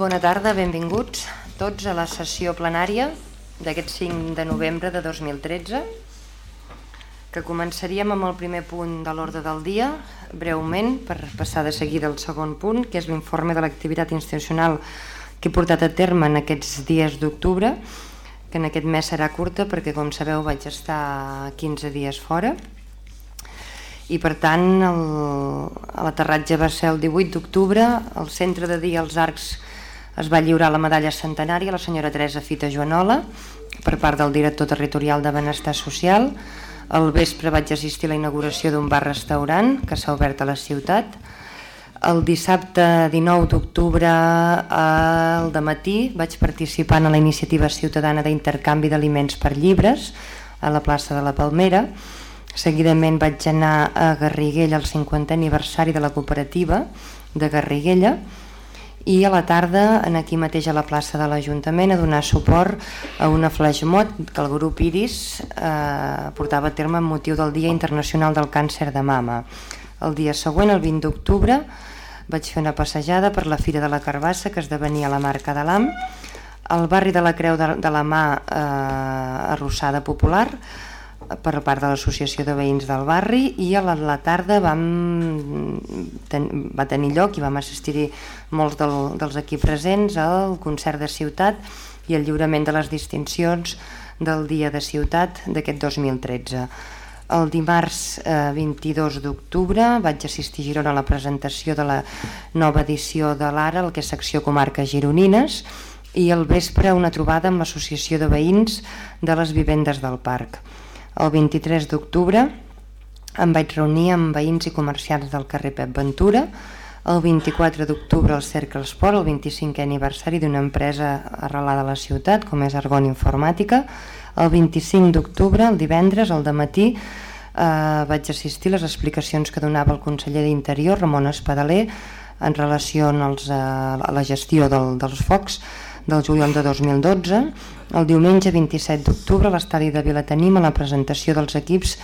Bona tarda, benvinguts tots a la sessió plenària d'aquest 5 de novembre de 2013 que començaríem amb el primer punt de l'ordre del dia, breument, per passar de seguida al segon punt, que és l'informe de l'activitat institucional que he portat a terme en aquests dies d'octubre, que en aquest mes serà curta perquè, com sabeu, vaig estar 15 dies fora. I per tant l'aterratge va ser el 18 d'octubre, al centre de dia els arcs es va lliurar la medalla centenària a la senyora Teresa Fita Joanola per part del director territorial de Benestar Social. Al vespre vaig assistir a la inauguració d'un bar-restaurant que s'ha obert a la ciutat. El dissabte 19 d'octubre al matí vaig participar en la iniciativa ciutadana d'intercanvi d'aliments per llibres a la plaça de la Palmera. Seguidament vaig anar a Garriguella al 50è aniversari de la cooperativa de Garriguella i a la tarda en aquí mateix a la plaça de l'Ajuntament a donar suport a una flash mob que el grup Iris eh, portava a terme amb motiu del Dia Internacional del Càncer de Mama. El dia següent, el 20 d'octubre, vaig fer una passejada per la Fira de la Carbassa que esdevenia la marca de l'AM, al barri de la Creu de, de la Mà eh, Arrossada Popular, per part de l'Associació de Veïns del Barri i a la, la tarda vam ten, va tenir lloc i vam assistir-hi molts del, dels aquí presents al concert de ciutat i el lliurament de les distincions del dia de ciutat d'aquest 2013. El dimarts eh, 22 d'octubre vaig assistir a Girona a la presentació de la nova edició de l'Ara, el que és secció comarques gironines, i al vespre una trobada amb l'Associació de Veïns de les Vivendes del Parc. El 23 d'octubre em vaig reunir amb veïns i comerciants del carrer Pep Ventura, el 24 d'octubre al Cercle Esport, el 25è aniversari d'una empresa arrelada a la ciutat, com és Argon Informàtica, el 25 d'octubre, el divendres, al matí, eh, vaig assistir a les explicacions que donava el conseller d'Interior, Ramon Espadaler, en relació als, eh, a la gestió del, dels focs del juliol de 2012, el diumenge 27 d'octubre a l'estadi de Vilatenim a la presentació dels equips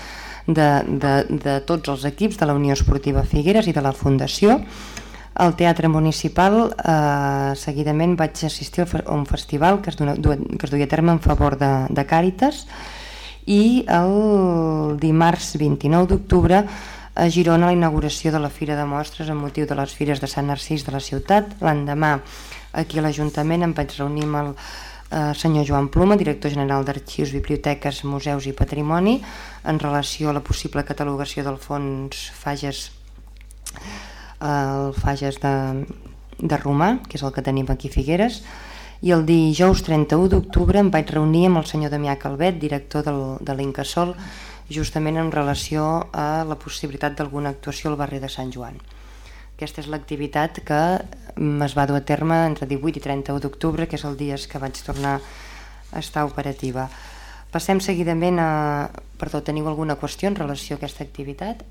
de, de, de tots els equips de la Unió Esportiva Figueres i de la Fundació. Al Teatre Municipal eh, seguidament vaig assistir a un festival que es, dona, que es duia a terme en favor de, de Càritas i el dimarts 29 d'octubre a Girona la inauguració de la Fira de Mostres amb motiu de les Fires de Sant Narcís de la ciutat. L'endemà aquí a l'Ajuntament em vaig reunir amb el eh, senyor Joan Pluma, director general d'Arxius, Biblioteques, Museus i Patrimoni, en relació a la possible catalogació del fons Fages, eh, el Fages de, de Romà, que és el que tenim aquí a Figueres, i el dijous 31 d'octubre em vaig reunir amb el senyor Damià Calvet, director del, de l'Incasol, justament en relació a la possibilitat d'alguna actuació al barri de Sant Joan. Aquesta és l'activitat que mm, es va dur a terme entre 18 i 31 d'octubre, que és el dia que vaig tornar a estar operativa. Passem seguidament a... Perdó, teniu alguna qüestió en relació a aquesta activitat?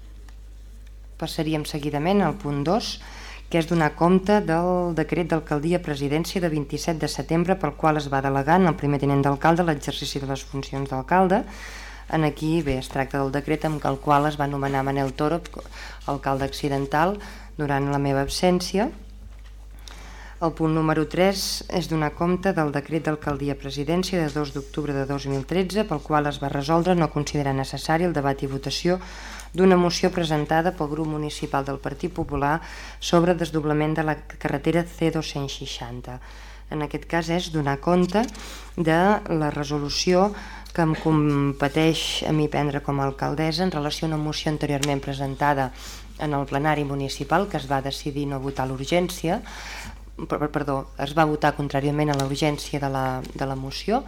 Passaríem seguidament al punt 2, que és donar compte del decret d'alcaldia presidència de 27 de setembre pel qual es va delegar en el primer tenent d'alcalde l'exercici de les funcions d'alcalde. En aquí, bé, es tracta del decret amb el qual es va anomenar Manel Toro, alcalde accidental, durant la meva absència. El punt número 3 és donar compte del decret d'alcaldia presidència de 2 d'octubre de 2013 pel qual es va resoldre no considerar necessari el debat i votació d'una moció presentada pel grup municipal del Partit Popular sobre desdoblament de la carretera C260. En aquest cas és donar compte de la resolució que em competeix a mi prendre com a alcaldessa en relació a una moció anteriorment presentada en el plenari municipal que es va decidir no votar l'urgència, perdó, es va votar contràriament a l'urgència de, la, de la moció,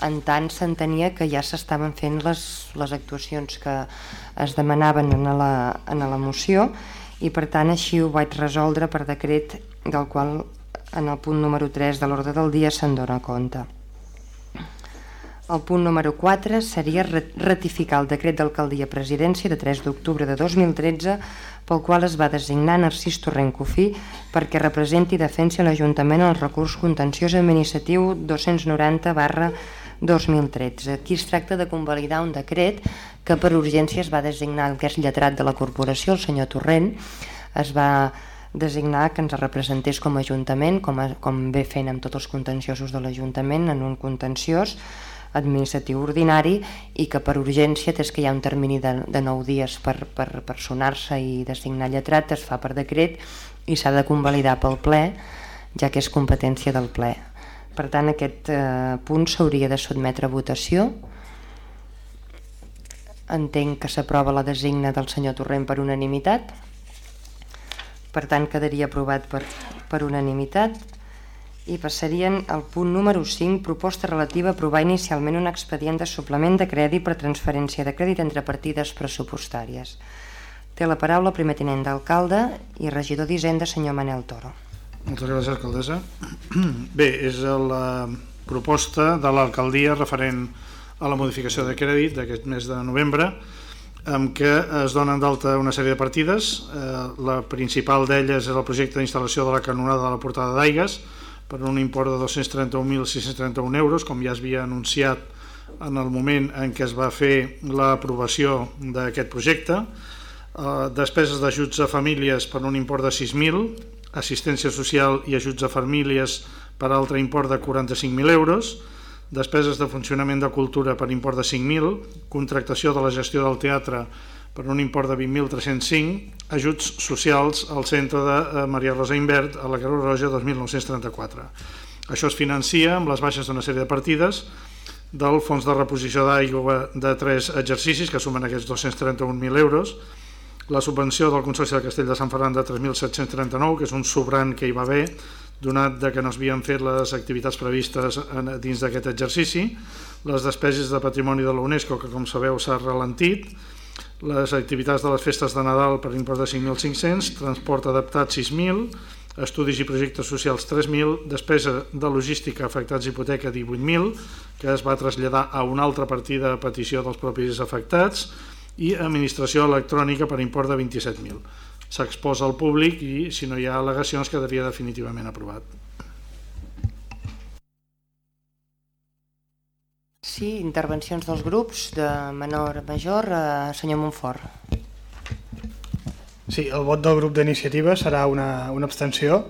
en tant s'entenia que ja s'estaven fent les, les actuacions que es demanaven en la, en la moció i per tant així ho vaig resoldre per decret del qual en el punt número 3 de l'ordre del dia se'n dona compte. El punt número 4 seria ratificar el decret d'alcaldia presidència de 3 d'octubre de 2013 pel qual es va designar Narcís Torrent Cofí perquè representi i defensi l'Ajuntament el recurs contenciós administratiu 290 barra 2013. Aquí es tracta de convalidar un decret que per urgència es va designar el que és lletrat de la corporació, el senyor Torrent, es va designar que ens representés com a Ajuntament, com, a, com ve fent amb tots els contenciosos de l'Ajuntament, en un contenciós administratiu ordinari i que per urgència, des que hi ha un termini de, de 9 dies per, per personar-se i designar lletrat, es fa per decret i s'ha de convalidar pel ple, ja que és competència del ple. Per tant, aquest eh, punt s'hauria de sotmetre a votació. Entenc que s'aprova la designa del senyor Torrent per unanimitat. Per tant, quedaria aprovat per, per unanimitat. I passarien al punt número 5, proposta relativa a aprovar inicialment un expedient de suplement de crèdit per transferència de crèdit entre partides pressupostàries. Té la paraula el primer tinent d'alcalde i regidor d'Hisenda, senyor Manel Toro. Moltes gràcies, alcaldessa. Bé, és la proposta de l'alcaldia referent a la modificació de crèdit d'aquest mes de novembre, amb què es donen d'alta una sèrie de partides. Eh, la principal d'elles és el projecte d'instal·lació de la canonada de la portada d'aigues, per un import de 231.631 euros, com ja es havia anunciat en el moment en què es va fer l'aprovació d'aquest projecte. Eh, despeses d'ajuts a famílies per un import de 6.000, assistència social i ajuts a famílies per altre import de 45.000 euros, despeses de funcionament de cultura per import de 5.000, contractació de la gestió del teatre per un import de 20.305, ajuts socials al centre de eh, Maria Rosa Invert a la Creu Roja 2.934. Això es financia amb les baixes d'una sèrie de partides del Fons de Reposició d'Aigua de tres exercicis, que sumen aquests 231.000 euros, la subvenció del Consorci de Castell de Sant Ferran de 3.739, que és un sobrant que hi va haver, donat de que no s'havien fet les activitats previstes dins d'aquest exercici, les despeses de patrimoni de la UNESCO, que com sabeu s'ha ralentit, les activitats de les festes de Nadal per import de 5.500, transport adaptat 6.000, estudis i projectes socials 3.000, despesa de logística afectats hipoteca 18.000, que es va traslladar a una altra partida a petició dels propis afectats, i administració electrònica per import de 27.000 s'exposa al públic i si no hi ha al·legacions quedaria definitivament aprovat. Sí, intervencions dels grups de menor a major, eh, senyor Montfort. Sí, el vot del grup d'iniciativa serà una, una abstenció,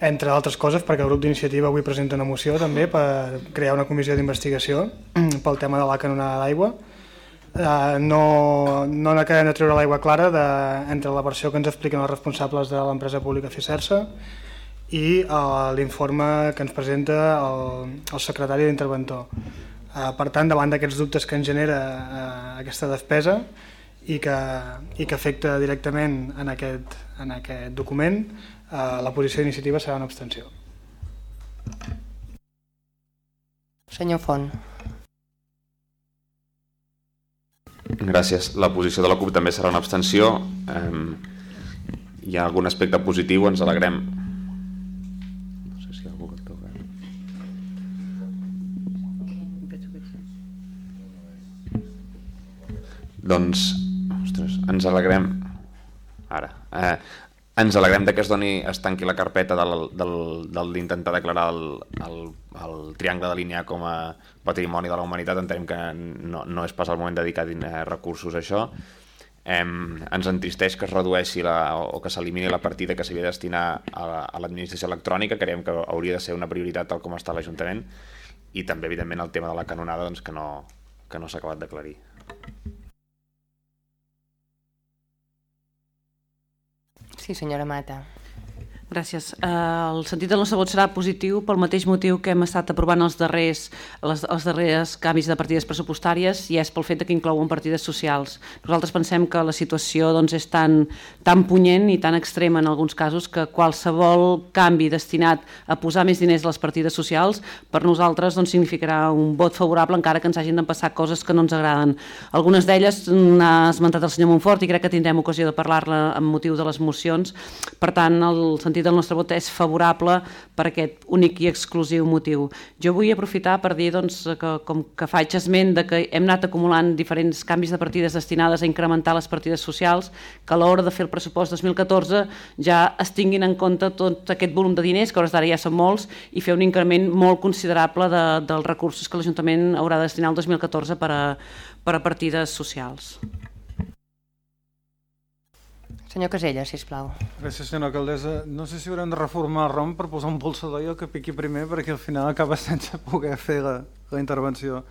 entre altres coses perquè el grup d'iniciativa avui presenta una moció també per crear una comissió d'investigació pel tema de la canonada d'aigua, eh, no, no n'acabem de treure l'aigua clara de, entre la versió que ens expliquen els responsables de l'empresa pública FICERSA i eh, l'informe que ens presenta el, el secretari d'interventor. Eh, per tant, davant d'aquests dubtes que ens genera eh, aquesta despesa i que, i que afecta directament en aquest, en aquest document, eh, la posició d'iniciativa serà una abstenció. Senyor Font. Gràcies. La posició de la CUP també serà una abstenció. Eh, hi ha algun aspecte positiu, ens alegrem. Doncs, ostres, ens alegrem... Ara. Eh, ens alegrem de que es doni, es tanqui la carpeta d'intentar declarar el, el, el triangle de línia com a patrimoni de la humanitat, entenem que no, no és pas el moment de dedicar recursos a això. Em, ens entristeix que es redueixi la, o que s'elimini la partida que s'havia de destinar a, l'administració electrònica, creiem que hauria de ser una prioritat tal com està l'Ajuntament, i també, evidentment, el tema de la canonada doncs, que no, que no s'ha acabat d'aclarir. Sí, senyora Mata. Gràcies. Eh, el sentit del nostre vot serà positiu pel mateix motiu que hem estat aprovant els darrers, les, els darrers canvis de partides pressupostàries i és pel fet que inclouen partides socials. Nosaltres pensem que la situació doncs, és tan, tan punyent i tan extrema en alguns casos que qualsevol canvi destinat a posar més diners a les partides socials per nosaltres doncs, significarà un vot favorable encara que ens hagin de passar coses que no ens agraden. Algunes d'elles n'ha esmentat el senyor Montfort i crec que tindrem ocasió de parlar-ne amb motiu de les mocions. Per tant, el sentit sentit del nostre vot és favorable per aquest únic i exclusiu motiu. Jo vull aprofitar per dir doncs, que com que faig esment de que hem anat acumulant diferents canvis de partides destinades a incrementar les partides socials, que a l'hora de fer el pressupost 2014 ja es tinguin en compte tot aquest volum de diners, que hores d'ara ja són molts, i fer un increment molt considerable de, dels recursos que l'Ajuntament haurà de destinar el 2014 per a, per a partides socials. Senyor Casella, si plau. Gràcies, senyora alcaldessa. No sé si haurem de reformar el ROM per posar un pulsador i el que piqui primer perquè al final acaba sense poder fer la, la intervenció.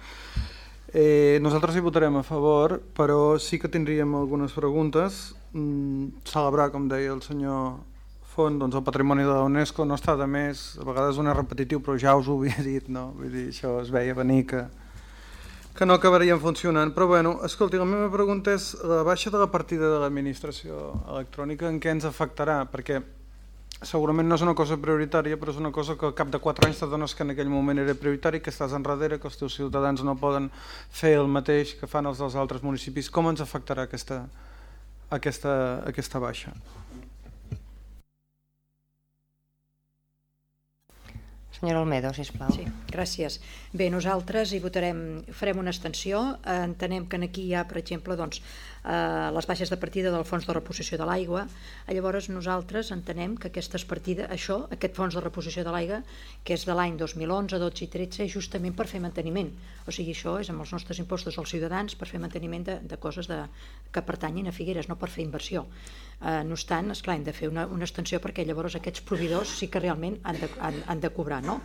Eh, nosaltres hi votarem a favor, però sí que tindríem algunes preguntes. Mm, celebrar, com deia el senyor Font, doncs el patrimoni de la UNESCO no està de més, a vegades un és repetitiu, però ja us ho havia dit, no? Vull dir, això es veia venir que, que no acabarien funcionant. Però bueno, escolti, la meva pregunta és la baixa de la partida de l'administració electrònica en què ens afectarà? Perquè segurament no és una cosa prioritària, però és una cosa que al cap de 4 anys t'adones que en aquell moment era prioritari, que estàs enrere, que els teus ciutadans no poden fer el mateix que fan els dels altres municipis. Com ens afectarà aquesta, aquesta, aquesta baixa? Senyora Olmedo, sisplau. Sí, gràcies. Bé, nosaltres hi votarem, farem una extensió. Entenem que aquí hi ha, per exemple, doncs, eh, les baixes de partida del fons de reposició de l'aigua. Llavors nosaltres entenem que aquestes partides, això, aquest fons de reposició de l'aigua, que és de l'any 2011, 12 i 13, és justament per fer manteniment. O sigui, això és amb els nostres impostos als ciutadans per fer manteniment de, de coses de, que pertanyin a Figueres, no per fer inversió. Eh, no obstant, esclar, hem de fer una, una extensió perquè llavors aquests proveïdors sí que realment han de, han, han de cobrar. No?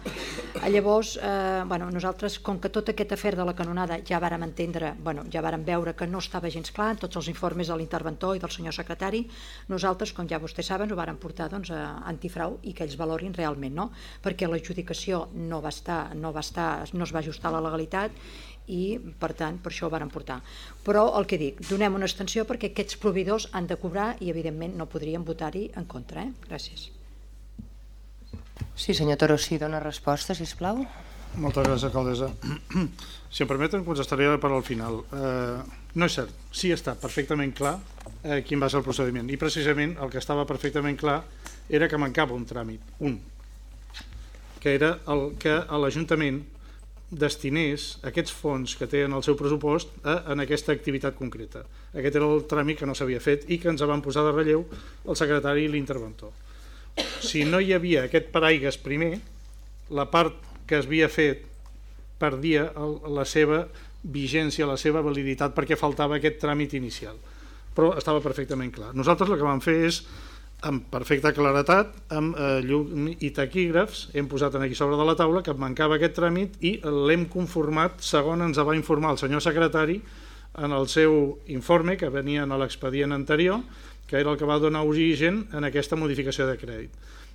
Llavors, eh, bueno, nosaltres, com que tot aquest afer de la canonada ja vàrem entendre, bueno, ja vàrem veure que no estava gens clar, tots els informes de l'interventor i del senyor secretari, nosaltres, com ja vostès saben, ho vàrem portar doncs, a antifrau i que ells valorin realment, no? perquè l'adjudicació no, va estar, no, va estar, no es va ajustar a la legalitat i per tant per això ho varen portar però el que dic, donem una extensió perquè aquests proveïdors han de cobrar i evidentment no podríem votar-hi en contra eh? gràcies Sí senyor Toro, sí, dona resposta, si plau. Moltes gràcies, alcaldessa. Si em permeten, contestaria per al final. Eh, no és cert, sí està perfectament clar eh, quin va ser el procediment. I precisament el que estava perfectament clar era que mancava un tràmit, un, que era el que l'Ajuntament destinés aquests fons que té en el seu pressupost a, en aquesta activitat concreta. Aquest era el tràmit que no s'havia fet i que ens van posar de relleu el secretari i l'interventor. Si no hi havia aquest paraigues primer, la part que es havia fet perdia el, la seva vigència, la seva validitat, perquè faltava aquest tràmit inicial. Però estava perfectament clar. Nosaltres el que vam fer és, amb perfecta claretat, amb eh, llum i taquígrafs, hem posat aquí sobre de la taula que mancava aquest tràmit i l'hem conformat segons ens va informar el senyor secretari en el seu informe que venia en l'expedient anterior, que era el que va donar origen en aquesta modificació de crèdit.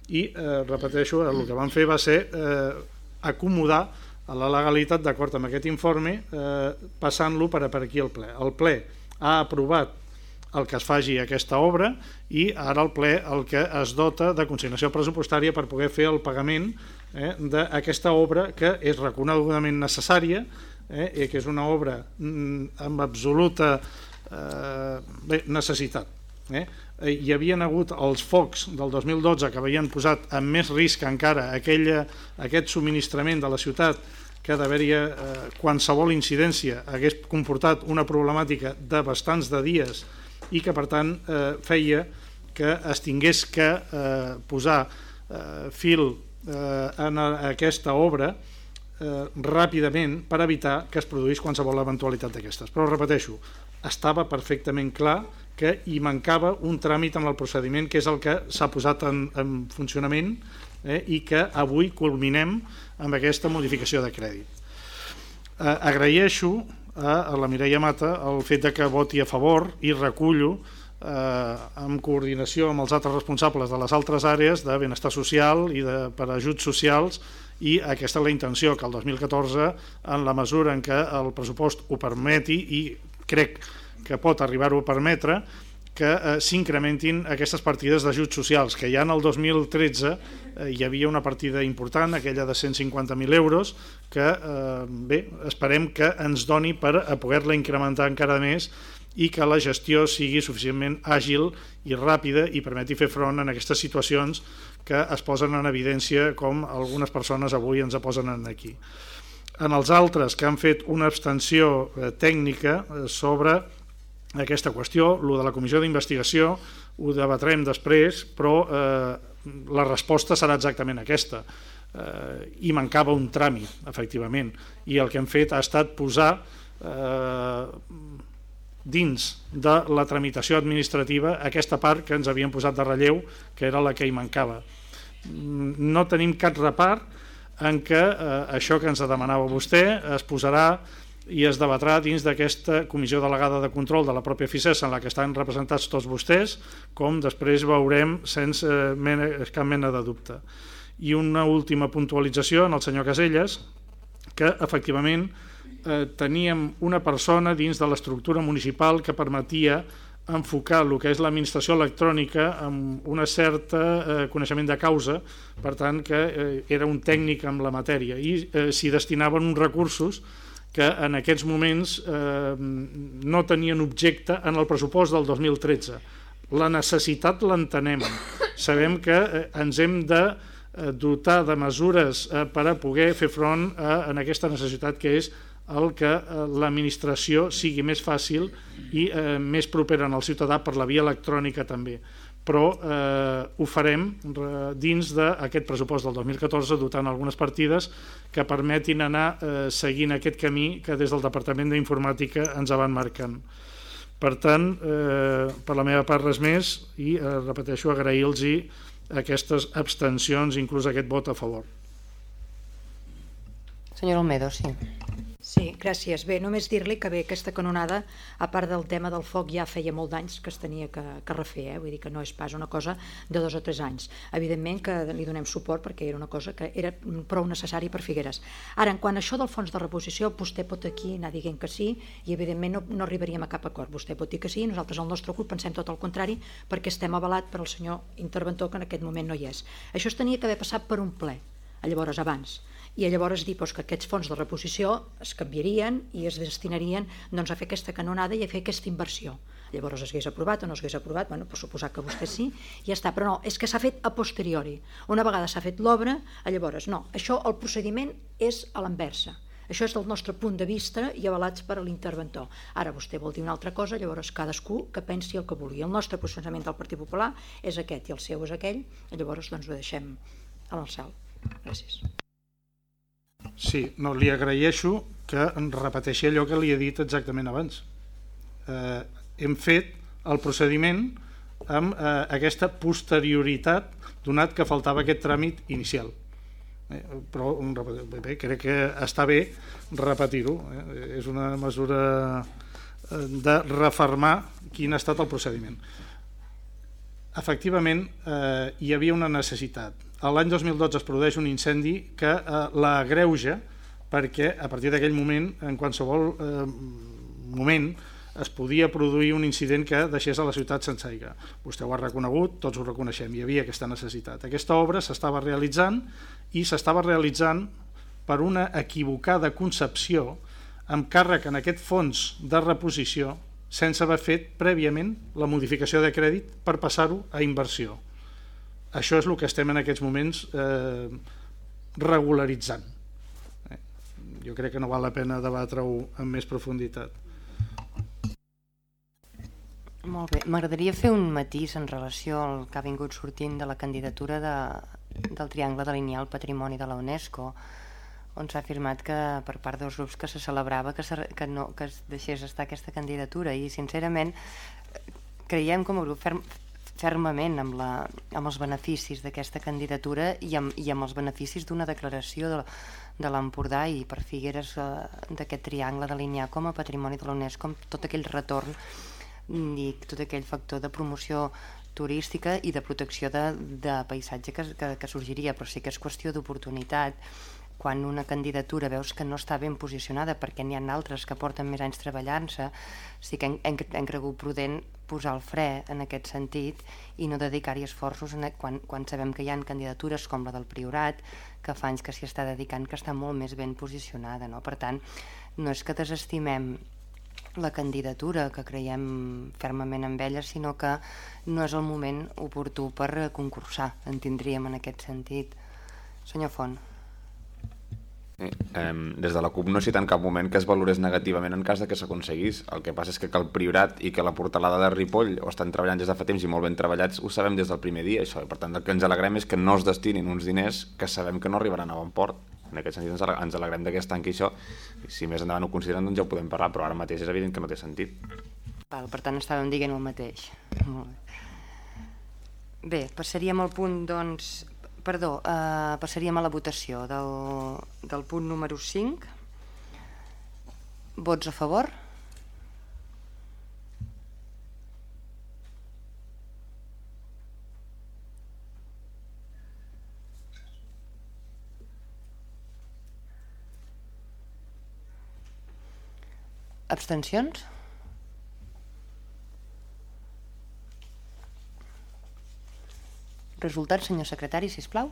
I, eh, repeteixo, el que vam fer va ser eh, acomodar a la legalitat d'acord amb aquest informe eh, passant-lo per, per aquí al ple. El ple ha aprovat el que es faci aquesta obra i ara el ple el que es dota de consignació pressupostària per poder fer el pagament eh, d'aquesta obra que és reconegudament necessària eh, i que és una obra mm, amb absoluta eh, necessitat. Eh? Eh, hi havien hagut els focs del 2012 que havien posat amb més risc encara aquella, aquest subministrament de la ciutat que d'haver-hi eh, qualsevol incidència hagués comportat una problemàtica de bastants de dies i que per tant eh, feia que es tingués que eh, posar eh, fil eh, en aquesta obra eh, ràpidament per evitar que es produís qualsevol eventualitat d'aquestes. Però repeteixo, estava perfectament clar que hi mancava un tràmit amb el procediment que és el que s'ha posat en, en funcionament eh, i que avui culminem amb aquesta modificació de crèdit. Eh, agraeixo a, a la Mireia Mata el fet de que voti a favor i recullo eh, en coordinació amb els altres responsables de les altres àrees de benestar social i de, per ajuts socials i aquesta és la intenció, que el 2014, en la mesura en què el pressupost ho permeti i crec que pot arribar-ho a permetre, que eh, s'incrementin aquestes partides d'ajuts socials, que ja en el 2013 eh, hi havia una partida important, aquella de 150.000 euros, que eh, bé, esperem que ens doni per a poder-la incrementar encara més i que la gestió sigui suficientment àgil i ràpida i permeti fer front en aquestes situacions que es posen en evidència com algunes persones avui ens posen aquí. En els altres que han fet una abstenció eh, tècnica eh, sobre aquesta qüestió. Lo de la comissió d'investigació ho debatrem després, però eh, la resposta serà exactament aquesta. Eh, I mancava un tràmit, efectivament, i el que hem fet ha estat posar eh, dins de la tramitació administrativa aquesta part que ens havien posat de relleu, que era la que hi mancava. No tenim cap repart en què eh, això que ens demanava vostè es posarà i es debatrà dins d'aquesta comissió delegada de control de la pròpia FICES en la que estan representats tots vostès, com després veurem sense mena, cap mena de dubte. I una última puntualització en el senyor Caselles, que efectivament eh, teníem una persona dins de l'estructura municipal que permetia enfocar el que és l'administració electrònica amb una certa eh, coneixement de causa, per tant que eh, era un tècnic amb la matèria i eh, s'hi destinaven uns recursos que en aquests moments eh, no tenien objecte en el pressupost del 2013. La necessitat l'entenem. Sabem que eh, ens hem de eh, dotar de mesures eh, per a poder fer front a, en aquesta necessitat que és el que l'administració sigui més fàcil i eh, més propera al ciutadà per la via electrònica també però eh, ho farem dins d'aquest pressupost del 2014 dotant algunes partides que permetin anar eh, seguint aquest camí que des del Departament d'Informàtica ens van marcant. Per tant, eh, per la meva part res més i eh, repeteixo agrair-los aquestes abstencions, inclús aquest vot a favor. Senyor Almedo, sí. Sí, gràcies. Bé, només dir-li que bé, aquesta canonada, a part del tema del foc, ja feia molt d'anys que es tenia que, que refer, eh? vull dir que no és pas una cosa de dos o tres anys. Evidentment que li donem suport perquè era una cosa que era prou necessari per Figueres. Ara, en quant a això del fons de reposició, vostè pot aquí anar dient que sí i evidentment no, no arribaríem a cap acord. Vostè pot dir que sí, nosaltres al nostre grup pensem tot el contrari perquè estem avalat per al senyor interventor que en aquest moment no hi és. Això es tenia que haver passat per un ple, llavors abans i llavors dir doncs, que aquests fons de reposició es canviarien i es destinarien doncs, a fer aquesta canonada i a fer aquesta inversió. Llavors es aprovat o no es aprovat, bueno, per suposar que vostè sí, i ja està. Però no, és que s'ha fet a posteriori. Una vegada s'ha fet l'obra, llavors no. Això, el procediment és a l'enversa. Això és del nostre punt de vista i avalats per a l'interventor. Ara vostè vol dir una altra cosa, llavors cadascú que pensi el que vulgui. El nostre posicionament del Partit Popular és aquest i el seu és aquell, llavors doncs ho deixem a l'alçal. Gràcies. Sí, no, li agraeixo que repeteixi allò que li he dit exactament abans. Eh, hem fet el procediment amb eh, aquesta posterioritat donat que faltava aquest tràmit inicial. Eh, però bé, crec que està bé repetir-ho. Eh? És una mesura eh, de refermar quin ha estat el procediment. Efectivament, eh, hi havia una necessitat l'any 2012 es produeix un incendi que eh, la greuja perquè a partir d'aquell moment, en qualsevol eh, moment, es podia produir un incident que deixés a la ciutat sense aigua. Vostè ho ha reconegut, tots ho reconeixem, hi havia aquesta necessitat. Aquesta obra s'estava realitzant i s'estava realitzant per una equivocada concepció amb càrrec en aquest fons de reposició sense haver fet prèviament la modificació de crèdit per passar-ho a inversió. Això és el que estem en aquests moments eh, regularitzant. Eh? Jo crec que no val la pena debatre-ho amb més profunditat. Molt bé. M'agradaria fer un matís en relació al que ha vingut sortint de la candidatura de, del Triangle de Lineal Patrimoni de la UNESCO, on s'ha afirmat que per part dels grups que se celebrava que, se, que, no, que es deixés estar aquesta candidatura i sincerament creiem com a grup ferm, fermament amb, la, amb els beneficis d'aquesta candidatura i amb, i amb els beneficis d'una declaració de, de l'Empordà i per Figueres eh, d'aquest triangle delinear com a patrimoni de l'UNESCO amb tot aquell retorn i tot aquell factor de promoció turística i de protecció de, de paisatge que, que, que sorgiria, però sí que és qüestió d'oportunitat. Quan una candidatura veus que no està ben posicionada perquè n'hi ha altres que porten més anys treballant-se, sí que hem, hem, hem cregut prudent posar el fre en aquest sentit i no dedicar-hi esforços en, quan, quan sabem que hi ha candidatures com la del Priorat, que fa anys que s'hi està dedicant, que està molt més ben posicionada. No? Per tant, no és que desestimem la candidatura, que creiem fermament en ella, sinó que no és el moment oportú per concursar, en tindríem en aquest sentit. Senyor Font. Eh, des de la CUP no s'hi en cap moment que es valorés negativament en cas de que s'aconseguís. El que passa és que, que el Priorat i que la portalada de Ripoll ho estan treballant des de fa temps i molt ben treballats, ho sabem des del primer dia, això. I per tant, el que ens alegrem és que no es destinin uns diners que sabem que no arribaran a bon port. En aquest sentit ens alegrem d'aquest any que això, si més endavant ho consideren, doncs ja ho podem parlar, però ara mateix és evident que no té sentit. Val, per tant, estàvem dient el mateix. Molt bé. Bé, passaríem al punt, doncs... Perdó, eh, passaríem a la votació del, del punt número 5. Vots a favor? Abstencions? Resultat, senyor secretari, si plau.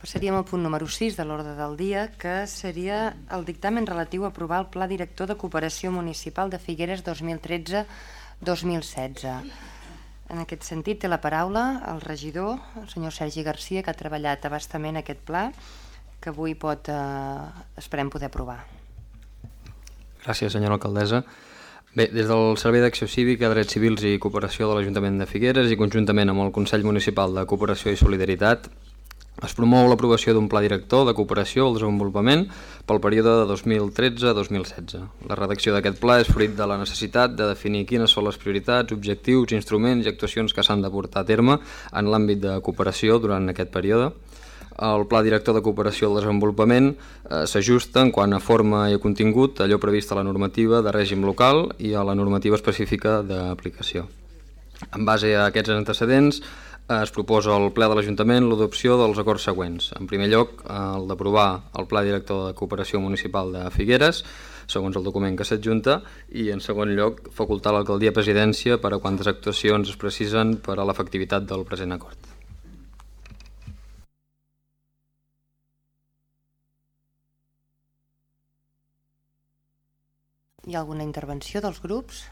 Passaríem al punt número 6 de l'ordre del dia, que seria el dictamen relatiu a aprovar el Pla Director de Cooperació Municipal de Figueres 2013-2016. En aquest sentit, té la paraula el regidor, el senyor Sergi Garcia, que ha treballat abastament aquest pla, que avui pot, eh, esperem poder aprovar. Gràcies, senyora alcaldessa. Bé, des del Servei d'Acció Cívica, Drets Civils i Cooperació de l'Ajuntament de Figueres i conjuntament amb el Consell Municipal de Cooperació i Solidaritat es promou l'aprovació d'un pla director de cooperació al desenvolupament pel període de 2013-2016. La redacció d'aquest pla és fruit de la necessitat de definir quines són les prioritats, objectius, instruments i actuacions que s'han de portar a terme en l'àmbit de cooperació durant aquest període. El Pla Director de Cooperació al Desenvolupament eh, s'ajusta en quant a forma i a contingut allò previst a la normativa de règim local i a la normativa específica d'aplicació. En base a aquests antecedents, es proposa al ple de l'Ajuntament l'adopció dels acords següents. En primer lloc, el d'aprovar el Pla Director de Cooperació Municipal de Figueres, segons el document que s'adjunta, i en segon lloc, facultar l'alcaldia presidència per a quantes actuacions es precisen per a l'efectivitat del present acord. Hi ha alguna intervenció dels grups?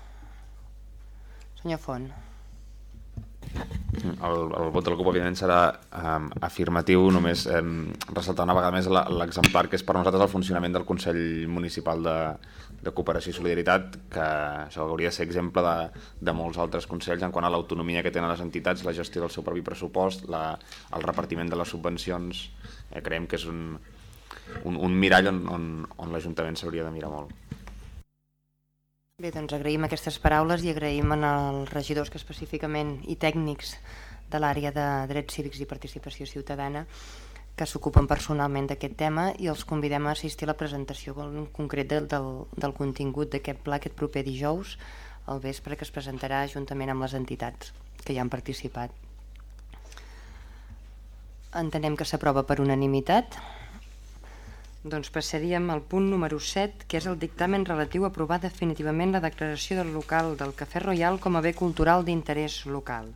Senyor Font. El, el vot del CUP, òbviament, serà um, afirmatiu, només um, ressaltar una vegada més l'exemplar que és per nosaltres el funcionament del Consell Municipal de, de Cooperació i Solidaritat, que això hauria de ser exemple de, de molts altres consells en quant a l'autonomia que tenen les entitats, la gestió del seu propi pressupost, la, el repartiment de les subvencions, eh, creiem que és un, un, un mirall on, on, on l'Ajuntament s'hauria de mirar molt. Bé, doncs agraïm aquestes paraules i agraïm als regidors que específicament i tècnics de l'àrea de drets cívics i participació ciutadana que s'ocupen personalment d'aquest tema i els convidem a assistir a la presentació en concret del, del, del contingut d'aquest pla aquest proper dijous al vespre que es presentarà juntament amb les entitats que hi han participat. Entenem que s'aprova per unanimitat. Doncs passaríem al punt número 7, que és el dictamen relatiu a aprovar definitivament la declaració del local del Cafè Royal com a bé cultural d'interès local.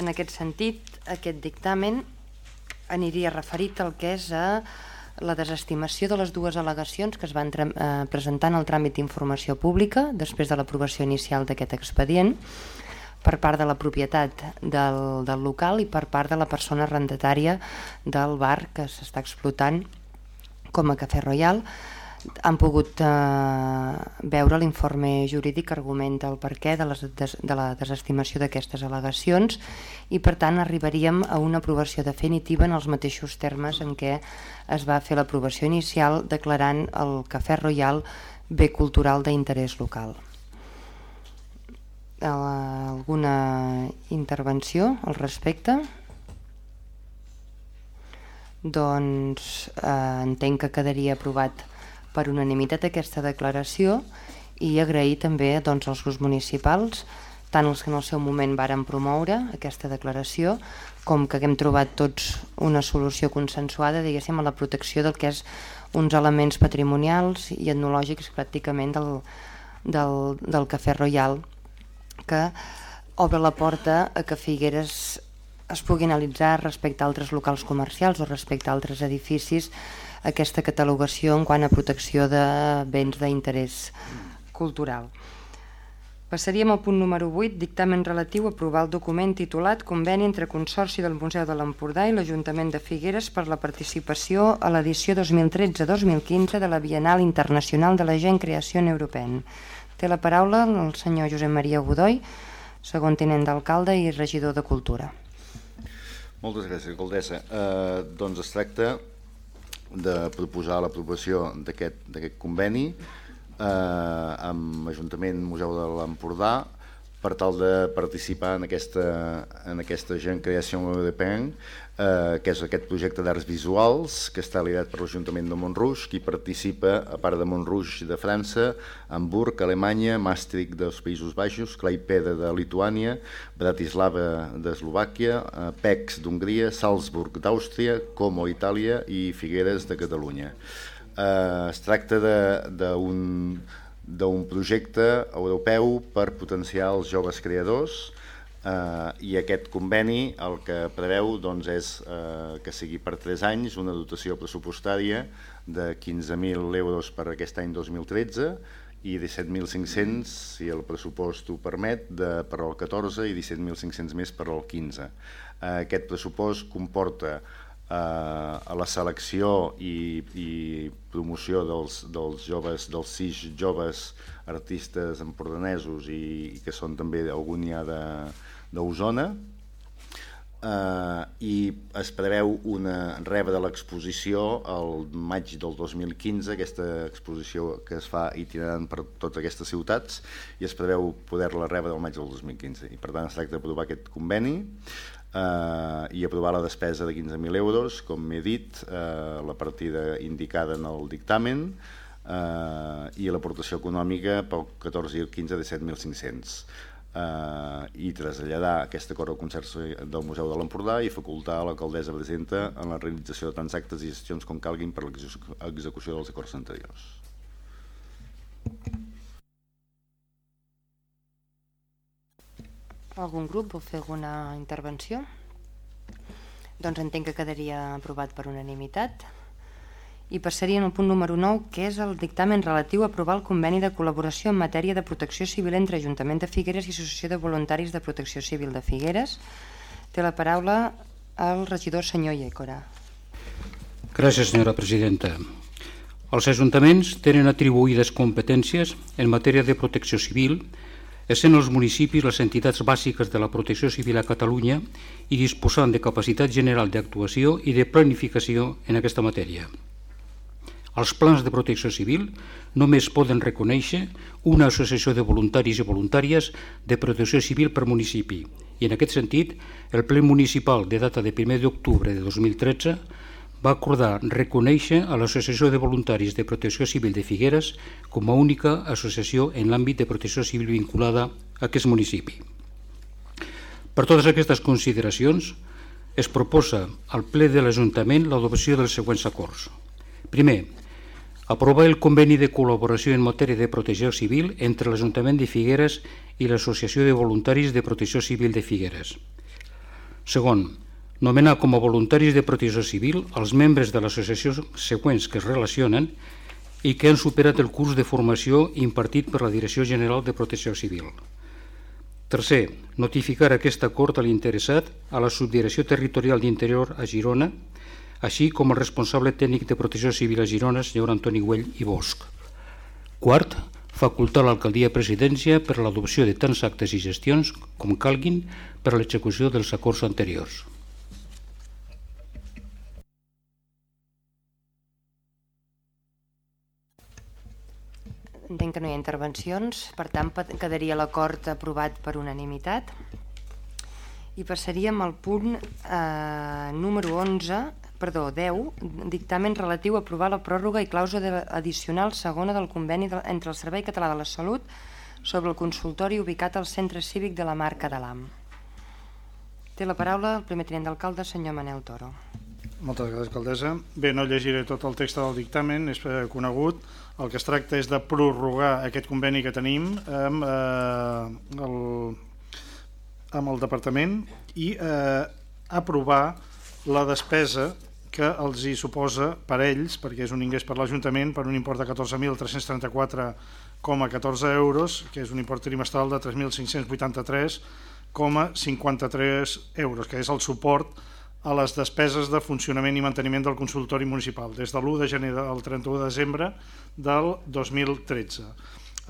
En aquest sentit, aquest dictamen aniria referit al que és a la desestimació de les dues al·legacions que es van eh, presentar en el tràmit d'informació pública després de l'aprovació inicial d'aquest expedient per part de la propietat del, del local i per part de la persona arrendatària del bar que s'està explotant com a Cafè Royal han pogut eh, veure l'informe jurídic que argumenta el perquè de, les, de, de la desestimació d'aquestes al·legacions i per tant arribaríem a una aprovació definitiva en els mateixos termes en què es va fer l'aprovació inicial declarant el Cafè Royal bé cultural d'interès local. Eh, alguna intervenció al respecte? Doncs eh, entenc que quedaria aprovat per unanimitat aquesta declaració i agrair també doncs, als grups municipals, tant els que en el seu moment varen promoure aquesta declaració, com que haguem trobat tots una solució consensuada diguéssim, a la protecció del que és uns elements patrimonials i etnològics pràcticament del, del, del Cafè Royal, que obre la porta a que Figueres es pugui analitzar respecte a altres locals comercials o respecte a altres edificis aquesta catalogació en quant a protecció de béns d'interès cultural. Passaríem al punt número 8, dictamen relatiu a aprovar el document titulat Conveni entre Consorci del Museu de l'Empordà i l'Ajuntament de Figueres per la participació a l'edició 2013-2015 de la Bienal Internacional de la Gent Creació European. Té la paraula el senyor Josep Maria Godoy, segon tinent d'alcalde i regidor de Cultura. Moltes gràcies, alcaldessa. Eh, doncs es tracta de proposar l'aprovació d'aquest conveni eh, amb Ajuntament Museu de l'Empordà per tal de participar en aquesta, en aquesta Jean Creation Européenne, eh, que és aquest projecte d'arts visuals que està liderat per l'Ajuntament de Montrouge, qui participa, a part de Montrouge de França, Hamburg, Alemanya, Maastricht dels Països Baixos, Klaipeda de Lituània, Bratislava d'Eslovàquia, eh, Pex d'Hongria, Salzburg d'Àustria, Como Itàlia i Figueres de Catalunya. Eh, es tracta d'un d'un projecte europeu per potenciar els joves creadors eh, i aquest conveni el que preveu doncs, és eh, que sigui per 3 anys una dotació pressupostària de 15.000 euros per aquest any 2013 i 17.500, si el pressupost ho permet, de, per al 14 i 17.500 més per al 15. Eh, aquest pressupost comporta eh, a la selecció i, i promoció dels, dels joves, dels sis joves artistes empordanesos i, i que són també algun ja d'Osona eh, i es preveu una rebre de l'exposició el maig del 2015, aquesta exposició que es fa itinerant per totes aquestes ciutats i es preveu poder-la rebre el maig del 2015 i per tant es tracta d'aprovar aquest conveni eh, i aprovar la despesa de 15.000 euros, com m'he dit, eh, la partida indicada en el dictamen eh, i l'aportació econòmica pel 14 i el 15 de 7.500 eh, i traslladar aquest acord al Concerts del Museu de l'Empordà i facultar a l'alcaldessa presenta en la realització de tants actes i gestions com calguin per l'execució dels acords anteriors. Algun grup vol fer alguna intervenció? Doncs entenc que quedaria aprovat per unanimitat. I passaria al punt número 9, que és el dictamen relatiu a aprovar el conveni de col·laboració en matèria de protecció civil entre Ajuntament de Figueres i Associació de Voluntaris de Protecció Civil de Figueres. Té la paraula el regidor senyor Iécora. Gràcies, senyora presidenta. Els ajuntaments tenen atribuïdes competències en matèria de protecció civil essent els municipis les entitats bàsiques de la protecció civil a Catalunya i disposant de capacitat general d'actuació i de planificació en aquesta matèria. Els plans de protecció civil només poden reconèixer una associació de voluntaris i voluntàries de protecció civil per municipi i en aquest sentit el ple municipal de data de 1 d'octubre de 2013 va acordar reconèixer a l'Associació de Voluntaris de Protecció Civil de Figueres com a única associació en l'àmbit de protecció civil vinculada a aquest municipi. Per totes aquestes consideracions, es proposa al ple de l'Ajuntament l'adopció dels següents acords. Primer, aprovar el conveni de col·laboració en matèria de protecció civil entre l'Ajuntament de Figueres i l'Associació de Voluntaris de Protecció Civil de Figueres. Segon, nomenar com a voluntaris de protecció civil els membres de l'associació següents que es relacionen i que han superat el curs de formació impartit per la Direcció General de Protecció Civil. Tercer, notificar aquest acord a l'interessat a la Subdirecció Territorial d'Interior a Girona, així com al responsable tècnic de Protecció Civil a Girona, senyor Antoni Güell i Bosch. Quart, facultar l'alcaldia presidència per a l'adopció de tants actes i gestions com calguin per a l'execució dels acords anteriors. Entenc que no hi ha intervencions, per tant quedaria l'acord aprovat per unanimitat. I passaríem al punt eh, número 11, perdó, 10, dictamen relatiu a aprovar la pròrroga i clàusula addicional segona del conveni de, entre el Servei Català de la Salut sobre el consultori ubicat al centre cívic de la Marca de l'AM. Té la paraula el primer tenent d'alcalde, senyor Manel Toro. Moltes gràcies, alcaldessa. Bé, no llegiré tot el text del dictamen, és eh, conegut. El que es tracta és de prorrogar aquest conveni que tenim amb, eh, el, amb el departament i eh, aprovar la despesa que els hi suposa per ells, perquè és un ingrés per l'Ajuntament, per un import de 14.334,14 euros, que és un import trimestral de 3.583,53 euros, que és el suport a les despeses de funcionament i manteniment del consultori municipal des de l'1 de gener al 31 de desembre del 2013.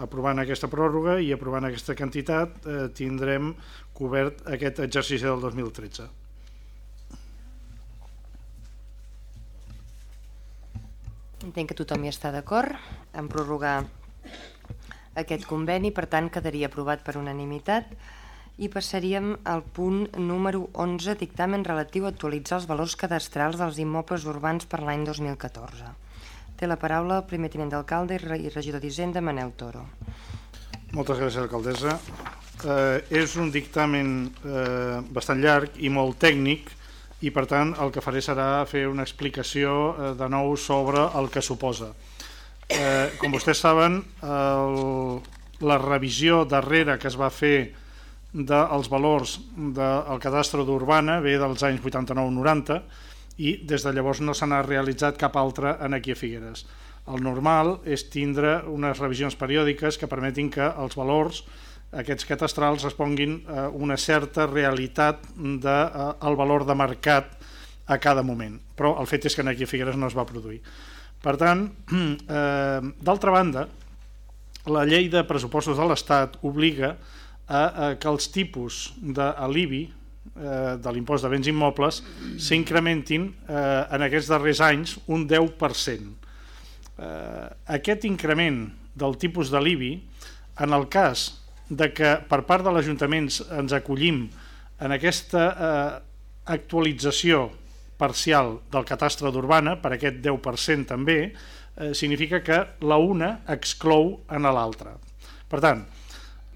Aprovant aquesta pròrroga i aprovant aquesta quantitat eh, tindrem cobert aquest exercici del 2013. Entenc que tothom hi està d'acord en prorrogar aquest conveni, per tant quedaria aprovat per unanimitat i passaríem al punt número 11, dictamen relatiu a actualitzar els valors cadastrals dels immobles urbans per l'any 2014. Té la paraula el primer tinent d'alcalde i regidor d'Hisenda, Manel Toro. Moltes gràcies, alcaldessa. Eh, és un dictamen eh, bastant llarg i molt tècnic i per tant el que faré serà fer una explicació eh, de nou sobre el que suposa. Eh, com vostès saben, el, la revisió darrera que es va fer dels valors del cadastre d'Urbana ve dels anys 89-90 i des de llavors no se n'ha realitzat cap altre en aquí a Figueres. El normal és tindre unes revisions periòdiques que permetin que els valors aquests catastrals responguin a una certa realitat del de, eh, el valor de mercat a cada moment. Però el fet és que aquí a Figueres no es va produir. Per tant, eh, d'altra banda, la llei de pressupostos de l'Estat obliga a, a que els tipus d'alibi eh, de l'impost de béns immobles s'incrementin eh, en aquests darrers anys un 10%. Eh, aquest increment del tipus d'alibi, en el cas de que per part de l'Ajuntament ens acollim en aquesta eh, actualització parcial del catastre d'Urbana, per aquest 10% també, eh, significa que la una exclou en l'altra. Per tant,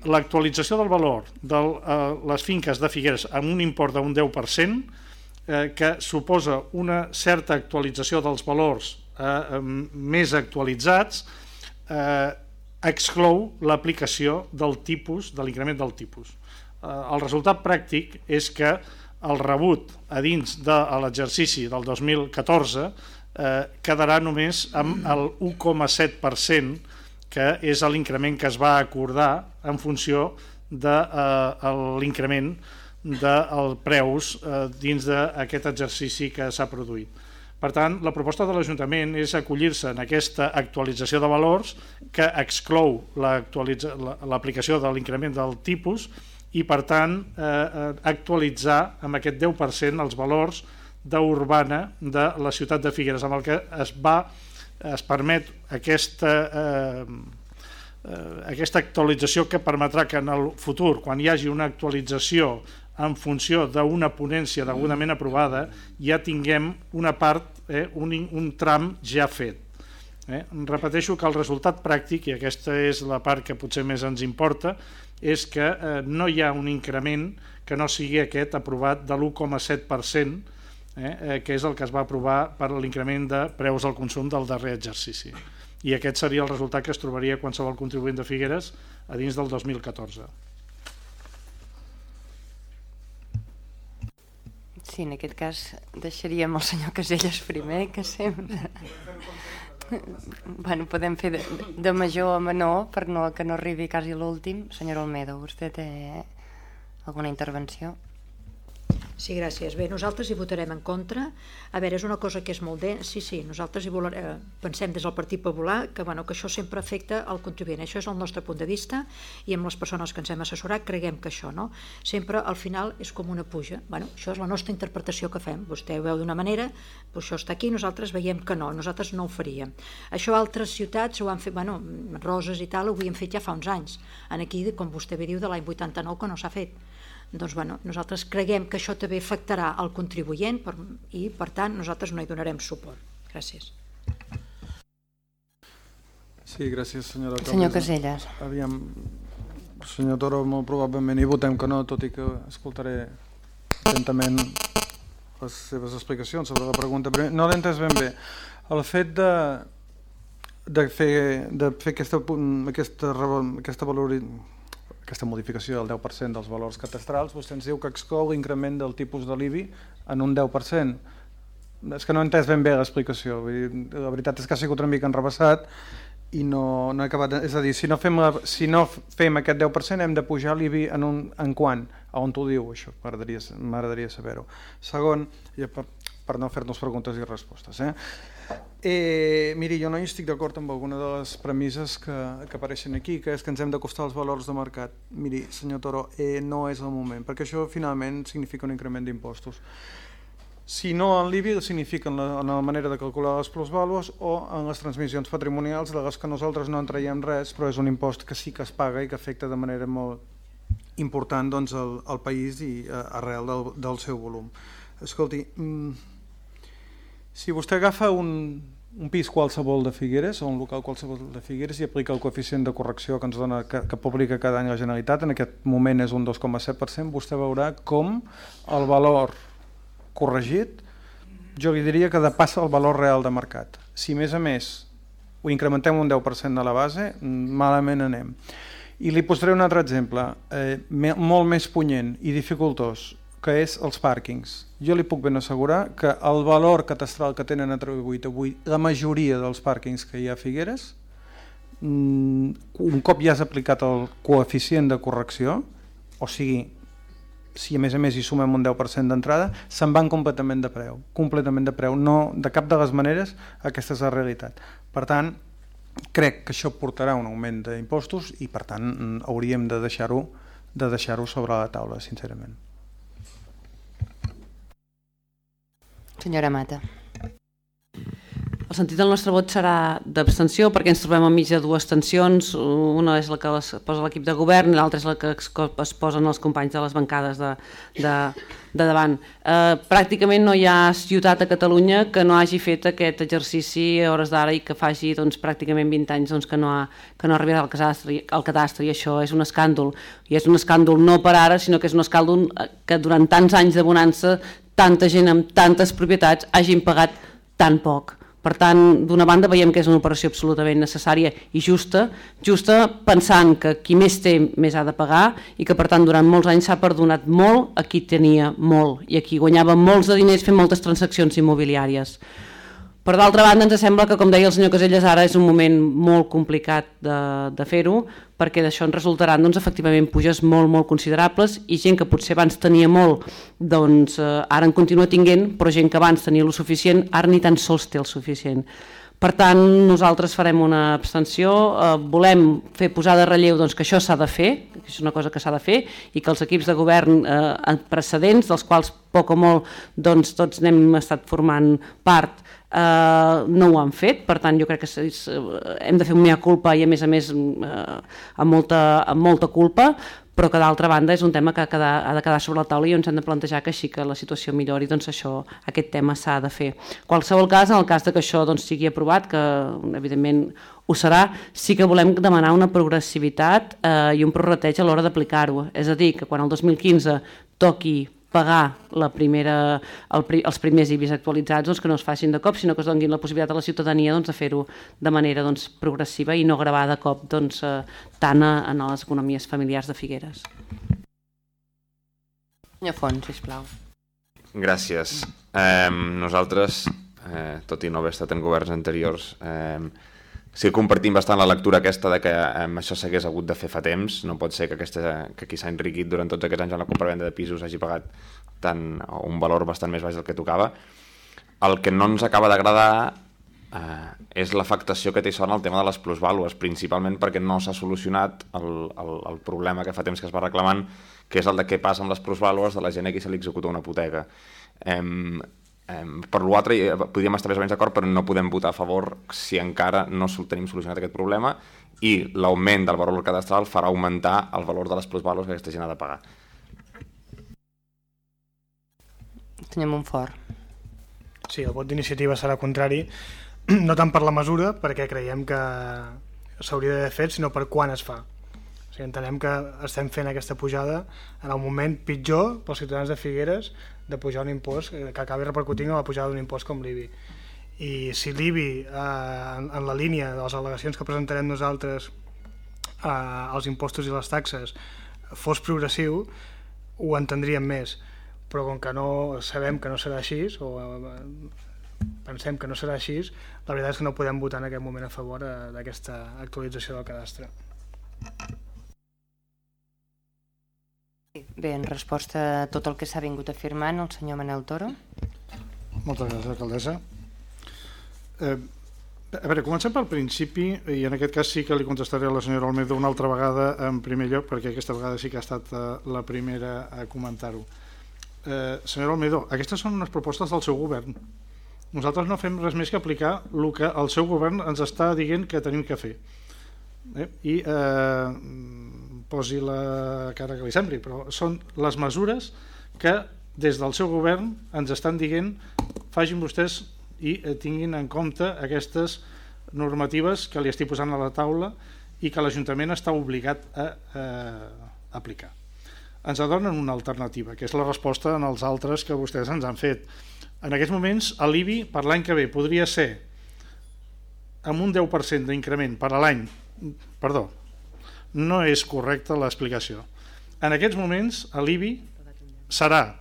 l'actualització del valor de eh, les finques de Figueres amb un import d'un 10%, eh, que suposa una certa actualització dels valors eh, més actualitzats, eh, exclou l'aplicació del tipus, de l'increment del tipus. Eh, el resultat pràctic és que el rebut a dins de l'exercici del 2014 eh, quedarà només amb el 1,7% que és l'increment que es va acordar en funció de eh, l'increment dels preus eh, dins d'aquest exercici que s'ha produït. Per tant, la proposta de l'Ajuntament és acollir-se en aquesta actualització de valors que exclou l'aplicació de l'increment del tipus i, per tant, eh, eh actualitzar amb aquest 10% els valors d'urbana de la ciutat de Figueres, amb el que es va es permet aquesta, eh, eh, aquesta actualització que permetrà que en el futur, quan hi hagi una actualització en funció d'una ponència degudament aprovada, ja tinguem una part, eh, un, un tram ja fet. Eh? Repeteixo que el resultat pràctic, i aquesta és la part que potser més ens importa, és que eh, no hi ha un increment que no sigui aquest aprovat de l'1,7%, eh, eh, que és el que es va aprovar per l'increment de preus al consum del darrer exercici. I aquest seria el resultat que es trobaria qualsevol contribuent de Figueres a dins del 2014. Sí, en aquest cas deixaríem el senyor Caselles primer, que sempre... bueno, podem fer de, de major a menor per no, que no arribi quasi l'últim. Senyor Olmedo, vostè té alguna intervenció? Sí, gràcies. Bé, nosaltres hi votarem en contra. A veure, és una cosa que és molt de... Sí, sí, nosaltres hi volarem, eh, pensem des del Partit Popular que, bueno, que això sempre afecta el contribuent. Això és el nostre punt de vista i amb les persones que ens hem assessorat creguem que això, no? Sempre al final és com una puja. Bueno, això és la nostra interpretació que fem. Vostè ho veu d'una manera, però això està aquí, nosaltres veiem que no, nosaltres no ho faríem. Això altres ciutats ho han fet, bueno, Roses i tal, ho havien fet ja fa uns anys. En aquí, com vostè bé diu, de l'any 89 que no s'ha fet doncs, bueno, nosaltres creguem que això també afectarà al contribuent per, i, per tant, nosaltres no hi donarem suport. Gràcies. Sí, gràcies, senyora Caldes. Senyor Caselles. Aviam, senyor Toro, molt probablement hi votem que no, tot i que escoltaré atentament les seves explicacions sobre la pregunta. Però no l'he entès ben bé. El fet de, de fer, de fer aquesta, aquesta, aquesta valorització aquesta modificació del 10% dels valors catastrals, vostè ens diu que exclou l'increment del tipus de l'IBI en un 10%. És que no he entès ben bé l'explicació. La veritat és que ha sigut una mica enrebaçat i no, no he acabat... És a dir, si no fem, la, si no fem aquest 10% hem de pujar l'IBI en, un, en quant? A on t'ho diu, això? M'agradaria saber-ho. Segon, per, per no fer-nos preguntes i respostes, eh? Eh, miri, jo no hi estic d'acord amb alguna de les premisses que, que apareixen aquí, que és que ens hem d'acostar als valors de mercat. Miri, senyor Toro, eh, no és el moment, perquè això finalment significa un increment d'impostos. Si no en l'IBI, significa en la, en la manera de calcular les plusvàlues o en les transmissions patrimonials, de les que nosaltres no en traiem res, però és un impost que sí que es paga i que afecta de manera molt important doncs, el, el país i eh, arrel del, del seu volum. Escolti, mm, si vostè agafa un, un pis qualsevol de Figueres o un local qualsevol de Figueres i aplica el coeficient de correcció que ens dona que, que publica cada any la Generalitat, en aquest moment és un 2,7%, vostè veurà com el valor corregit jo diria que depassa el valor real de mercat. Si més a més ho incrementem un 10% de la base, malament anem. I li posaré un altre exemple, eh, molt més punyent i dificultós que és els pàrquings. Jo li puc ben assegurar que el valor catastral que tenen atribuït avui la majoria dels pàrquings que hi ha a Figueres, mm, un cop ja has aplicat el coeficient de correcció, o sigui, si a més a més hi sumem un 10% d'entrada, se'n van completament de preu, completament de preu, no de cap de les maneres aquesta és la realitat. Per tant, crec que això portarà un augment d'impostos i per tant hauríem de deixar-ho de deixar-ho sobre la taula, sincerament. Senyora Mata. El sentit del nostre vot serà d'abstenció perquè ens trobem enmig de dues tensions. Una és la que es posa l'equip de govern i l'altra és la que es posen els companys de les bancades de, de, de davant. Eh, pràcticament no hi ha ciutat a Catalunya que no hagi fet aquest exercici a hores d'ara i que faci doncs, pràcticament 20 anys doncs, que, no ha, que no ha arribat al cadastre, al cadastre i això és un escàndol. I és un escàndol no per ara, sinó que és un escàndol que durant tants anys de bonança tanta gent amb tantes propietats hagin pagat tan poc. Per tant, d'una banda veiem que és una operació absolutament necessària i justa, justa pensant que qui més té més ha de pagar i que per tant durant molts anys s'ha perdonat molt a qui tenia molt i a qui guanyava molts de diners fent moltes transaccions immobiliàries. Per d'altra banda, ens sembla que, com deia el senyor Caselles, ara és un moment molt complicat de, de fer-ho, perquè d'això en resultaran doncs, efectivament puges molt, molt considerables i gent que potser abans tenia molt, doncs eh, ara en continua tinguent, però gent que abans tenia el suficient, ara ni tan sols té el suficient. Per tant, nosaltres farem una abstenció, eh, volem fer posar de relleu doncs, que això s'ha de fer, que és una cosa que s'ha de fer, i que els equips de govern eh, precedents, dels quals poc o molt doncs, tots n'hem estat formant part, eh, no ho han fet, per tant jo crec que és, hem de fer un mea culpa i a més a més eh, amb, molta, amb molta culpa, però que d'altra banda és un tema que ha, quedar, ha de quedar sobre la taula i ens hem de plantejar que així que la situació millori, doncs això, aquest tema s'ha de fer. Qualsevol cas, en el cas de que això doncs, sigui aprovat, que evidentment ho serà, sí que volem demanar una progressivitat eh, i un prorrateig a l'hora d'aplicar-ho. És a dir, que quan el 2015 toqui pagar la primera, el, els primers IBIs actualitzats doncs, que no es facin de cop, sinó que es donin la possibilitat a la ciutadania doncs, de fer-ho de manera doncs, progressiva i no gravar de cop doncs, eh, tant a, a les economies familiars de Figueres. Senyor Font, sisplau. Gràcies. Eh, nosaltres, eh, tot i no haver estat en governs anteriors, eh, sí que compartim bastant la lectura aquesta de que eh, això s'hagués hagut de fer fa temps, no pot ser que, aquesta, que qui s'ha enriquit durant tots aquests anys en la compra-venda de pisos hagi pagat tant, un valor bastant més baix del que tocava. El que no ens acaba d'agradar eh, és l'afectació que té en el tema de les plusvàlues, principalment perquè no s'ha solucionat el, el, el problema que fa temps que es va reclamant, que és el de què passa amb les plusvàlues de la gent a qui se li executa una hipoteca. Eh, per l'altre eh, podríem estar més o menys d'acord, però no podem votar a favor si encara no tenim solucionat aquest problema i l'augment del valor cadastral farà augmentar el valor de les plusvàlues que aquesta gent ha de pagar. Senyor Montfort. Sí, el vot d'iniciativa serà contrari, no tant per la mesura, perquè creiem que s'hauria d'haver fet, sinó per quan es fa. Sigui, entenem que estem fent aquesta pujada en el moment pitjor pels ciutadans de Figueres de pujar un impost que acabi repercutint en la pujada d'un impost com l'IBI. I si l'IBI, eh, en, en la línia de les al·legacions que presentarem nosaltres eh, als impostos i les taxes, fos progressiu, ho entendríem més. Però com que no sabem que no serà així, o eh, pensem que no serà així, la veritat és que no podem votar en aquest moment a favor eh, d'aquesta actualització del cadastre. Bé, en resposta a tot el que s'ha vingut afirmant, el senyor Manel Toro. Moltes gràcies, alcaldessa. Eh, a veure, comencem pel principi, i en aquest cas sí que li contestaré a la senyora Olmedo una altra vegada en primer lloc, perquè aquesta vegada sí que ha estat eh, la primera a comentar-ho. Eh, senyora Olmedo, aquestes són unes propostes del seu govern. Nosaltres no fem res més que aplicar el que el seu govern ens està dient que tenim que fer. Eh? I eh, posi la cara que li sembli, però són les mesures que des del seu govern ens estan dient facin vostès i eh, tinguin en compte aquestes normatives que li estic posant a la taula i que l'Ajuntament està obligat a, a aplicar. Ens adonen una alternativa, que és la resposta en els altres que vostès ens han fet. En aquests moments, l'IBI per l'any que ve podria ser amb un 10% d'increment per a l'any, perdó, no és correcta l'explicació. En aquests moments, l'IBI serà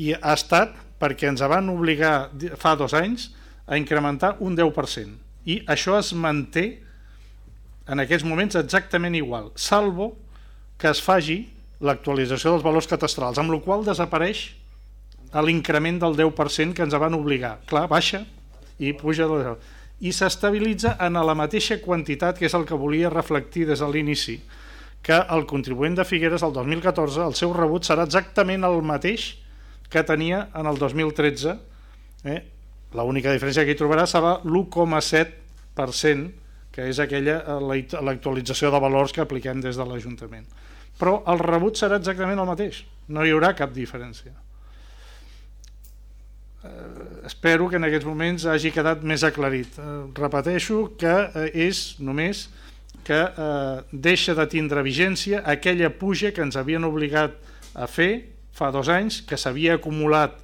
i ha estat perquè ens van obligar fa dos anys a incrementar un 10% i això es manté en aquests moments exactament igual, salvo que es faci l'actualització dels valors catastrals, amb la qual desapareix l'increment del 10% que ens van obligar. Clar, baixa i puja de i s'estabilitza en la mateixa quantitat que és el que volia reflectir des de l'inici, que el contribuent de Figueres el 2014 el seu rebut serà exactament el mateix que tenia en el 2013. Eh? L'única diferència que hi trobarà serà l'1,7%, que és aquella eh, l'actualització de valors que apliquem des de l'Ajuntament. Però el rebut serà exactament el mateix, no hi haurà cap diferència. Eh, espero que en aquests moments hagi quedat més aclarit. Eh, repeteixo que eh, és només que eh, deixa de tindre vigència aquella puja que ens havien obligat a fer fa dos anys, que s'havia acumulat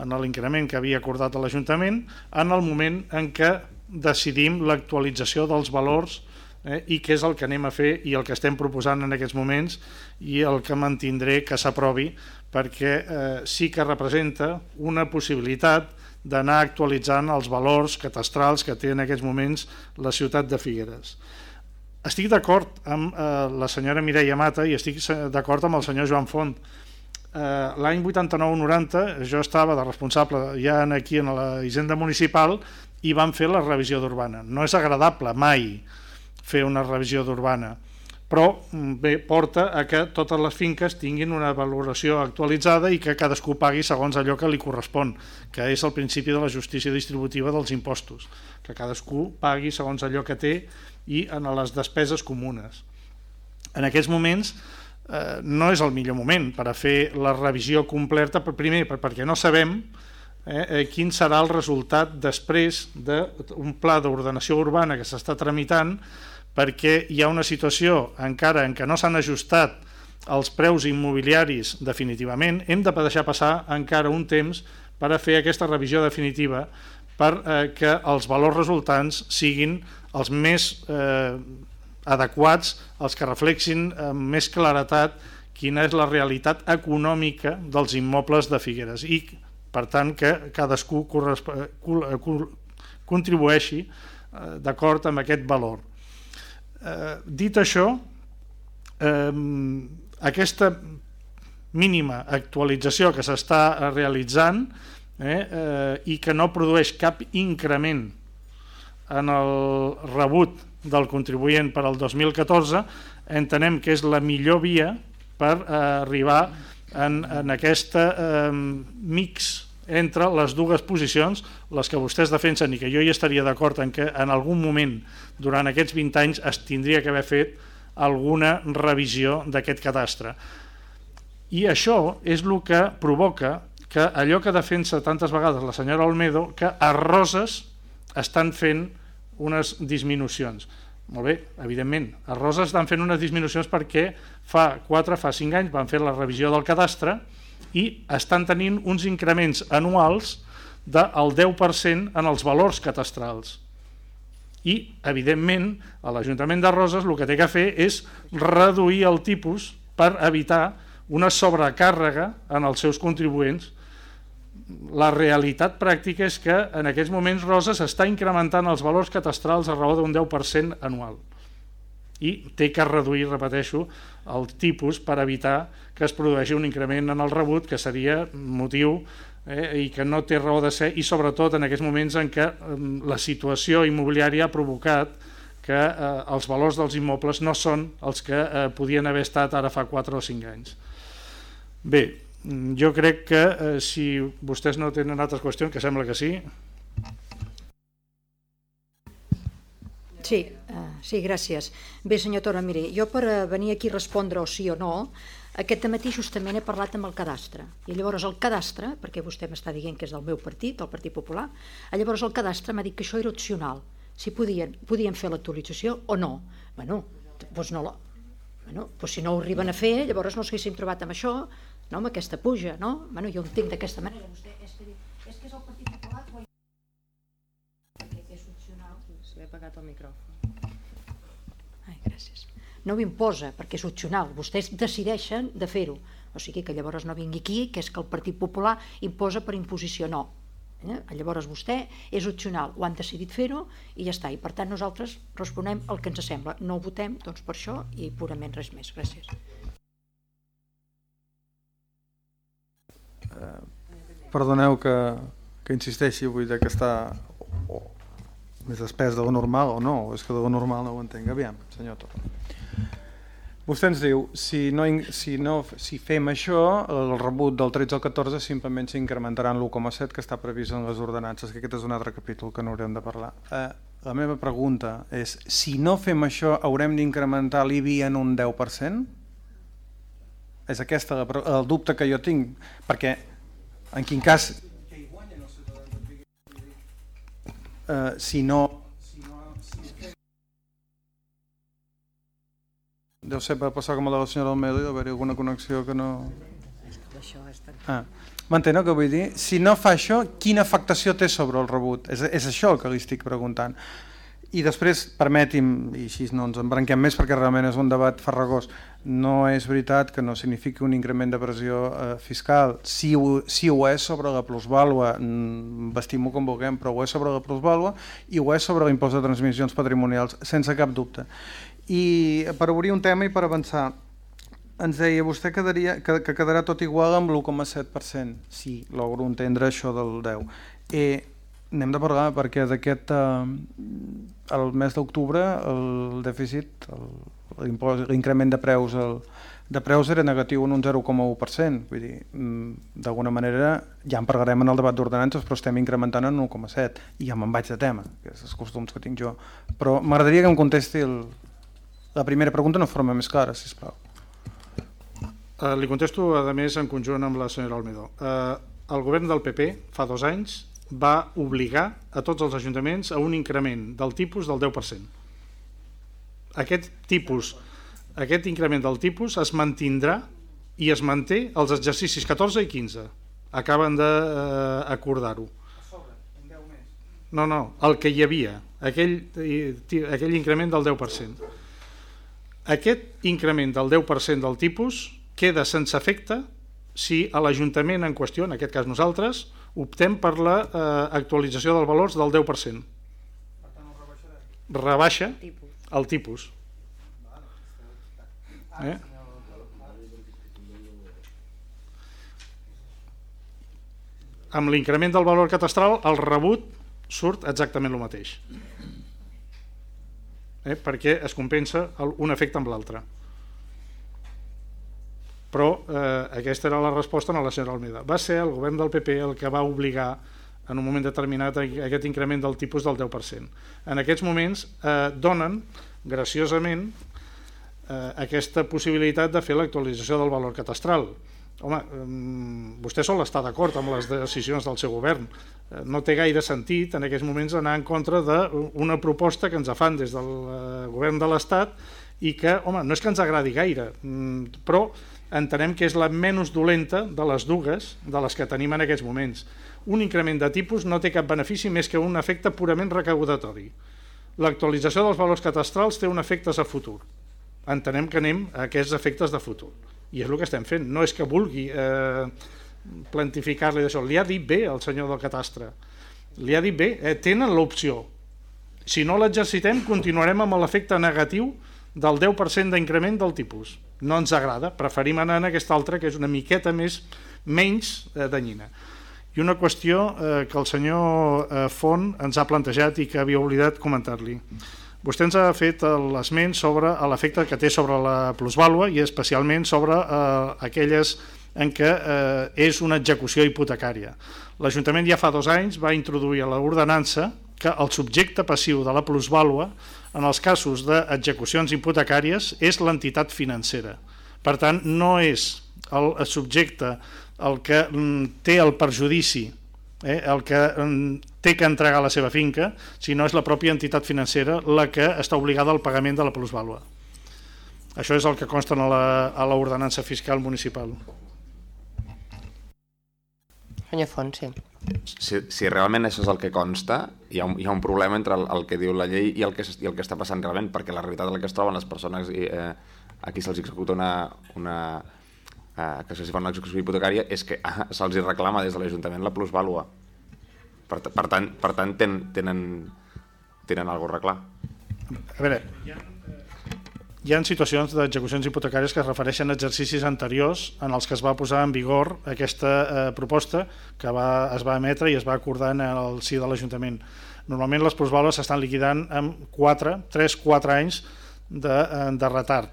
en l'increment que havia acordat l'Ajuntament en el moment en què decidim l'actualització dels valors eh, i què és el que anem a fer i el que estem proposant en aquests moments i el que mantindré que s'aprovi perquè eh, sí que representa una possibilitat d'anar actualitzant els valors catastrals que té en aquests moments la ciutat de Figueres. Estic d'acord amb eh, la senyora Mireia Mata i estic d'acord amb el senyor Joan Font eh, l'any 89-90 jo estava de responsable ja aquí en la hisenda municipal i van fer la revisió d'urbana. No és agradable mai fer una revisió d'urbana, però mm, bé, porta a que totes les finques tinguin una valoració actualitzada i que cadascú pagui segons allò que li correspon, que és el principi de la justícia distributiva dels impostos, que cadascú pagui segons allò que té i en les despeses comunes. En aquests moments eh, no és el millor moment per a fer la revisió completa, primer perquè no sabem eh, eh, quin serà el resultat després d'un pla d'ordenació urbana que s'està tramitant perquè hi ha una situació encara en què no s'han ajustat els preus immobiliaris definitivament, hem de deixar passar encara un temps per a fer aquesta revisió definitiva per eh, que els valors resultants siguin els més eh, adequats, els que reflexin amb més claretat quina és la realitat econòmica dels immobles de Figueres i, per tant, que cadascú contribueixi eh, d'acord amb aquest valor. Eh, dit això, eh, aquesta mínima actualització que s'està realitzant eh, eh, i que no produeix cap increment en el rebut del contribuent per al 2014 entenem que és la millor via per eh, arribar en, en aquesta eh, mix entre les dues posicions, les que vostès defensen i que jo hi estaria d'acord en que en algun moment durant aquests 20 anys es tindria que haver fet alguna revisió d'aquest cadastre. I això és el que provoca que allò que defensa tantes vegades la senyora Olmedo, que a Roses estan fent unes disminucions. Molt bé, evidentment, a Roses estan fent unes disminucions perquè fa 4, fa 5 anys van fer la revisió del cadastre i estan tenint uns increments anuals del 10% en els valors catastrals. I, evidentment, a l'Ajuntament de Roses el que té que fer és reduir el tipus per evitar una sobrecàrrega en els seus contribuents la realitat pràctica és que en aquests moments Roses està incrementant els valors catastrals a raó d'un 10% anual i té que reduir, repeteixo, el tipus per evitar que es produeixi un increment en el rebut que seria motiu eh, i que no té raó de ser i sobretot en aquests moments en què la situació immobiliària ha provocat que eh, els valors dels immobles no són els que eh, podien haver estat ara fa 4 o 5 anys. Bé, jo crec que eh, si vostès no tenen altres qüestions, que sembla que sí. Sí, uh, sí, gràcies. Bé, senyor Tora, mire, jo per uh, venir aquí a respondre o sí o no, aquest matí justament he parlat amb el cadastre. I llavors el cadastre, perquè vostè m'està dient que és del meu partit, el Partit Popular, llavors el cadastre m'ha dit que això era opcional, si podien, podien fer l'actualització o no. Bueno, doncs no la... Bueno, doncs si no ho arriben a fer, llavors no s'haguéssim trobat amb això, no, amb aquesta puja, no? Bueno, jo entenc d'aquesta manera. Vostè és que és el Partit Popular o... Perquè és opcional. Se l'he apagat el micròfon. Ai, gràcies no ho imposa perquè és opcional, vostès decideixen de fer-ho. O sigui que llavors no vingui aquí, que és que el Partit Popular imposa per imposició, no. Eh? Llavors vostè és opcional, ho han decidit fer-ho i ja està. I per tant nosaltres responem el que ens sembla. No ho votem doncs, per això i purament res més. Gràcies. Eh, perdoneu que, que insisteixi, vull dir que està més espès de lo normal o no, és que de lo normal no ho entenc. Aviam, senyor Torra. Vostè ens diu, si, no, si, no, si fem això, el rebut del 13 al 14 simplement s'incrementarà en l'1,7 que està previst en les ordenances, que aquest és un altre capítol que no haurem de parlar. Eh, la meva pregunta és, si no fem això, haurem d'incrementar l'IBI en un 10%? És aquesta la, el dubte que jo tinc, perquè en quin cas... Eh, si no Deu ser per passar com de la senyora Almeida i haver-hi alguna connexió que no... Ah. El que vull dir? Si no fa això, quina afectació té sobre el rebut? És, és això el que li estic preguntant. I després, permeti'm, i així no ens embranquem més perquè realment és un debat farragós, no és veritat que no signifiqui un increment de pressió eh, fiscal. Si ho, si ho és sobre la plusvàlua, mm, vestim-ho com vulguem, però ho és sobre la plusvàlua i ho és sobre l'impost de transmissions patrimonials, sense cap dubte. I per obrir un tema i per avançar, ens deia vostè quedaria, que, que quedarà tot igual amb l'1,7%. Sí, logro entendre això del 10. Eh, anem de parlar perquè d'aquest eh, el mes d'octubre el dèficit, l'increment de preus el, de preus era negatiu en un 0,1%, vull dir, mm, d'alguna manera ja en parlarem en el debat d'ordenances, però estem incrementant en 1,7 i ja me'n vaig de tema, que és els costums que tinc jo. Però m'agradaria que em contesti el, la primera pregunta no forma més clara, sisplau. Uh, li contesto, a més, en conjunt amb la senyora Almedo. Uh, el govern del PP, fa dos anys, va obligar a tots els ajuntaments a un increment del tipus del 10%. Aquest tipus, aquest increment del tipus es mantindrà i es manté els exercicis 14 i 15. Acaben d'acordar-ho. No, no, el que hi havia, aquell, aquell increment del 10%. Aquest increment del 10% del tipus queda sense efecte si a l'Ajuntament en qüestió, en aquest cas nosaltres, optem per la eh, actualització dels valors del 10%. Rebaixa el tipus. Eh? Amb l'increment del valor catastral, el rebut surt exactament el mateix eh, perquè es compensa un efecte amb l'altre. Però eh, aquesta era la resposta a la senyora Almeida. Va ser el govern del PP el que va obligar en un moment determinat aquest increment del tipus del 10%. En aquests moments eh, donen, graciosament, eh, aquesta possibilitat de fer l'actualització del valor catastral. Home, vostè sol estar d'acord amb les decisions del seu govern. Eh, no té gaire sentit en aquests moments anar en contra d'una proposta que ens fan des del eh, govern de l'Estat i que, home, no és que ens agradi gaire, mm, però entenem que és la menys dolenta de les dues de les que tenim en aquests moments. Un increment de tipus no té cap benefici més que un efecte purament recaudatori. L'actualització dels valors catastrals té un efecte a futur. Entenem que anem a aquests efectes de futur i és el que estem fent, no és que vulgui eh, plantificar-li d'això, li ha dit bé el senyor del catastre, li ha dit bé, eh, tenen l'opció, si no l'exercitem continuarem amb l'efecte negatiu del 10% d'increment del tipus, no ens agrada, preferim anar en aquesta altra que és una miqueta més menys eh, danyina. I una qüestió eh, que el senyor eh, Font ens ha plantejat i que havia oblidat comentar-li. Vostè ens ha fet l'esment sobre l'efecte que té sobre la plusvàlua i especialment sobre eh, aquelles en què eh, és una execució hipotecària. L'Ajuntament ja fa dos anys va introduir a l'ordenança que el subjecte passiu de la plusvàlua en els casos d'execucions hipotecàries és l'entitat financera. Per tant, no és el subjecte el que mm, té el perjudici, eh, el que mm, té que entregar la seva finca, sinó és la pròpia entitat financera la que està obligada al pagament de la plusvàlua. Això és el que consta a l'ordenança fiscal municipal. Senyor Font, sí. Si, si realment això és el que consta, hi ha un, hi ha un problema entre el, el que diu la llei i el que, i el que està passant realment, perquè la realitat en la que es troben les persones eh, a qui se'ls executa una, una, eh, que se'ls fa una execució hipotecària és que ah, se'ls reclama des de l'Ajuntament la plusvàlua. Per, per tant, per tant ten, tenen, tenen alguna cosa clar. A veure, hi ha, situacions d'execucions hipotecàries que es refereixen a exercicis anteriors en els que es va posar en vigor aquesta eh, proposta que va, es va emetre i es va acordar en el si de l'Ajuntament. Normalment les plusvàlues s'estan liquidant amb 4, 3-4 anys de, eh, de retard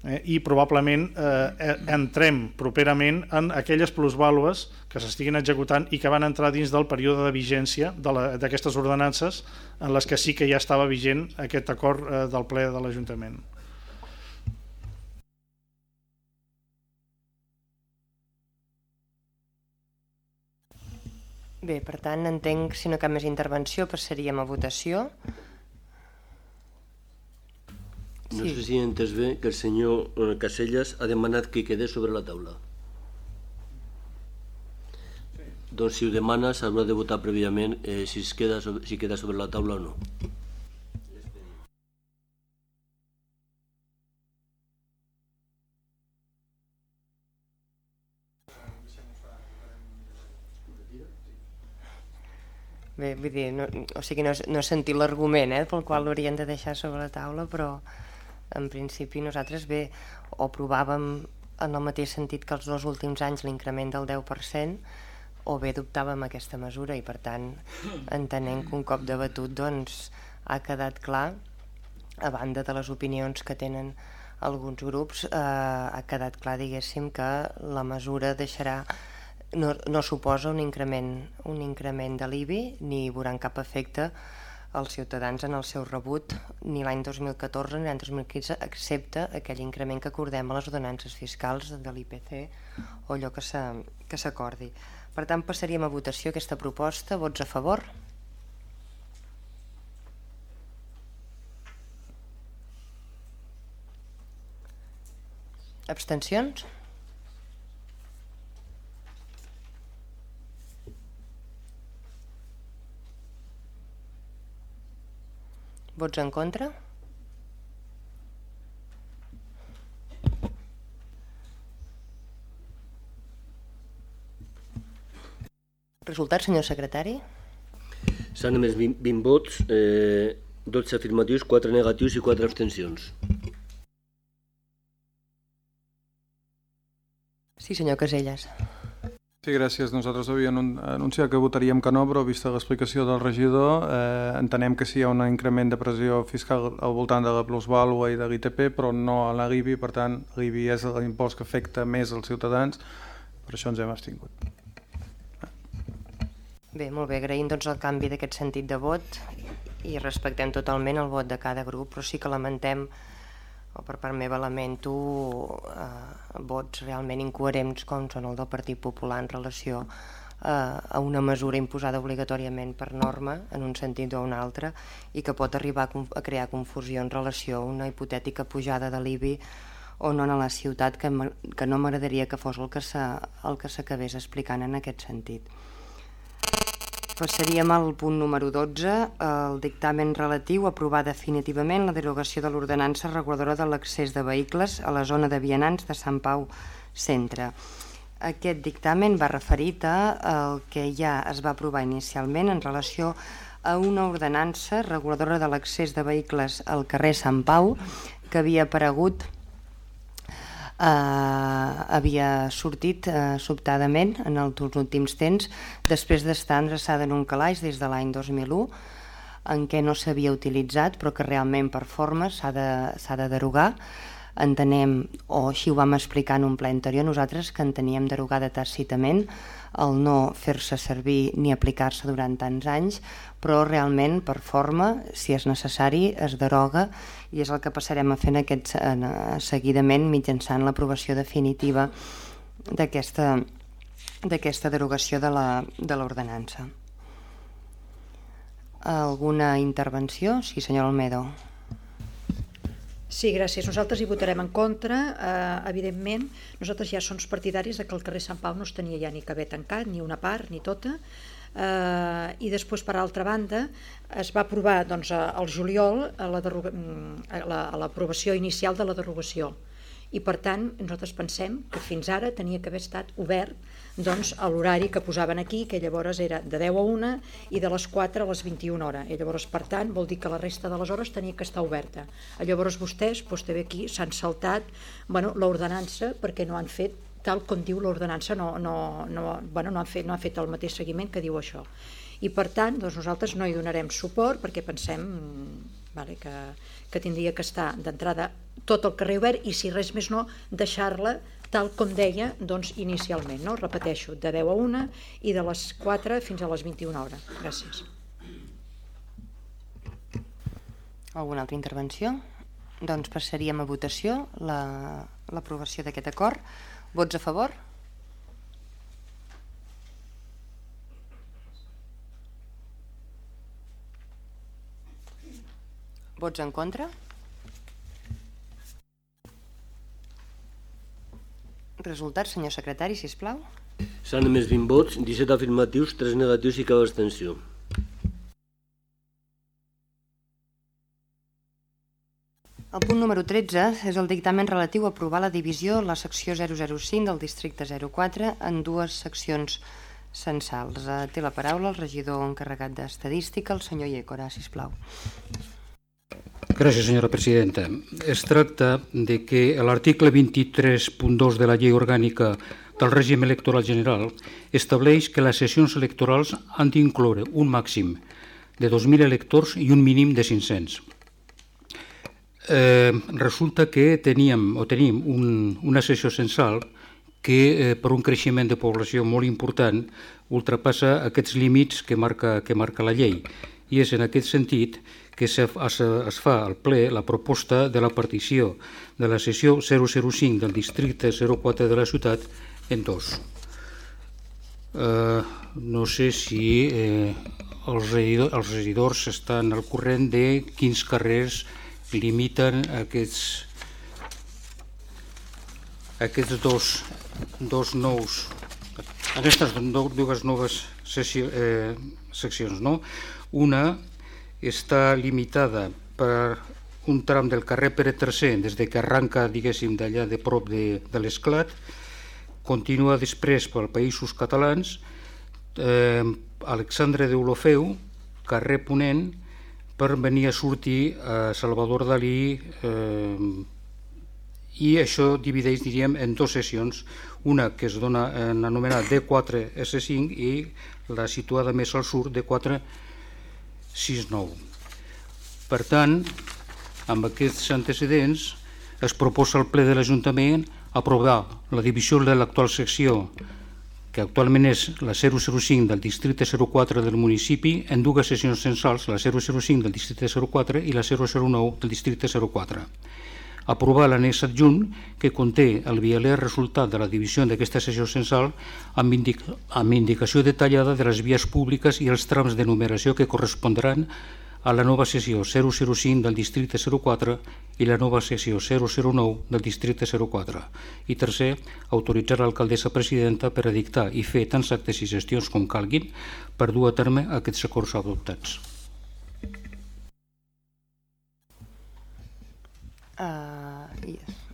eh, i probablement eh, entrem properament en aquelles plusvàlues que s'estiguin executant i que van entrar dins del període de vigència d'aquestes ordenances en les que sí que ja estava vigent aquest acord eh, del ple de l'Ajuntament. Bé, per tant, entenc, si no cap més intervenció, passaríem a votació. No sí. sé si he entès bé que el senyor Casellas ha demanat que quede sobre la taula. Sí. Doncs si ho demana s'haurà de votar prèviament eh, si, es queda, si queda sobre la taula o no. Bé, vull dir, no, o sigui, no, no he sentit l'argument eh, pel qual l'haurien de deixar sobre la taula, però en principi nosaltres bé o provàvem en el mateix sentit que els dos últims anys l'increment del 10% o bé adoptàvem aquesta mesura i per tant entenent que un cop debatut doncs ha quedat clar a banda de les opinions que tenen alguns grups eh, ha quedat clar diguéssim que la mesura deixarà no, no suposa un increment, un increment de l'IBI ni veuran cap efecte als ciutadans en el seu rebut ni l'any 2014 ni l'any 2015, excepte aquell increment que acordem a les ordenances fiscals de l'IPC o allò que s'acordi. Per tant, passaríem a votació aquesta proposta. Vots a favor? Abstencions? Vots en contra? Resultat, senyor secretari? S'han emès 20, 20 vots, eh, 12 afirmatius, 4 negatius i 4 abstencions. Sí, senyor Caselles. Sí, gràcies. Nosaltres havíem anunciat que votaríem que no, però vista l'explicació del regidor, eh, entenem que sí hi ha un increment de pressió fiscal al voltant de la plusvàlua i de l'ITP, però no a la l'IBI, per tant, l'IBI és l'impost que afecta més als ciutadans, per això ens hem abstingut. Bé, molt bé, agraïm doncs el canvi d'aquest sentit de vot i respectem totalment el vot de cada grup, però sí que lamentem o per part meva lamento eh, vots realment incoherents com són el del Partit Popular en relació eh, a una mesura imposada obligatòriament per norma en un sentit o un altre i que pot arribar a, a crear confusió en relació a una hipotètica pujada de l'IBI o no a la ciutat que, que no m'agradaria que fos el que s'acabés explicant en aquest sentit. Passaríem al punt número 12, el dictamen relatiu a aprovar definitivament la derogació de l'ordenança reguladora de l'accés de vehicles a la zona de vianants de Sant Pau Centre. Aquest dictamen va referit al que ja es va aprovar inicialment en relació a una ordenança reguladora de l'accés de vehicles al carrer Sant Pau que havia aparegut eh, havia sortit eh, sobtadament en els últims temps després d'estar endreçada en un calaix des de l'any 2001 en què no s'havia utilitzat però que realment per forma s'ha de, de derogar. Entenem, o així ho vam explicar en un ple anterior, nosaltres que enteníem derogada tàcitament el no fer-se servir ni aplicar-se durant tants anys, però realment per forma, si és necessari, es deroga i és el que passarem a fer en aquest, en, seguidament mitjançant l'aprovació definitiva d'aquesta d'aquesta derogació de l'ordenança. Alguna intervenció? Sí, senyor Almedo. Sí, gràcies. Nosaltres hi votarem en contra. Eh, evidentment, nosaltres ja som partidaris de que el carrer Sant Pau no es tenia ja ni que haver tancat, ni una part, ni tota. Eh, I després, per altra banda, es va aprovar doncs, al juliol mm, l'aprovació la inicial de la derogació i per tant nosaltres pensem que fins ara tenia que haver estat obert doncs, a l'horari que posaven aquí, que llavors era de 10 a 1 i de les 4 a les 21 hores. I llavors, per tant, vol dir que la resta de les hores tenia que estar oberta. Llavors vostès, doncs, també aquí, s'han saltat bueno, l'ordenança perquè no han fet tal com diu l'ordenança, no, no, no, bueno, no, han fet, no han fet el mateix seguiment que diu això. I per tant, doncs nosaltres no hi donarem suport perquè pensem vale, que, que tindria que estar d'entrada tot el carrer obert i si res més no deixar-la tal com deia doncs, inicialment, no? repeteixo, de 10 a 1 i de les 4 fins a les 21 hores. Gràcies. Alguna altra intervenció? Doncs passaríem a votació l'aprovació la, d'aquest acord. Vots a favor? Vots en contra? Resultats, senyor secretari, si plau. S'han emès 20 vots, 17 afirmatius, 3 negatius i cap abstenció. El punt número 13 és el dictamen relatiu a aprovar la divisió la secció 005 del districte 04 en dues seccions censals. Eh, té la paraula el regidor encarregat d'estadística, el senyor Iecora, sisplau. Gràcies, senyora presidenta. Es tracta de que l'article 23.2 de la llei orgànica del règim electoral general estableix que les sessions electorals han d'incloure un màxim de 2.000 electors i un mínim de 500. Eh, resulta que teníem o tenim un, una sessió censal que eh, per un creixement de població molt important ultrapassa aquests límits que marca, que marca la llei i és en aquest sentit que es, es fa al ple la proposta de la partició de la sessió 005 del districte 04 de la ciutat en dos. Eh, no sé si eh, els, regidors, els regidors estan al corrent de quins carrers limiten aquests, aquests dos, dos nous aquestes dues noves sessió, eh, seccions. No? Una està limitada per un tram del carrer Pere III, des de que arranca, diguéssim, d'allà de prop de, de l'Esclat, continua després pel Països Catalans, eh, Alexandre d'Olofeu, carrer Ponent, per venir a sortir a Salvador Dalí eh, i això divideix, diríem, en dues sessions, una que es dona en anomenat D4S5 i la situada més al sud, D4 6-9. Per tant, amb aquests antecedents, es proposa al ple de l'Ajuntament aprovar la divisió de l'actual secció que actualment és la 005 del districte 04 del municipi en dues sessions censals, la 005 del districte 04 i la 009 del districte 04 aprovar l'annex adjunt que conté el vialer resultat de la divisió d'aquesta sessió censal amb, amb indicació detallada de les vies públiques i els trams de numeració que correspondran a la nova sessió 005 del districte 04 i la nova sessió 009 del districte 04. I tercer, autoritzar l'alcaldessa presidenta per a dictar i fer tants actes i gestions com calguin per dur a terme aquests acords adoptats. Uh,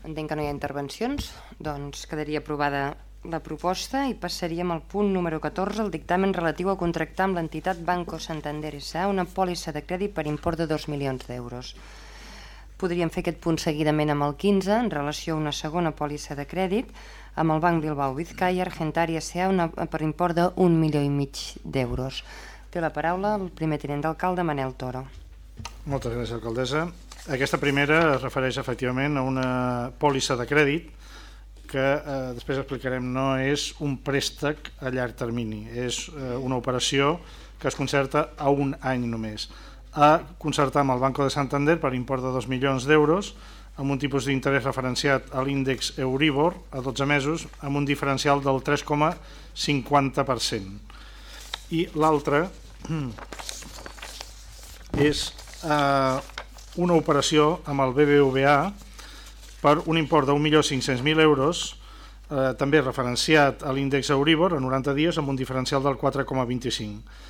entenc que no hi ha intervencions, doncs quedaria aprovada la proposta i passaríem al punt número 14, el dictamen relatiu a contractar amb l'entitat Banco Santander S.A. una pòlissa de crèdit per import de 2 milions d'euros. podríem fer aquest punt seguidament amb el 15 en relació a una segona pòlissa de crèdit amb el Banc Bilbao Vizcaya Argentària S.A. Per import d'un milió i mig d'euros. Té la paraula el primer tinent d'alcalde Manel Toro. Moltes gràcies, alcaldessa. Aquesta primera es refereix efectivament a una pòlissa de crèdit que eh, després explicarem no és un préstec a llarg termini, és eh, una operació que es concerta a un any només. A concertar amb el Banco de Santander per import de 2 milions d'euros amb un tipus d'interès referenciat a l'índex Euribor a 12 mesos amb un diferencial del 3,50%. I l'altre és eh, una operació amb el BBVA per un import de 1.500.000 euros eh, també referenciat a l'índex Euribor a 90 dies amb un diferencial del 4,25.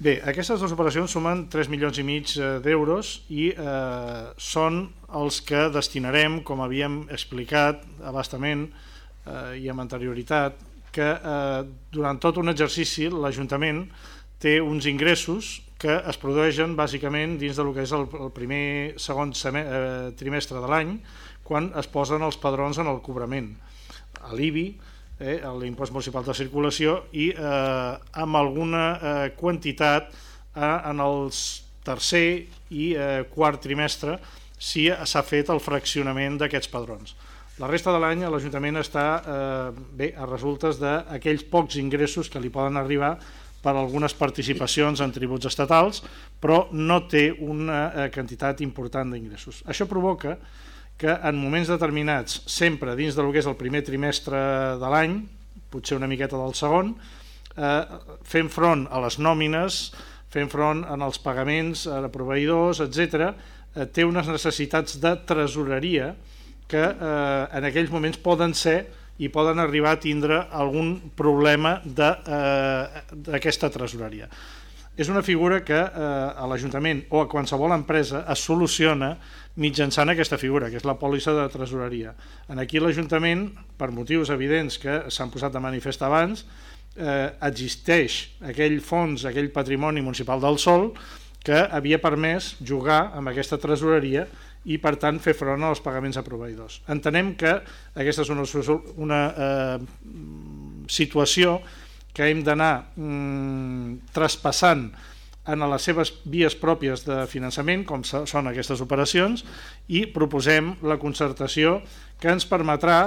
Bé, aquestes dues operacions sumen 3 milions i mig eh, d'euros i eh, són els que destinarem, com havíem explicat abastament eh, i amb anterioritat, que eh, durant tot un exercici l'Ajuntament té uns ingressos que es produeixen bàsicament dins del que és el, el primer segon eh, trimestre de l'any quan es posen els padrons en el cobrament. A l'IBI, eh, l'impost municipal de circulació i eh, amb alguna eh, quantitat eh, en els tercer i eh, quart trimestre si s'ha fet el fraccionament d'aquests padrons. La resta de l'any l'Ajuntament està eh, bé a resultes d'aquells pocs ingressos que li poden arribar per algunes participacions en tributs estatals, però no té una eh, quantitat important d'ingressos. Això provoca que en moments determinats, sempre dins del que és el primer trimestre de l'any, potser una miqueta del segon, eh, fem front a les nòmines, fem front en els pagaments a proveïdors, etc, eh, té unes necessitats de tresoreria que eh, en aquells moments poden ser i poden arribar a tindre algun problema d'aquesta eh, tresoreria. És una figura que eh, a l'Ajuntament o a qualsevol empresa es soluciona mitjançant aquesta figura, que és la pòlissa de tresoreria. En aquí l'Ajuntament, per motius evidents que s'han posat de manifest abans, eh, existeix aquell fons, aquell patrimoni municipal del sol, que havia permès jugar amb aquesta tresoreria i per tant fer front als pagaments a proveïdors. Entenem que aquesta és una, una eh, situació que hem d'anar mm, traspassant en les seves vies pròpies de finançament, com són aquestes operacions, i proposem la concertació que ens permetrà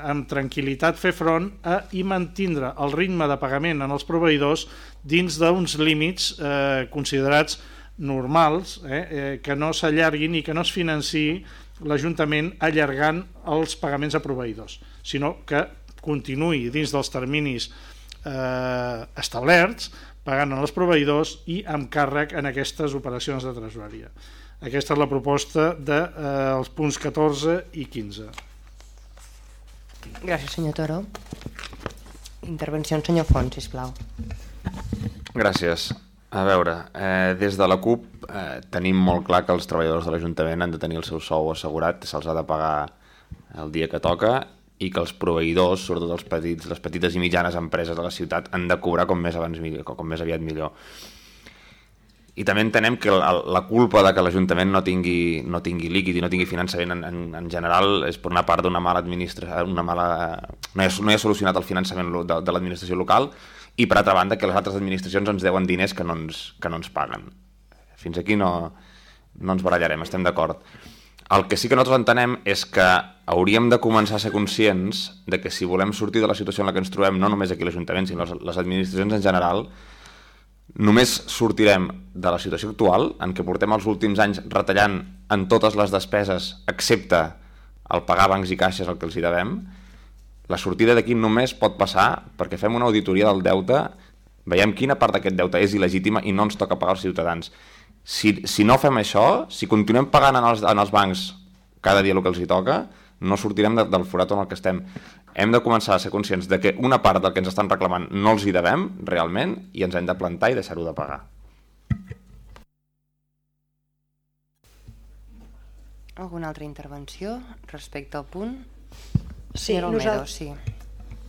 amb tranquil·litat fer front a i mantindre el ritme de pagament en els proveïdors dins d'uns límits eh, considerats normals, eh, eh, que no s'allarguin i que no es financi l'Ajuntament allargant els pagaments a proveïdors, sinó que continuï dins dels terminis eh, establerts, pagant als proveïdors i amb càrrec en aquestes operacions de tresoreria. Aquesta és la proposta dels de, eh, punts 14 i 15. Gràcies, senyor Toro. Intervenció en senyor Font, sisplau. Gràcies. A veure, eh, des de la CUP eh, tenim molt clar que els treballadors de l'Ajuntament han de tenir el seu sou assegurat, se'ls ha de pagar el dia que toca i que els proveïdors, sobretot els petits, les petites i mitjanes empreses de la ciutat, han de cobrar com més, abans millor, com més aviat millor. I també entenem que la, la culpa de que l'Ajuntament no tingui, no tingui líquid i no tingui finançament en, en, en general és per una part d'una mala administració, una mala... No hi, ha, no hi ha solucionat el finançament de, de l'administració local i per altra banda que les altres administracions ens deuen diners que no ens, que no ens paguen. Fins aquí no, no ens barallarem, estem d'acord. El que sí que nosaltres entenem és que hauríem de començar a ser conscients de que si volem sortir de la situació en la que ens trobem, no només aquí l'Ajuntament, sinó les administracions en general, només sortirem de la situació actual, en què portem els últims anys retallant en totes les despeses, excepte el pagar bancs i caixes el que els hi devem, la sortida d'aquí només pot passar perquè fem una auditoria del deute, veiem quina part d'aquest deute és il·legítima i no ens toca pagar als ciutadans. Si, si no fem això, si continuem pagant en els, en els bancs cada dia el que els hi toca, no sortirem de, del forat on el que estem. Hem de començar a ser conscients de que una part del que ens estan reclamant no els hi devem realment i ens hem de plantar i deixar-ho de pagar. Alguna altra intervenció respecte al punt? Sí, Olmedo, nosaltres, sí.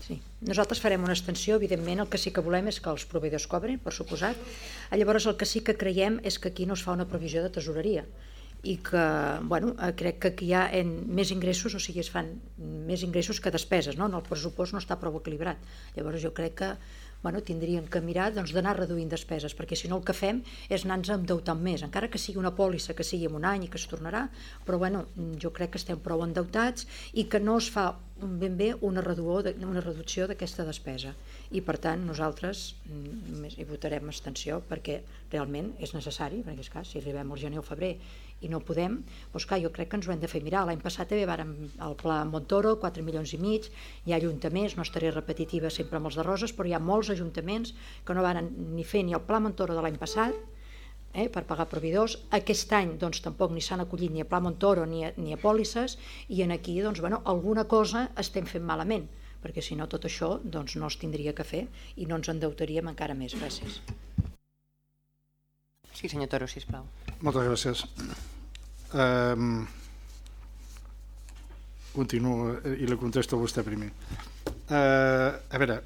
sí. Nosaltres farem una extensió, evidentment, el que sí que volem és que els proveïdors cobrin, per suposat. Llavors, el que sí que creiem és que aquí no es fa una previsió de tesoreria i que bueno, eh, crec que aquí hi ha en, més ingressos, o sigui, es fan més ingressos que despeses, no? en el pressupost no està prou equilibrat. Llavors jo crec que bueno, tindríem que mirar doncs, d'anar reduint despeses, perquè si no el que fem és anar-nos endeutant més, encara que sigui una pòlissa que sigui en un any i que es tornarà, però bueno, jo crec que estem prou endeutats i que no es fa ben bé una, una reducció d'aquesta despesa i per tant nosaltres mm, hi votarem abstenció perquè realment és necessari, perquè és clar, si arribem al gener o febrer i no podem, doncs clar, jo crec que ens ho hem de fer mirar. L'any passat també vàrem el pla Montoro, 4 milions i mig, hi ha ajuntaments, no estaré repetitiva sempre amb els de Roses, però hi ha molts ajuntaments que no van ni fer ni el pla Montoro de l'any passat, eh, per pagar proveïdors. Aquest any doncs, tampoc ni s'han acollit ni a Pla Montoro ni a, ni a pòlisses i en aquí doncs, bueno, alguna cosa estem fent malament perquè si no tot això doncs, no es tindria que fer i no ens endeutaríem encara més. Gràcies. Sí, senyor Toro, sisplau. Moltes gràcies. Um, continuo eh, i li contesto a vostè primer. Uh, a veure,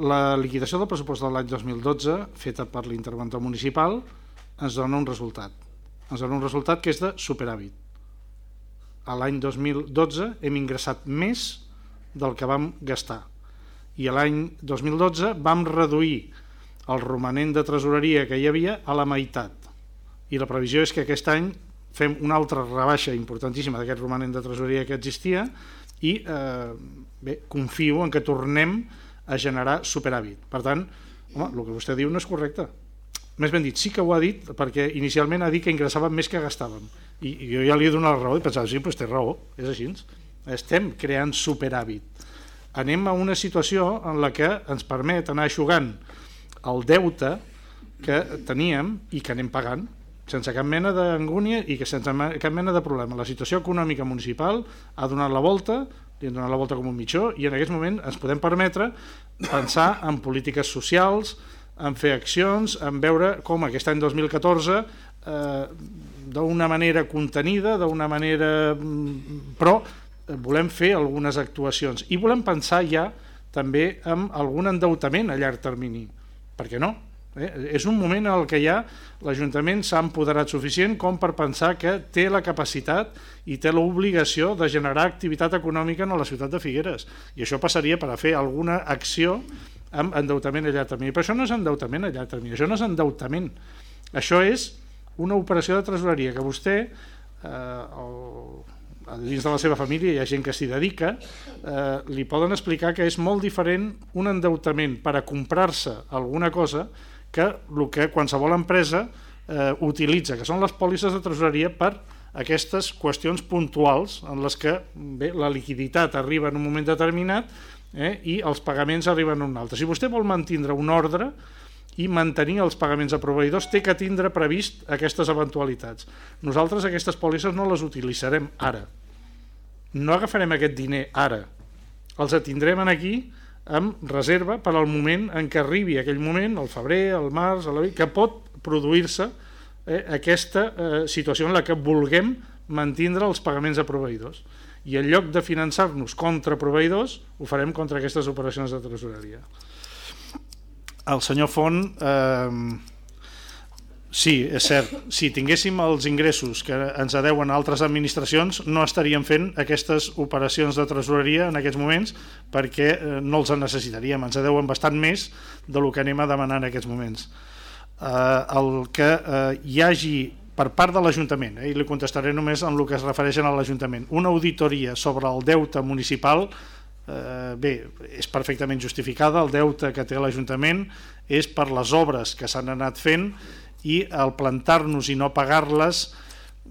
la liquidació del pressupost de l'any 2012, feta per l'interventor municipal, ens dona un resultat. Ens dona un resultat que és de superàvit. A l'any 2012 hem ingressat més del que vam gastar. I l'any 2012 vam reduir el romanent de tresoreria que hi havia a la meitat. I la previsió és que aquest any fem una altra rebaixa importantíssima d'aquest romanent de tresoreria que existia i eh, bé, confio en que tornem a generar superàvit. Per tant, home, el que vostè diu no és correcte. Més ben dit, sí que ho ha dit perquè inicialment ha dit que ingressàvem més que gastàvem. I, i jo ja li he donat la raó i pensava, sí, doncs té raó, és així. Estem creant superàvit. Anem a una situació en la que ens permet anar aixugant el deute que teníem i que anem pagant sense cap mena d'angúnia i que sense cap mena de problema. La situació econòmica municipal ha donat la volta, li han donat la volta com un mitjó i en aquest moment ens podem permetre pensar en polítiques socials, en fer accions, en veure com aquest any 2014 eh, d'una manera contenida, d'una manera... Mm, però volem fer algunes actuacions i volem pensar ja també en algun endeutament a llarg termini. Per què no? Eh? És un moment en que ja l'Ajuntament s'ha empoderat suficient com per pensar que té la capacitat i té l'obligació de generar activitat econòmica en la ciutat de Figueres. I això passaria per a fer alguna acció amb endeutament a llarg termini. Però això no és endeutament a llarg termini, això no és endeutament. Això és una operació de tresoreria que vostè, eh, el, dins de la seva família hi ha gent que s'hi dedica, eh, li poden explicar que és molt diferent un endeutament per a comprar-se alguna cosa que el que qualsevol empresa eh, utilitza, que són les pòlisses de tresoreria per aquestes qüestions puntuals en les que bé, la liquiditat arriba en un moment determinat eh, i els pagaments arriben en un altre. Si vostè vol mantindre un ordre i mantenir els pagaments a proveïdors, té que tindre previst aquestes eventualitats. Nosaltres aquestes pòlisses no les utilitzarem ara. No agafarem aquest diner ara. Els atindrem aquí amb reserva per al moment en què arribi aquell moment, el febrer, el març, el... que pot produir-se eh, aquesta eh, situació en la que vulguem mantindre els pagaments a proveïdors. I en lloc de finançar-nos contra proveïdors, ho farem contra aquestes operacions de tresoreria. El senyor Font eh, Sí, és cert. Si tinguéssim els ingressos que ens adeuen a altres administracions, no estaríem fent aquestes operacions de tresoreria en aquests moments perquè eh, no els necessitaríem. Ens adeuen bastant més de lo que anem a demanar en aquests moments. Eh, el que eh, hi hagi per part de l'Ajuntament, eh, i li contestaré només en el que es refereixen a l'Ajuntament, una auditoria sobre el deute municipal eh, bé, és perfectament justificada, el deute que té l'Ajuntament és per les obres que s'han anat fent i el plantar-nos i no pagar-les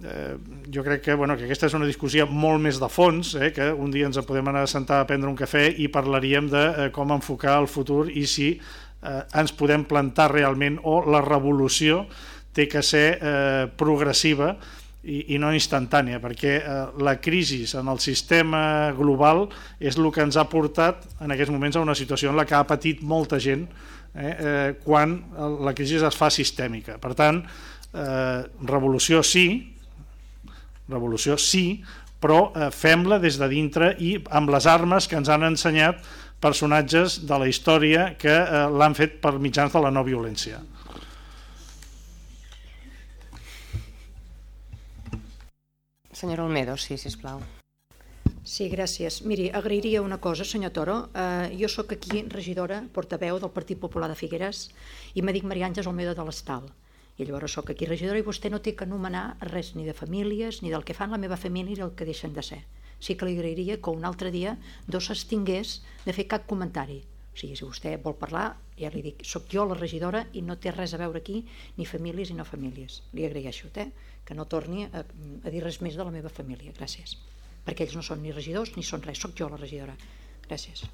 eh, jo crec que, bueno, que aquesta és una discussió molt més de fons, eh, que un dia ens podem anar a sentar a prendre un cafè i parlaríem de eh, com enfocar el futur i si eh, ens podem plantar realment o la revolució té que ser eh, progressiva i, i no instantània, perquè eh, la crisi en el sistema global és el que ens ha portat en aquests moments a una situació en la que ha patit molta gent eh, eh, quan la crisi es fa sistèmica. Per tant, eh, revolució sí, revolució sí, però eh, fem-la des de dintre i amb les armes que ens han ensenyat personatges de la història que eh, l'han fet per mitjans de la no violència. Senyora Olmedo, sí, sisplau. Sí, gràcies. Miri, agrairia una cosa, senyor Toro. Eh, jo sóc aquí regidora, portaveu del Partit Popular de Figueres i me dic Maria Àngels Olmedo de l'Estal. I llavors sóc aquí regidora i vostè no té que anomenar res ni de famílies, ni del que fan la meva família ni del que deixen de ser. Sí que li agrairia que un altre dia no s'extingués de fer cap comentari. O sigui, si vostè vol parlar, ja li dic, sóc jo la regidora i no té res a veure aquí, ni famílies ni no famílies. Li agraeixo, eh? Que no torni a, a dir res més de la meva família. Gràcies perquè ells no són ni regidors ni són res, sóc jo la regidora. Gràcies.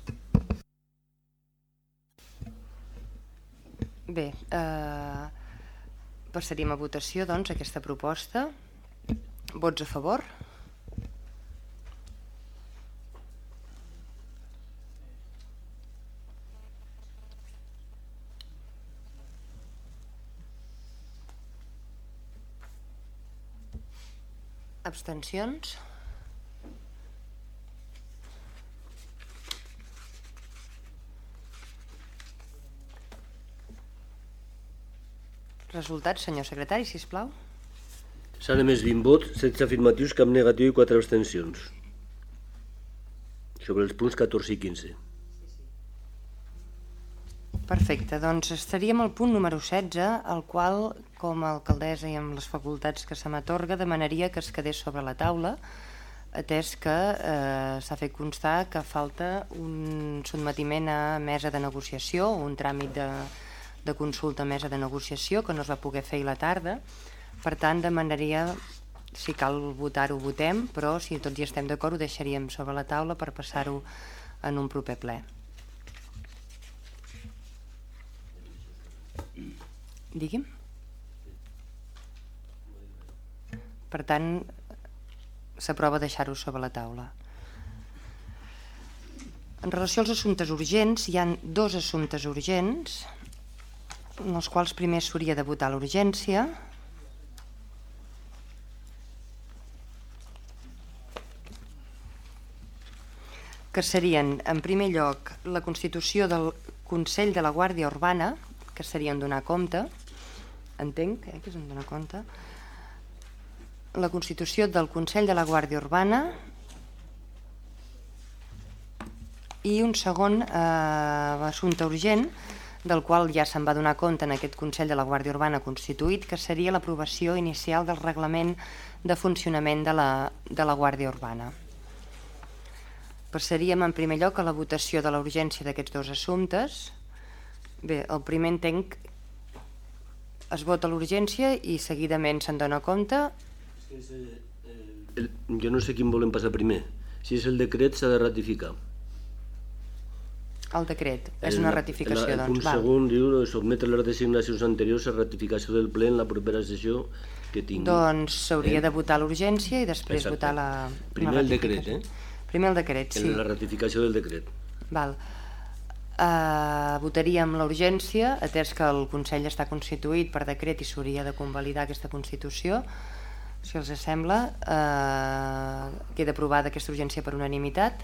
Bé, eh, passaríem a votació doncs aquesta proposta. Vots a favor? Abstencions? Resultats, senyor secretari, si plau. S'han emès 20 vots, 16 afirmatius, cap negatiu i 4 abstencions. Sobre els punts 14 i 15. Perfecte, doncs estaríem al punt número 16, el qual, com a alcaldessa i amb les facultats que se m'atorga, demanaria que es quedés sobre la taula, atès que eh, s'ha fet constar que falta un sotmetiment a mesa de negociació, un tràmit de, de consulta a mesa de negociació que no es va poder fer la tarda. Per tant, demanaria, si cal votar-ho, votem, però si tots hi estem d'acord ho deixaríem sobre la taula per passar-ho en un proper ple. Digui'm. Per tant, s'aprova deixar-ho sobre la taula. En relació als assumptes urgents, hi han dos assumptes urgents en els quals primer s'hauria de votar l'urgència. que serien, en primer lloc, la constitució del Consell de la Guàrdia Urbana, que serien donar compte, entenc eh, que és en donar compte, la constitució del Consell de la Guàrdia Urbana i un segon eh, assumpte urgent, del qual ja se'n va donar compte en aquest Consell de la Guàrdia Urbana constituït, que seria l'aprovació inicial del reglament de funcionament de la, de la Guàrdia Urbana. Passaríem en primer lloc a la votació de la urgència d'aquests dos assumptes. Bé, el primer entenc es vota l'urgència i seguidament se'n dona compte. El, jo no sé quin volem passar primer. Si és el decret s'ha de ratificar. El decret és una ratificació, el, el, doncs. El punt segon diu sotmetre les designacions anteriors a ratificació del ple en la propera sessió que tingui. Doncs s'hauria eh? de votar l'urgència i després Exacte. votar la, Primer la el decret, eh? Primer el decret, sí. En la ratificació del decret. Val. Uh, votaríem la urgència, atès que el Consell està constituït per decret i s'hauria de convalidar aquesta Constitució. Si els sembla, uh, queda aprovada aquesta urgència per unanimitat.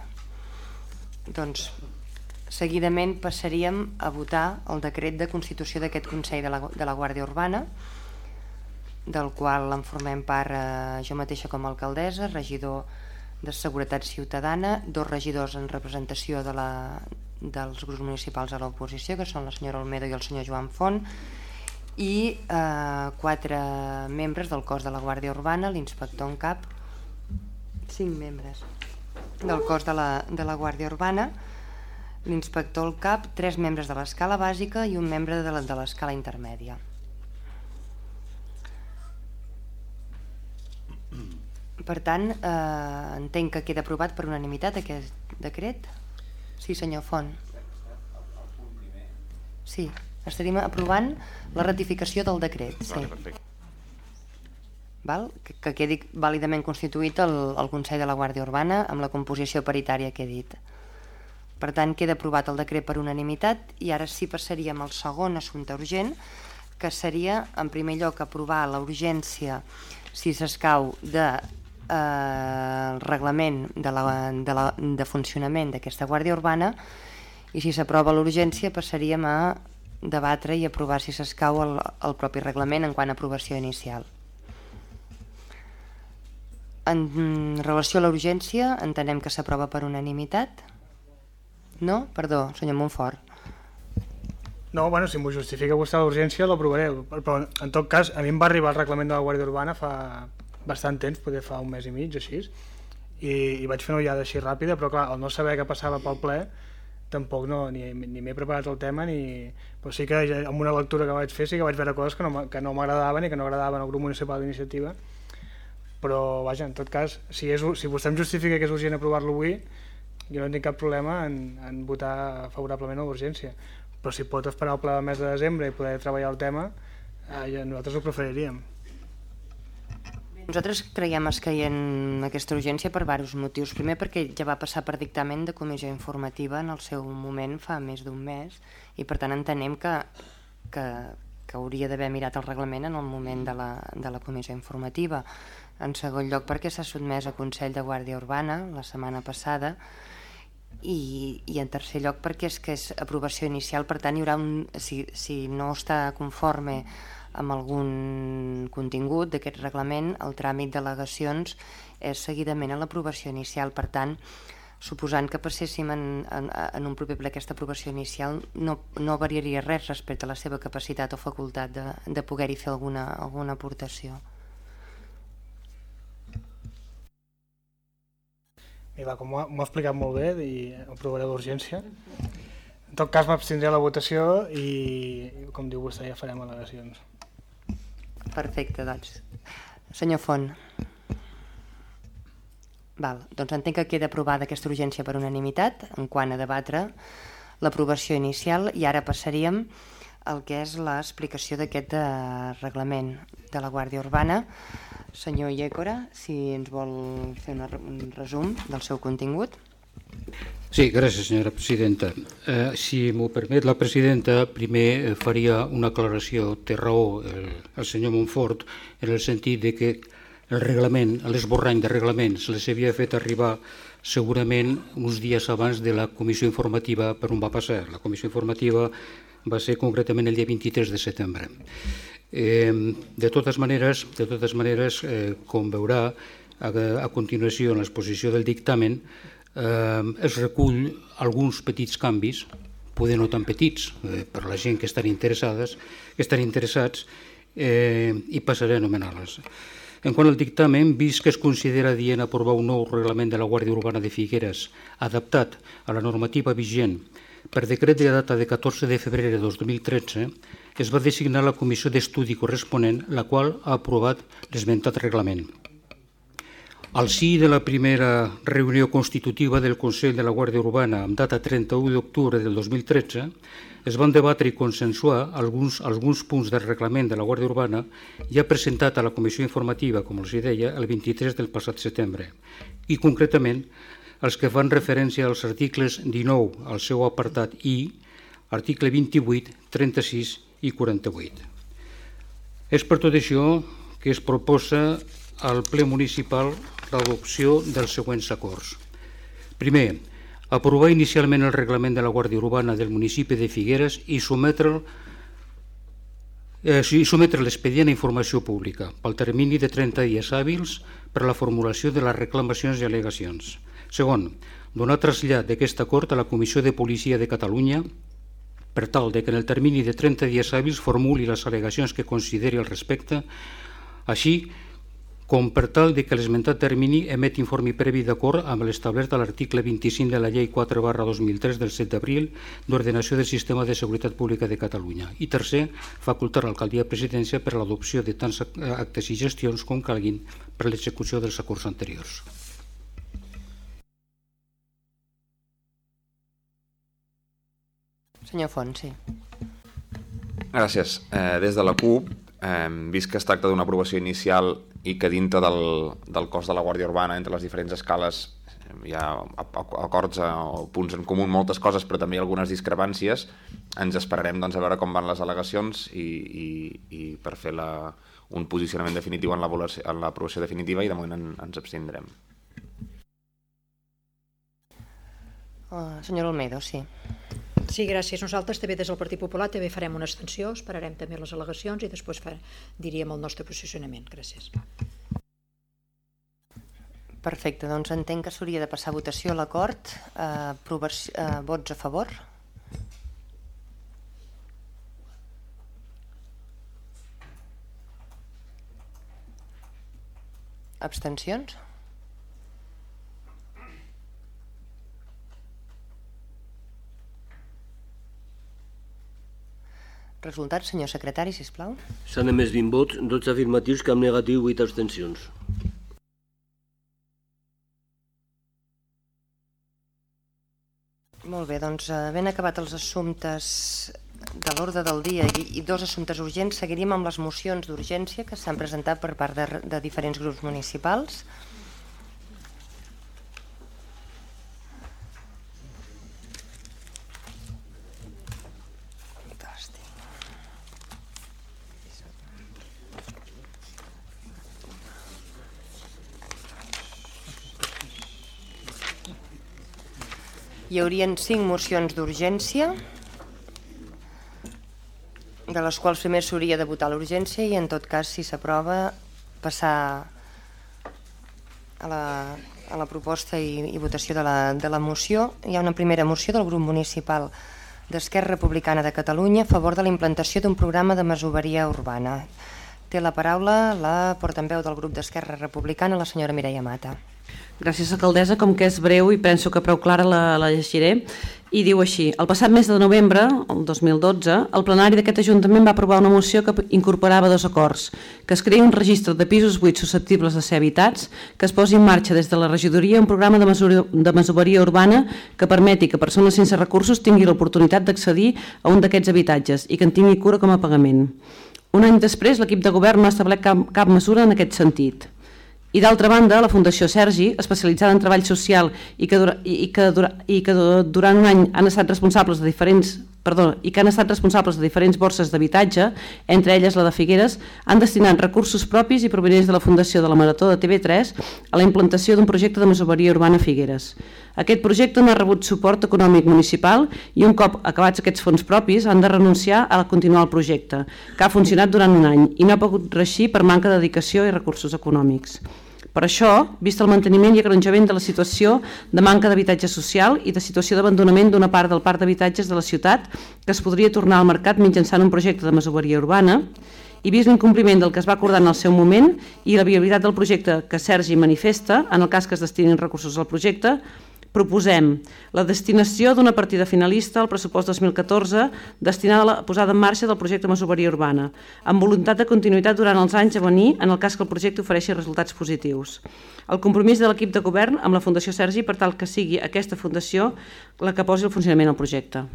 Doncs Seguidament passaríem a votar el decret de constitució d'aquest Consell de la, de la Guàrdia Urbana, del qual en formem part eh, jo mateixa com a alcaldessa, regidor de Seguretat Ciutadana, dos regidors en representació de la, dels grups municipals a l'oposició, que són la senyora Olmedo i el senyor Joan Font, i eh, quatre membres del cos de la Guàrdia Urbana, l'inspector en cap, cinc membres del cos de la, de la Guàrdia Urbana, l'inspector al CAP, tres membres de l'escala bàsica i un membre de l'escala intermèdia. Per tant, eh, entenc que queda aprovat per unanimitat aquest decret. Sí, senyor Font. Sí, estaríem aprovant la ratificació del decret. Sí. Vale, Val? Que, que quedi vàlidament constituït el, el Consell de la Guàrdia Urbana amb la composició paritària que he dit. Per tant, queda aprovat el decret per unanimitat i ara sí passaríem al segon assumpte urgent, que seria, en primer lloc, aprovar la urgència, si s'escau, de eh, reglament de, la, de, la, de funcionament d'aquesta Guàrdia Urbana i si s'aprova l'urgència passaríem a debatre i aprovar si s'escau el, el propi reglament en quant a aprovació inicial. En relació a l'urgència, entenem que s'aprova per unanimitat. No? Perdó, senyor Montfort. No, bueno, si m'ho justifica vostè l'urgència l'aprovaré, però en tot cas a mi em va arribar el reglament de la Guàrdia Urbana fa bastant temps, poder fa un mes i mig, així, i, i vaig fer una ullada així ràpida, però clar, el no saber què passava pel ple, tampoc no, ni, ni m'he preparat el tema, ni... però sí que ja, amb una lectura que vaig fer sí que vaig veure coses que no, que no m'agradaven i que no agradaven al grup municipal d'iniciativa, però vaja, en tot cas, si, és, si vostè em justifica que és urgent aprovar-lo avui, jo no tinc cap problema en, en votar favorablement a l'urgència però si pot esperar el pla del mes de desembre i poder treballar el tema, eh, ja nosaltres ho preferiríem. Nosaltres creiem escaient aquesta urgència per diversos motius. Primer perquè ja va passar per dictamen de comissió informativa en el seu moment fa més d'un mes i per tant entenem que, que, que hauria d'haver mirat el reglament en el moment de la, de la comissió informativa. En segon lloc perquè s'ha sotmès a Consell de Guàrdia Urbana la setmana passada i, i en tercer lloc perquè és que és aprovació inicial, per tant hi haurà un, si, si no està conforme amb algun contingut d'aquest reglament, el tràmit d'al·legacions és seguidament a l'aprovació inicial, per tant suposant que passéssim en, en, en un proper ple aquesta aprovació inicial no, no variaria res respecte a la seva capacitat o facultat de, de poder-hi fer alguna, alguna aportació. I va, com m'ho ha explicat molt bé i aprovaré l'urgència. En tot cas m'abstindré a la votació i, com diu vostè, ja farem al·legacions. Perfecte, doncs. Senyor Font. Val, doncs entenc que queda aprovada aquesta urgència per unanimitat en quant a debatre l'aprovació inicial i ara passaríem al que és l'explicació d'aquest eh, reglament de la Guàrdia Urbana Senyor Iécora, si ens vol fer un resum del seu contingut. Sí, gràcies, senyora presidenta. Eh, si m'ho permet la presidenta, primer eh, faria una aclaració, té raó el, el senyor Montfort, en el sentit de que el reglament, l'esborrany de reglaments, les havia fet arribar segurament uns dies abans de la comissió informativa per on va passar. La comissió informativa va ser concretament el dia 23 de setembre. Eh, de totes maneres, de totes maneres eh, com veurà a, a continuació en l'exposició del dictamen, eh, es recull alguns petits canvis, poder no tan petits, eh, per la gent que estan interessades, que estan interessats, eh, i passaré a anomenar-les. En quant al dictamen, vist que es considera dient aprovar un nou reglament de la Guàrdia Urbana de Figueres adaptat a la normativa vigent per decret de data de 14 de febrer de 2013, es va designar la comissió d'estudi corresponent, la qual ha aprovat l'esmentat reglament. Al sí de la primera reunió constitutiva del Consell de la Guàrdia Urbana amb data 31 d'octubre del 2013, es van debatre i consensuar alguns, alguns punts del reglament de la Guàrdia Urbana ja presentat a la comissió informativa, com els deia, el 23 del passat setembre, i concretament els que fan referència als articles 19, al seu apartat I, article 28, 36 i 48. És per tot això que es proposa al ple municipal l'adopció dels següents acords. Primer, aprovar inicialment el reglament de la Guàrdia Urbana del municipi de Figueres i sometre'l eh, i sometre l'expedient a informació pública pel termini de 30 dies hàbils per a la formulació de les reclamacions i al·legacions. Segon, donar trasllat d'aquest acord a la Comissió de Policia de Catalunya per tal de que en el termini de 30 dies hàbils formuli les al·legacions que consideri al respecte, així com per tal de que l'esmentat termini emet informe previ d'acord amb l'establert a l'article 25 de la Llei 4 barra 2003 del 7 d'abril d'ordenació del Sistema de Seguretat Pública de Catalunya. I tercer, facultar l'alcaldia presidència per a l'adopció de tants actes i gestions com calguin per a l'execució dels acords anteriors. Senyor Font, sí. Gràcies. Eh, des de la CUP, eh, vist que es tracta d'una aprovació inicial i que dintre del, del cos de la Guàrdia Urbana, entre les diferents escales, hi ha acords o punts en comú moltes coses, però també algunes discrepàncies, ens esperarem doncs, a veure com van les al·legacions i, i, i per fer la, un posicionament definitiu en l'aprovació definitiva i de moment en, ens abstindrem. Uh, senyor Olmedo, sí. Sí, gràcies. Nosaltres també des del Partit Popular també farem una extensió, esperarem també les al·legacions i després fa, diríem el nostre posicionament. Gràcies. Perfecte, doncs entenc que s'hauria de passar a votació l'acord. Eh, eh, vots a favor? Abstencions? Resultats, senyor secretari, si plau. S'han emès 20 vots, 12 afirmatius, cap negatiu, 8 abstencions. Molt bé, doncs ben acabat els assumptes de l'ordre del dia i, i dos assumptes urgents, seguiríem amb les mocions d'urgència que s'han presentat per part de, de diferents grups municipals. Hi haurien cinc mocions d'urgència, de les quals primer s'hauria de votar l'urgència i en tot cas, si s'aprova, passar a la, a la proposta i, i votació de la, de la moció. Hi ha una primera moció del grup municipal d'Esquerra Republicana de Catalunya a favor de la implantació d'un programa de masoveria urbana. Té la paraula la portaveu del grup d'Esquerra Republicana, la senyora Mireia Mata. Gràcies, alcaldessa. Com que és breu i penso que prou clara la, la llegiré. I diu així, el passat mes de novembre, el 2012, el plenari d'aquest Ajuntament va aprovar una moció que incorporava dos acords, que es creï un registre de pisos buits susceptibles de ser habitats, que es posi en marxa des de la regidoria un programa de, mesura, de mesoveria urbana que permeti que persones sense recursos tinguin l'oportunitat d'accedir a un d'aquests habitatges i que en tingui cura com a pagament. Un any després, l'equip de govern no ha establert cap, cap mesura en aquest sentit. I d'altra banda, la Fundació Sergi, especialitzada en treball social i que, dura, i, que, dura, i que durant un any han estat responsables de diferents perdó, i que han estat responsables de diferents borses d'habitatge, entre elles la de Figueres, han destinat recursos propis i provenients de la Fundació de la Marató de TV3 a la implantació d'un projecte de mesoveria urbana a Figueres. Aquest projecte no ha rebut suport econòmic municipal i un cop acabats aquests fons propis han de renunciar a continuar el projecte, que ha funcionat durant un any i no ha pogut reixir per manca de dedicació i recursos econòmics. Per això, vist el manteniment i agranjament de la situació de manca d'habitatge social i de situació d'abandonament d'una part del parc d'habitatges de la ciutat que es podria tornar al mercat mitjançant un projecte de mesoveria urbana, i vist l'incompliment del que es va acordar en el seu moment i la viabilitat del projecte que Sergi manifesta, en el cas que es destinin recursos al projecte, proposem la destinació d'una partida finalista al pressupost 2014 destinada a la posada en marxa del projecte Masoveria Urbana, amb voluntat de continuïtat durant els anys a venir en el cas que el projecte ofereixi resultats positius. El compromís de l'equip de govern amb la Fundació Sergi per tal que sigui aquesta fundació la que posi el funcionament al projecte.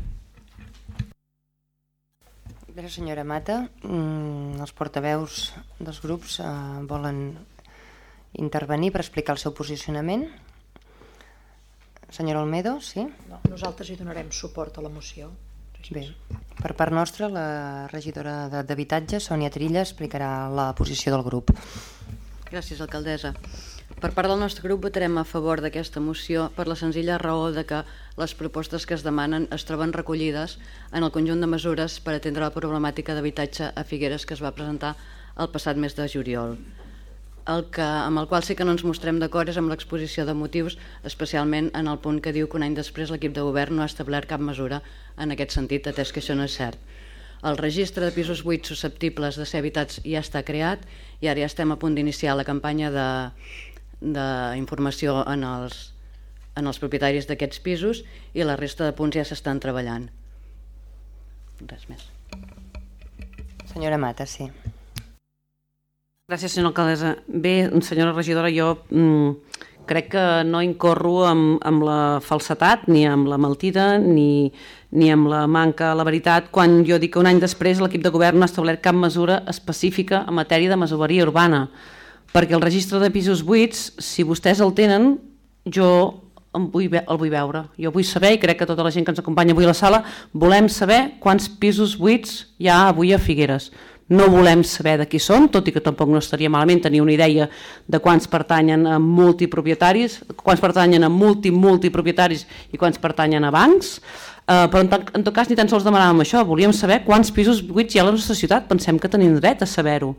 Gràcies, senyora Mata. Mm, els portaveus dels grups eh, volen intervenir per explicar el seu posicionament. Senyora Olmedo, sí? No, nosaltres hi donarem suport a la moció. Bé, per part nostra, la regidora d'Habitatge, Sònia Trilla, explicarà la posició del grup. Gràcies, alcaldessa. Per part del nostre grup votarem a favor d'aquesta moció per la senzilla raó de que les propostes que es demanen es troben recollides en el conjunt de mesures per atendre la problemàtica d'habitatge a Figueres que es va presentar el passat mes de juliol el que, amb el qual sí que no ens mostrem d'acord és amb l'exposició de motius, especialment en el punt que diu que un any després l'equip de govern no ha establert cap mesura en aquest sentit, atès que això no és cert. El registre de pisos buits susceptibles de ser habitats ja està creat i ara ja estem a punt d'iniciar la campanya d'informació en els, en els propietaris d'aquests pisos i la resta de punts ja s'estan treballant. Res més. Senyora Mata, sí. Gràcies, senyora alcaldessa. Bé, senyora regidora, jo mm, crec que no incorro amb, amb la falsetat, ni amb la mentida, ni, ni amb la manca la veritat, quan jo dic que un any després l'equip de govern no ha establert cap mesura específica en matèria de masoveria urbana. Perquè el registre de pisos buits, si vostès el tenen, jo em vull, el vull veure. Jo vull saber, i crec que tota la gent que ens acompanya avui a la sala, volem saber quants pisos buits hi ha avui a Figueres no volem saber de qui són, tot i que tampoc no estaria malament tenir una idea de quants pertanyen a multipropietaris, quants pertanyen a multi-multipropietaris i quants pertanyen a bancs, Uh, però en, en tot cas ni tan sols demanàvem això, volíem saber quants pisos buits hi ha a la nostra ciutat, pensem que tenim dret a saber-ho.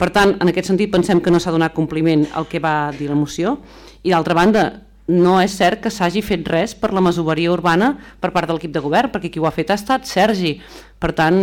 Per tant, en aquest sentit pensem que no s'ha donat compliment al que va dir la moció. I d'altra banda, no és cert que s'hagi fet res per la masoveria urbana per part de l'equip de govern, perquè qui ho ha fet ha estat Sergi. Per tant,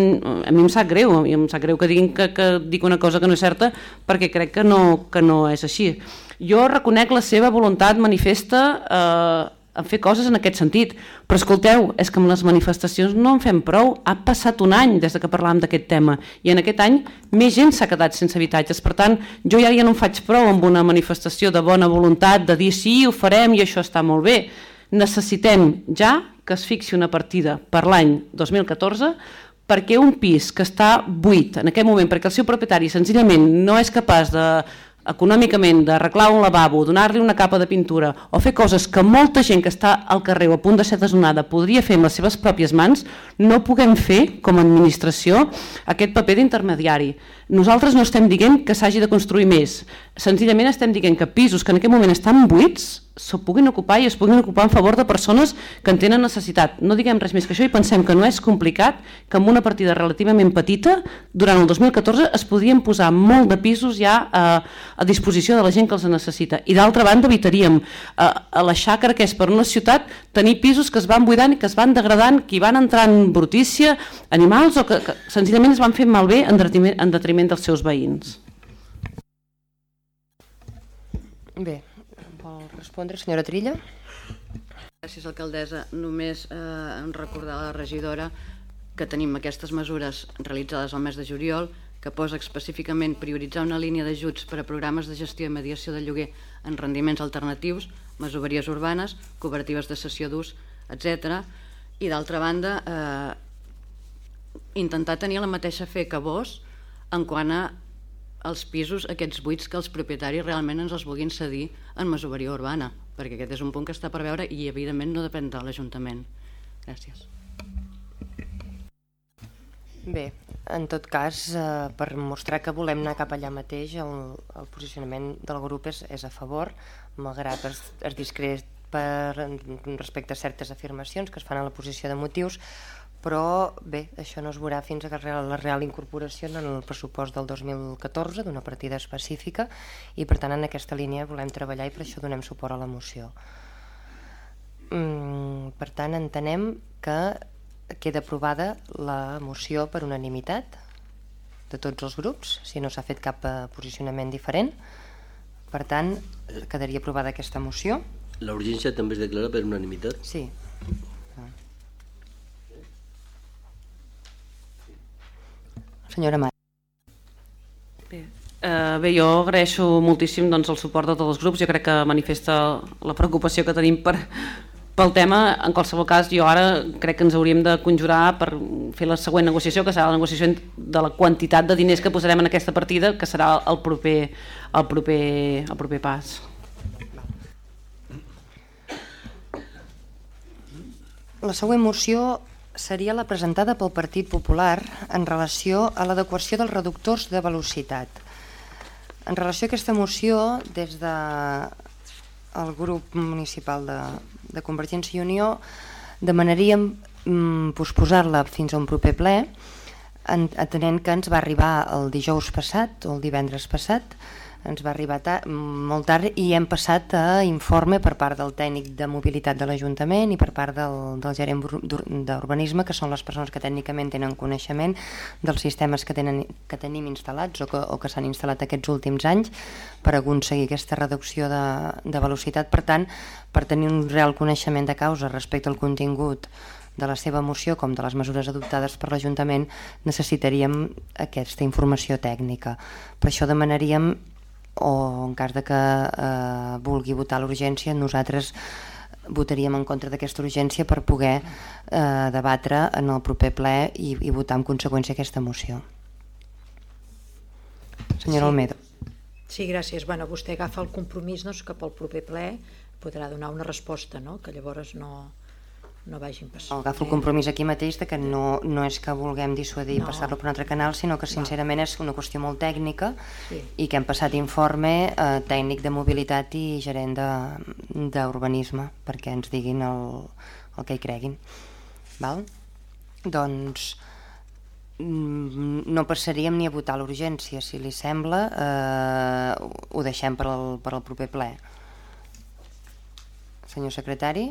a mi em sap greu, a mi em sap greu que diguin que, que dic una cosa que no és certa perquè crec que no, que no és així. Jo reconec la seva voluntat manifesta eh, en fer coses en aquest sentit. Però escolteu, és que amb les manifestacions no en fem prou. Ha passat un any des de que parlàvem d'aquest tema i en aquest any més gent s'ha quedat sense habitatges. Per tant, jo ja, ja no en faig prou amb una manifestació de bona voluntat de dir sí, ho farem i això està molt bé. Necessitem ja que es fixi una partida per l'any 2014 perquè un pis que està buit en aquest moment, perquè el seu propietari senzillament no és capaç de econòmicament d'arreglar un lavabo, donar-li una capa de pintura o fer coses que molta gent que està al carrer o a punt de ser desnonada podria fer amb les seves pròpies mans, no puguem fer com a administració aquest paper d'intermediari. Nosaltres no estem dient que s'hagi de construir més, senzillament estem dient que pisos que en aquest moment estan buits s'ho puguin ocupar i es puguin ocupar en favor de persones que en tenen necessitat. No diguem res més que això i pensem que no és complicat que amb una partida relativament petita, durant el 2014 es podrien posar molt de pisos ja a, a disposició de la gent que els necessita. I d'altra banda evitaríem a, a la xàcara que és per una ciutat tenir pisos que es van buidant i que es van degradant, que van entrar en brutícia, animals o que, que senzillament es van fer malbé en detriment, en detriment dels seus veïns. Bé, respondre, senyora Trilla. Gràcies, alcaldessa. Només eh, recordar a la regidora que tenim aquestes mesures realitzades al mes de juliol que posa específicament prioritzar una línia d'ajuts per a programes de gestió i mediació de lloguer en rendiments alternatius, masoveries urbanes, cooperatives de sessió d'ús, etc. I d'altra banda, eh, intentar tenir la mateixa fe que vos en quant a els pisos, aquests buits que els propietaris realment ens els vulguin cedir en masoveria urbana, perquè aquest és un punt que està per veure i evidentment no depèn de l'Ajuntament. Gràcies. Bé, en tot cas, eh, per mostrar que volem anar cap allà mateix, el, el posicionament del grup és, és a favor, malgrat es, es discret per, respecte a certes afirmacions que es fan a la posició de motius, però bé, això no es veurà fins a la real incorporació en el pressupost del 2014 d'una partida específica i per tant en aquesta línia volem treballar i per això donem suport a la moció. Mm, per tant, entenem que queda aprovada la moció per unanimitat de tots els grups, si no s'ha fet cap eh, posicionament diferent. Per tant, quedaria aprovada aquesta moció. La urgència també es declara per unanimitat? Sí. Senyora Mar. Bé, eh, bé, jo agraeixo moltíssim doncs, el suport de tots els grups. Jo crec que manifesta la preocupació que tenim per, pel tema. En qualsevol cas, jo ara crec que ens hauríem de conjurar per fer la següent negociació, que serà la negociació de la quantitat de diners que posarem en aquesta partida, que serà el proper, el proper, el proper pas. La següent moció seria la presentada pel Partit Popular en relació a l'adequació dels reductors de velocitat. En relació a aquesta moció, des de el grup municipal de, de Convergència i Unió, demanaríem mm, posposar-la fins a un proper ple, atenent que ens va arribar el dijous passat o el divendres passat, ens va arribar ta molt tard i hem passat a informe per part del tècnic de mobilitat de l'Ajuntament i per part del, del gerent d'urbanisme, que són les persones que tècnicament tenen coneixement dels sistemes que, tenen, que tenim instal·lats o que, o que s'han instal·lat aquests últims anys per aconseguir aquesta reducció de, de velocitat. Per tant, per tenir un real coneixement de causa respecte al contingut de la seva moció com de les mesures adoptades per l'Ajuntament necessitaríem aquesta informació tècnica. Per això demanaríem o en cas de que eh, vulgui votar l'urgència, nosaltres votaríem en contra d'aquesta urgència per poder eh, debatre en el proper ple i, i votar en conseqüència aquesta moció. Senyora sí. Almedo. Sí, gràcies. Bueno, vostè agafa el compromís doncs, que pel proper ple podrà donar una resposta, no? que llavors no, no vagin passant. Agafo el compromís aquí mateix de que no, no és que vulguem dissuadir No. passar-lo per un altre canal, sinó que sincerament és una qüestió molt tècnica Sí. i que hem passat informe eh, tècnic de mobilitat i gerent de- d'urbanisme perquè ens diguin el, el que hi creguin. Val? Doncs mm, no passaríem ni a votar l'urgència, si li sembla, eh, ho deixem per al, per al proper ple. Senyor secretari?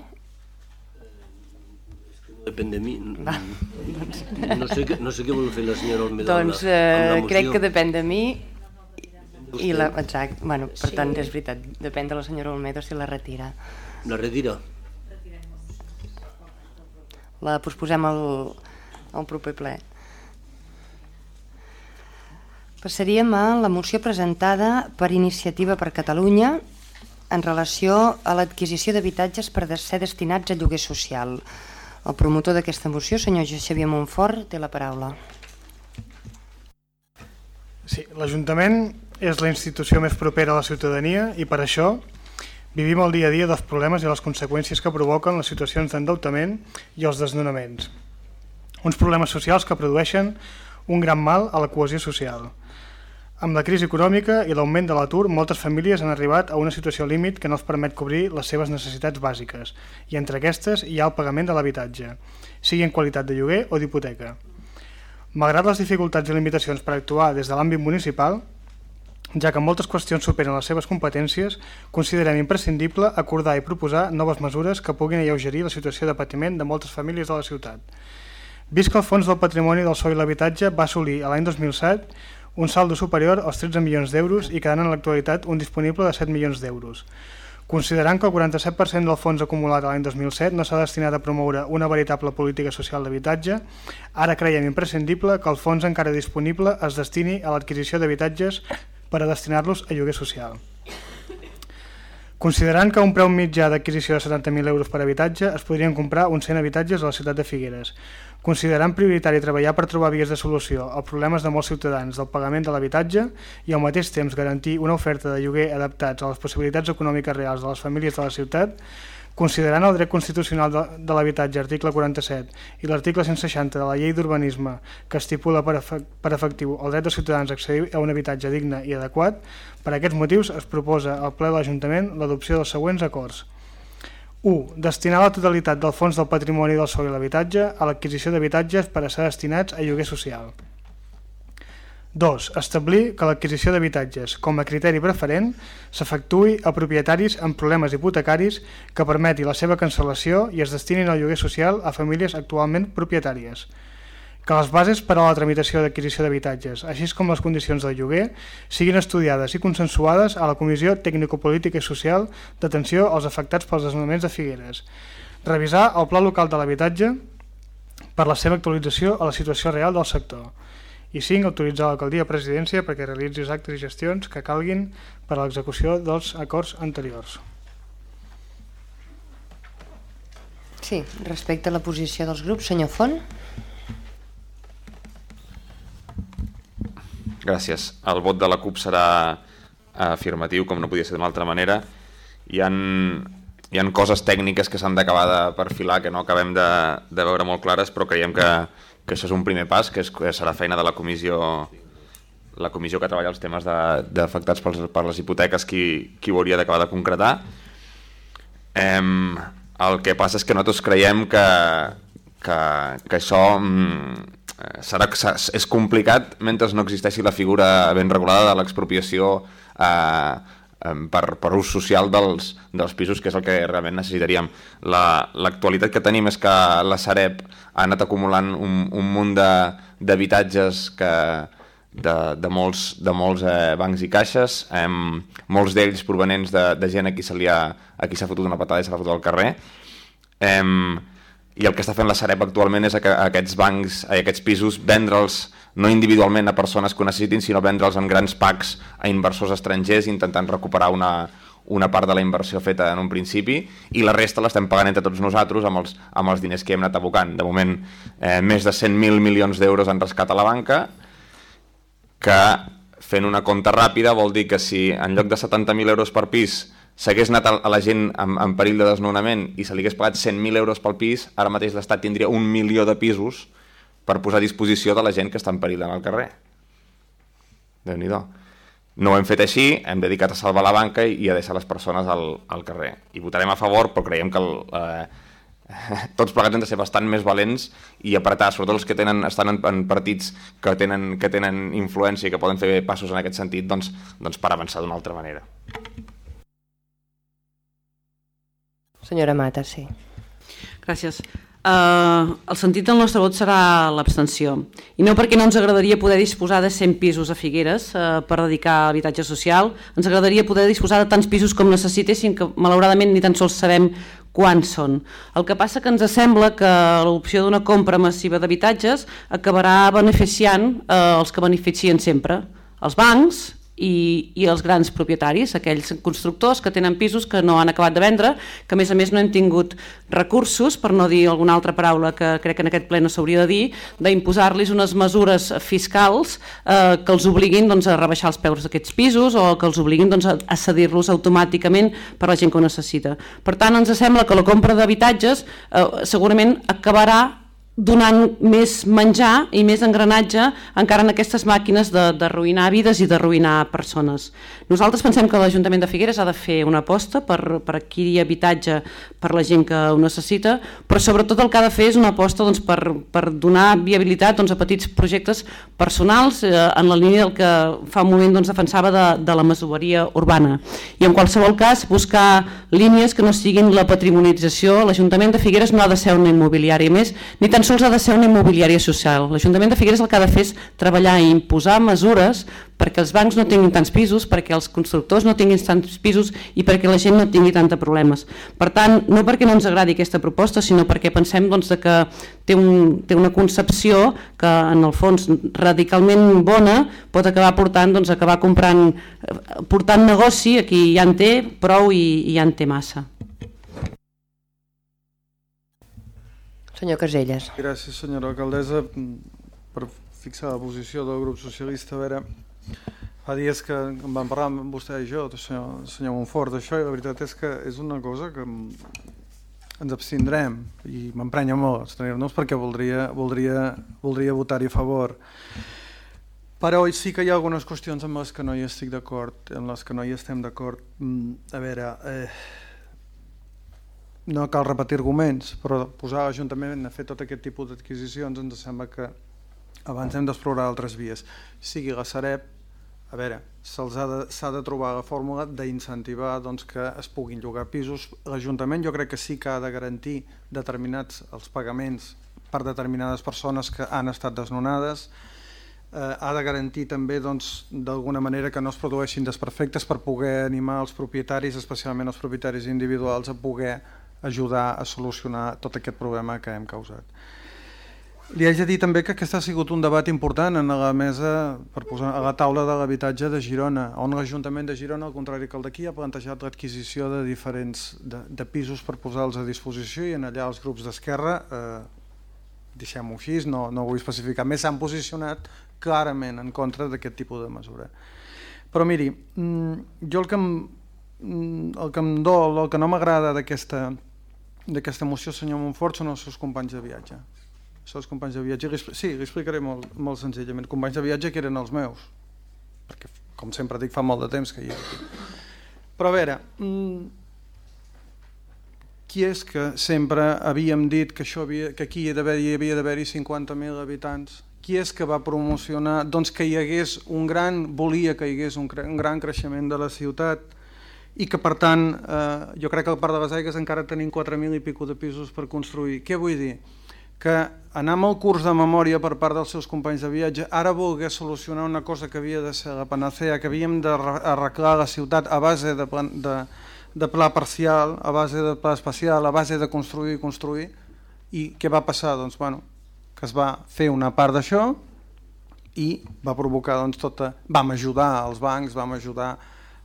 Depèn de mi. Va, No sé, què, no sé què vol fer la senyora Olmedo doncs eh, crec que depèn de mi i la, exacte, bueno, per Sí. tant és veritat, depèn de la senyora Olmedo si la retira. La retira? La posposem al, al proper ple. Passaríem a la moció presentada per Iniciativa per Catalunya en relació a l'adquisició d'habitatges per ser destinats a lloguer social. El promotor d'aquesta moció, senyor Xavier Montfort, té la paraula. Sí, l'Ajuntament és la institució més propera a la ciutadania i per això vivim el dia a dia dels problemes i les conseqüències que provoquen les situacions d'endeutament i els desnonaments. Uns problemes socials que produeixen un gran mal a la cohesió social. Amb la crisi econòmica i l'augment de l'atur, moltes famílies han arribat a una situació límit que no els permet cobrir les seves necessitats bàsiques, i entre aquestes hi ha el pagament de l'habitatge, sigui en qualitat de lloguer o d'hipoteca. Malgrat les dificultats i limitacions per actuar des de l'àmbit municipal, ja que moltes qüestions superen les seves competències, considerem imprescindible acordar i proposar noves mesures que puguin alleugerir la situació de patiment de moltes famílies de la ciutat. Vist que el Fons del Patrimoni del Sòl i l'Habitatge va assolir a l'any 2007 un saldo superior als 13 milions d'euros i quedant en l'actualitat un disponible de 7 milions d'euros. Considerant que el 47% del fons acumulat l'any 2007 no s'ha destinat a promoure una veritable política social d'habitatge, ara creiem imprescindible que el fons encara disponible es destini a l'adquisició d'habitatges per a destinar-los a lloguer social. Considerant que un preu mitjà d'adquisició de 70.000 euros per habitatge es podrien comprar uns 100 habitatges a la ciutat de Figueres. Considerant prioritari treballar per trobar vies de solució als problemes de molts ciutadans del pagament de l'habitatge i al mateix temps garantir una oferta de lloguer adaptats a les possibilitats econòmiques reals de les famílies de la ciutat, considerant el dret constitucional de, de l'habitatge, article 47, i l'article 160 de la llei d'urbanisme que estipula per, per efectiu el dret dels ciutadans a accedir a un habitatge digne i adequat, per aquests motius es proposa al ple de l'Ajuntament l'adopció dels següents acords. 1. Destinar la totalitat del fons del patrimoni del sòl i l'habitatge a l'adquisició d'habitatges per a ser destinats a lloguer social. 2. Establir que l'adquisició d'habitatges com a criteri preferent s'efectuï a propietaris amb problemes hipotecaris que permeti la seva cancel·lació i es destinin al lloguer social a famílies actualment propietàries. Que les bases per a la tramitació d'adquisició d'habitatges, així com les condicions del lloguer, siguin estudiades i consensuades a la Comissió Tècnico-Política i Social d'Atenció als afectats pels desnonaments de Figueres. Revisar el Pla Local de l'Habitatge per la seva actualització a la situació real del sector. I 5. Autoritzar l'alcaldia a presidència perquè realitzi els actes i gestions que calguin per a l'execució dels acords anteriors. Sí, respecte a la posició dels grups, senyor Font. Gràcies. El vot de la CUP serà afirmatiu, com no podia ser d'una altra manera. Hi han, hi han coses tècniques que s'han d'acabar de perfilar que no acabem de, de veure molt clares, però creiem que, que això és un primer pas, que, és, que serà feina de la comissió la comissió que treballa els temes d'afectats per, les hipoteques qui, qui ho hauria d'acabar de concretar. Em, el que passa és que nosaltres creiem que, que, que això mm, serà, és complicat mentre no existeixi la figura ben regulada de l'expropiació eh, per, per ús social dels, dels pisos, que és el que realment necessitaríem. La- L'actualitat que tenim és que la Sareb ha anat acumulant un, un munt d'habitatges que de, de molts, de molts eh, bancs i caixes, eh, molts d'ells provenents de, de gent a qui se ha, s'ha fotut una patada i s'ha fotut al carrer. Eh, I el que està fent la Sareb actualment és a, que- a aquests bancs, a aquests pisos, vendre'ls no individualment a persones que ho necessitin, sinó vendre'ls en grans packs a inversors estrangers intentant recuperar una, una part de la inversió feta en un principi i la resta l'estem pagant entre tots nosaltres amb els, amb els diners que hem anat abocant. De moment, eh, més de 100.000 milions d'euros han rescat a la banca, que fent una compta ràpida vol dir que si en lloc de 70.000 euros per pis s'hagués anat a la gent en, en perill de desnonament i se li hagués pagat 100.000 euros pel pis, ara mateix l'Estat tindria un milió de pisos per posar a disposició de la gent que està en perill en el carrer. déu nhi No ho hem fet així, hem dedicat a salvar la banca i a deixar les persones al, al carrer. I votarem a favor, però creiem que el, eh, tots plegats hem de ser bastant més valents i apretar, sobretot els que tenen, estan en, en partits que tenen, que tenen influència i que poden fer passos en aquest sentit, doncs, doncs per avançar d'una altra manera. Senyora Mata, sí. Gràcies. Uh, el sentit del nostre vot serà l'abstenció. I no perquè no ens agradaria poder disposar de 100 pisos a Figueres uh, per dedicar a habitatge social, ens agradaria poder disposar de tants pisos com necessitéssim, que malauradament ni tan sols sabem quants són. El que passa que ens sembla que l'opció d'una compra massiva d'habitatges acabarà beneficiant uh, els que beneficien sempre, els bancs i, i els grans propietaris, aquells constructors que tenen pisos que no han acabat de vendre, que a més a més no hem tingut recursos, per no dir alguna altra paraula que crec que en aquest ple no s'hauria de dir, d'imposar-los unes mesures fiscals eh, que els obliguin doncs, a rebaixar els peus d'aquests pisos o que els obliguin doncs, a cedir-los automàticament per la gent que ho necessita. Per tant, ens sembla que la compra d'habitatges eh, segurament acabarà donant més menjar i més engranatge encara en aquestes màquines d'arruïnar vides i d'arruïnar persones. Nosaltres pensem que l'Ajuntament de Figueres ha de fer una aposta per, per adquirir habitatge per la gent que ho necessita, però sobretot el que ha de fer és una aposta doncs, per, per donar viabilitat doncs, a petits projectes personals eh, en la línia del que fa un moment doncs, defensava de, de la masoveria urbana. I en qualsevol cas buscar línies que no siguin la patrimonialització. L'Ajuntament de Figueres no ha de ser una immobiliària més, ni tan sols ha de ser una immobiliària social. L'Ajuntament de Figueres el que ha de fer és treballar i imposar mesures perquè els bancs no tinguin tants pisos, perquè els constructors no tinguin tants pisos i perquè la gent no tingui tanta problemes. Per tant, no perquè no ens agradi aquesta proposta, sinó perquè pensem doncs, que té, un, té una concepció que en el fons radicalment bona pot acabar portant, doncs, acabar comprant, portant negoci, aquí ja en té prou i, i ja en té massa. Senyor Caselles. Gràcies, senyora alcaldessa, per fixar la posició del grup socialista. A veure, fa dies que en vam parlar amb vostè i jo, senyor, senyor Montfort, d'això, i la veritat és que és una cosa que ens abstindrem i m'emprenya molt abstenir-nos perquè voldria, voldria, voldria votar-hi a favor. Però sí que hi ha algunes qüestions amb les que no hi estic d'acord, en les que no hi estem d'acord. Mm, a veure, eh, no cal repetir arguments, però posar l'Ajuntament a fer tot aquest tipus d'adquisicions ens sembla que abans hem d'explorar altres vies. Sigui la Sareb, a veure, se'ls ha, de, de trobar la fórmula d'incentivar doncs, que es puguin llogar pisos. L'Ajuntament jo crec que sí que ha de garantir determinats els pagaments per determinades persones que han estat desnonades, eh, ha de garantir també doncs, d'alguna doncs, manera que no es produeixin desperfectes per poder animar els propietaris, especialment els propietaris individuals, a poder ajudar a solucionar tot aquest problema que hem causat. Li haig de dir també que aquest ha sigut un debat important en la mesa, per posar a la taula de l'habitatge de Girona, on l'Ajuntament de Girona, al contrari que el d'aquí, ha plantejat l'adquisició de diferents de, de pisos per posar-los a disposició i en allà els grups d'Esquerra, eh, deixem-ho així, no, no vull especificar més, s'han posicionat clarament en contra d'aquest tipus de mesura. Però miri, mm, jo el que em, mm, el que em dol, el que no m'agrada d'aquesta d'aquesta moció, senyor Montfort, són els seus companys de viatge. Els seus companys de viatge, sí, li explicaré molt, molt senzillament. Companys de viatge que eren els meus, perquè, com sempre dic, fa molt de temps que hi ha. Però a veure, mm, qui és que sempre havíem dit que, això havia, que aquí hi havia d'haver-hi 50.000 habitants? Qui és que va promocionar doncs, que hi hagués un gran, volia que hi hagués un, un gran creixement de la ciutat, i que per tant eh, jo crec que al Parc de les Aigues encara tenim 4.000 i pico de pisos per construir. Què vull dir? Que anar amb el curs de memòria per part dels seus companys de viatge ara volgués solucionar una cosa que havia de ser la panacea, que havíem d'arreglar la ciutat a base de, plan, de, de pla parcial, a base de pla especial, a base de construir i construir, i què va passar? Doncs, bueno, que es va fer una part d'això i va provocar doncs, tota... vam ajudar als bancs, vam ajudar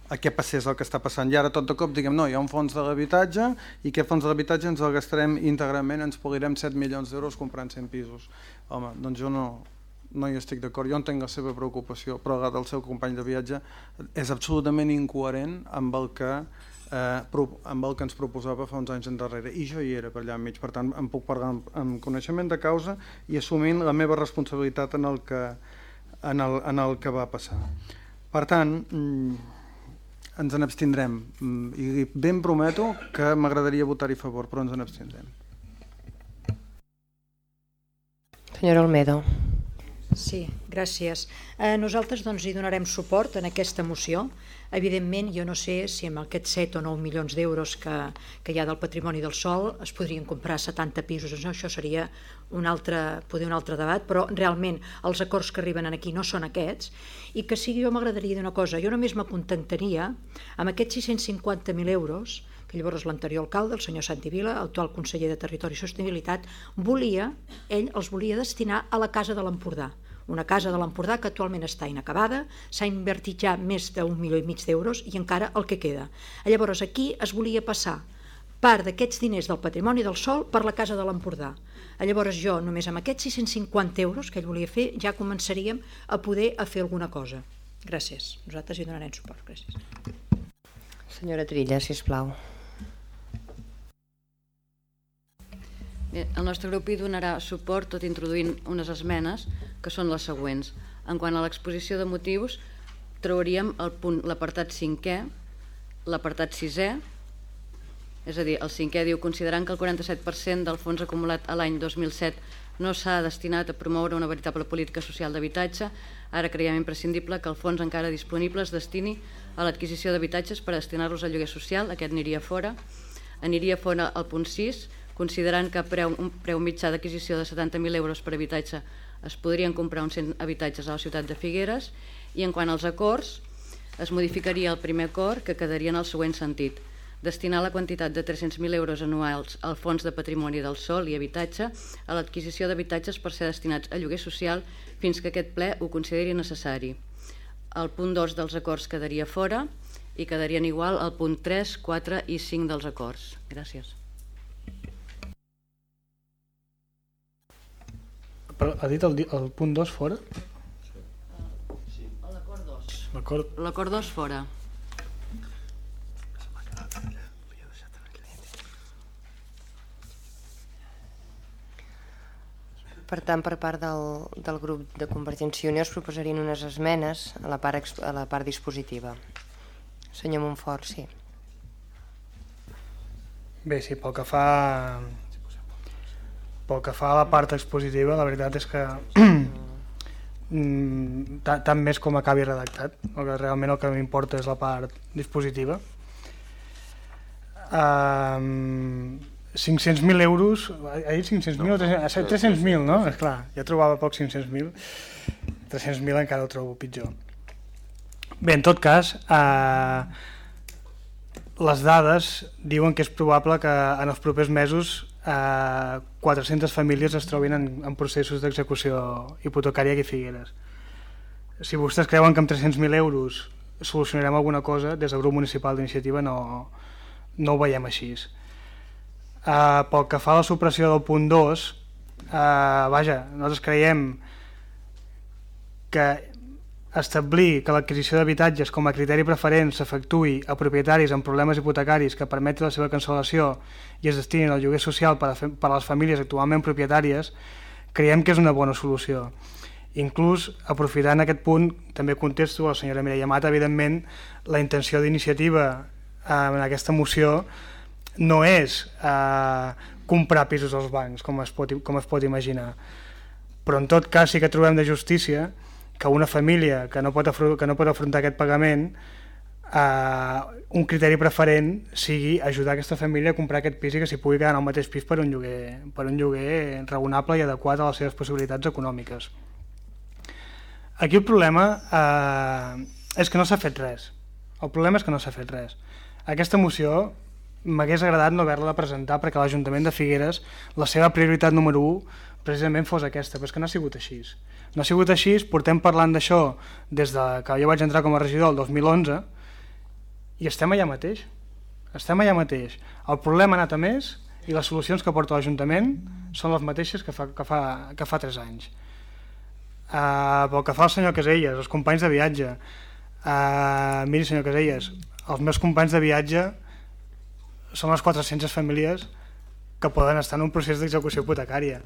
a què passés el que està passant. I ara tot de cop diguem, no, hi ha un fons de l'habitatge i aquest fons de l'habitatge ens el gastarem íntegrament, ens polirem 7 milions d'euros comprant 100 pisos. Home, doncs jo no, no hi estic d'acord, jo entenc la seva preocupació, però la del seu company de viatge és absolutament incoherent amb el que eh, amb el que ens proposava fa uns anys endarrere i jo hi era per allà enmig, per tant em puc parlar amb, amb coneixement de causa i assumint la meva responsabilitat en el que, en el, en el que va passar per tant mm, ens n'abstindrem mm, i ben prometo que m'agradaria votar-hi a favor però ens n'abstindrem Senyora Olmedo Sí, gràcies. Eh, nosaltres doncs, hi donarem suport en aquesta moció. Evidentment, jo no sé si amb aquests 7 o 9 milions d'euros que, que hi ha del patrimoni del sol es podrien comprar 70 pisos. No? Això seria un altre, poder un altre debat, però realment els acords que arriben aquí no són aquests. I que sigui, jo m'agradaria dir una cosa, jo només m'acontentaria amb aquests 650.000 euros que llavors l'anterior alcalde, el senyor Santi Vila, actual conseller de Territori i Sostenibilitat, volia, ell els volia destinar a la Casa de l'Empordà una casa de l'Empordà que actualment està inacabada, s'ha invertit ja més d'un milió i mig d'euros i encara el que queda. Llavors aquí es volia passar part d'aquests diners del patrimoni del sol per la casa de l'Empordà. Llavors jo, només amb aquests 650 euros que ell volia fer, ja començaríem a poder a fer alguna cosa. Gràcies. Nosaltres hi donarem suport. Gràcies. Senyora Trilla, si us plau. El nostre grup hi donarà suport tot introduint unes esmenes que són les següents. En quant a l'exposició de motius, trauríem l'apartat 5è, l'apartat 6è, és a dir, el cinquè diu, considerant que el 47% del fons acumulat a l'any 2007 no s'ha destinat a promoure una veritable política social d'habitatge, ara creiem imprescindible que el fons encara disponible es destini a l'adquisició d'habitatges per destinar-los al lloguer social, aquest aniria fora. Aniria fora al punt 6, considerant que preu, un preu mitjà d'adquisició de 70.000 euros per habitatge es podrien comprar uns 100 habitatges a la ciutat de Figueres i en quant als acords es modificaria el primer acord que quedaria en el següent sentit destinar la quantitat de 300.000 euros anuals al Fons de Patrimoni del Sol i Habitatge a l'adquisició d'habitatges per ser destinats a lloguer social fins que aquest ple ho consideri necessari. El punt 2 dels acords quedaria fora i quedarien igual al punt 3, 4 i 5 dels acords. Gràcies. Però ha dit el, el punt 2 fora? Sí. L'acord 2. L'acord 2 fora. Per tant, per part del, del grup de Convergència i Unió es proposarien unes esmenes a la part, a la part dispositiva. Senyor Montfort, sí. Bé, sí, pel que fa pel que fa a la part expositiva, la veritat és que mm, tant més com acabi redactat, el que realment el que m'importa és la part dispositiva. Um, 500.000 euros, ha dit 500.000 o 300.000, 300 no? És clar, ja trobava poc 500.000, 300.000 encara ho trobo pitjor. Bé, en tot cas, eh, les dades diuen que és probable que en els propers mesos eh, 400 famílies es trobin en, en processos d'execució hipotecària aquí a Figueres. Si vostès creuen que amb 300.000 euros solucionarem alguna cosa, des del grup municipal d'iniciativa no, no ho veiem així. Eh, pel que fa a la supressió del punt 2, eh, vaja, nosaltres creiem que establir que l'adquisició d'habitatges com a criteri preferent s'efectuï a propietaris amb problemes hipotecaris que permeti la seva cancel·lació i es destinin al lloguer social per a, per a les famílies actualment propietàries, creiem que és una bona solució. Inclús, aprofitant aquest punt, també contesto a la senyora Mireia Mata, evidentment, la intenció d'iniciativa eh, en aquesta moció no és eh, comprar pisos als bancs, com es, pot, com es pot imaginar. Però en tot cas sí que trobem de justícia que una família que no pot, que no pot afrontar aquest pagament eh, un criteri preferent sigui ajudar aquesta família a comprar aquest pis i que s'hi pugui quedar en el mateix pis per un lloguer, per un lloguer raonable i adequat a les seves possibilitats econòmiques. Aquí el problema eh, és que no s'ha fet res. El problema és que no s'ha fet res. Aquesta moció m'hagués agradat no haver-la presentar perquè l'Ajuntament de Figueres la seva prioritat número 1 precisament fos aquesta, però és que no ha sigut així. No ha sigut així, portem parlant d'això des de que jo vaig entrar com a regidor el 2011 i estem allà mateix. Estem allà mateix. El problema ha anat a més i les solucions que porta l'Ajuntament són les mateixes que fa, que fa, que fa 3 anys. Uh, pel que fa al senyor Caselles, els companys de viatge, uh, miri senyor Caselles, els meus companys de viatge són les 400 famílies que poden estar en un procés d'execució hipotecària.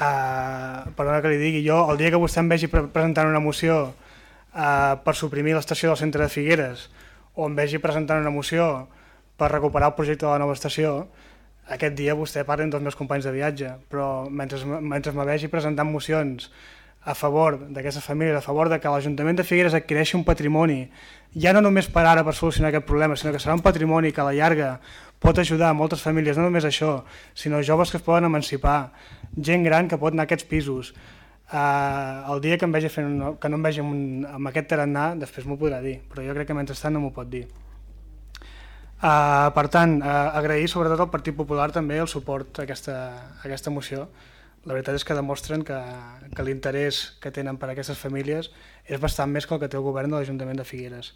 Uh, perdona que li digui, jo el dia que vostè em vegi pre presentant una moció uh, per suprimir l'estació del centre de Figueres o em vegi presentant una moció per recuperar el projecte de la nova estació, aquest dia vostè parla amb els meus companys de viatge, però mentre, mentre me vegi presentant mocions a favor d'aquestes famílies, a favor de que l'Ajuntament de Figueres adquireixi un patrimoni, ja no només per ara per solucionar aquest problema, sinó que serà un patrimoni que a la llarga pot ajudar a moltes famílies, no només això, sinó joves que es poden emancipar, gent gran que pot anar a aquests pisos. Uh, el dia que, em vegi fent, que no em vegi amb, un, amb aquest tarannà, després m'ho podrà dir, però jo crec que mentrestant no m'ho pot dir. Uh, per tant, uh, agrair sobretot al Partit Popular també el suport a aquesta, a aquesta moció, la veritat és que demostren que, que l'interès que tenen per a aquestes famílies és bastant més que el que té el govern de l'Ajuntament de Figueres.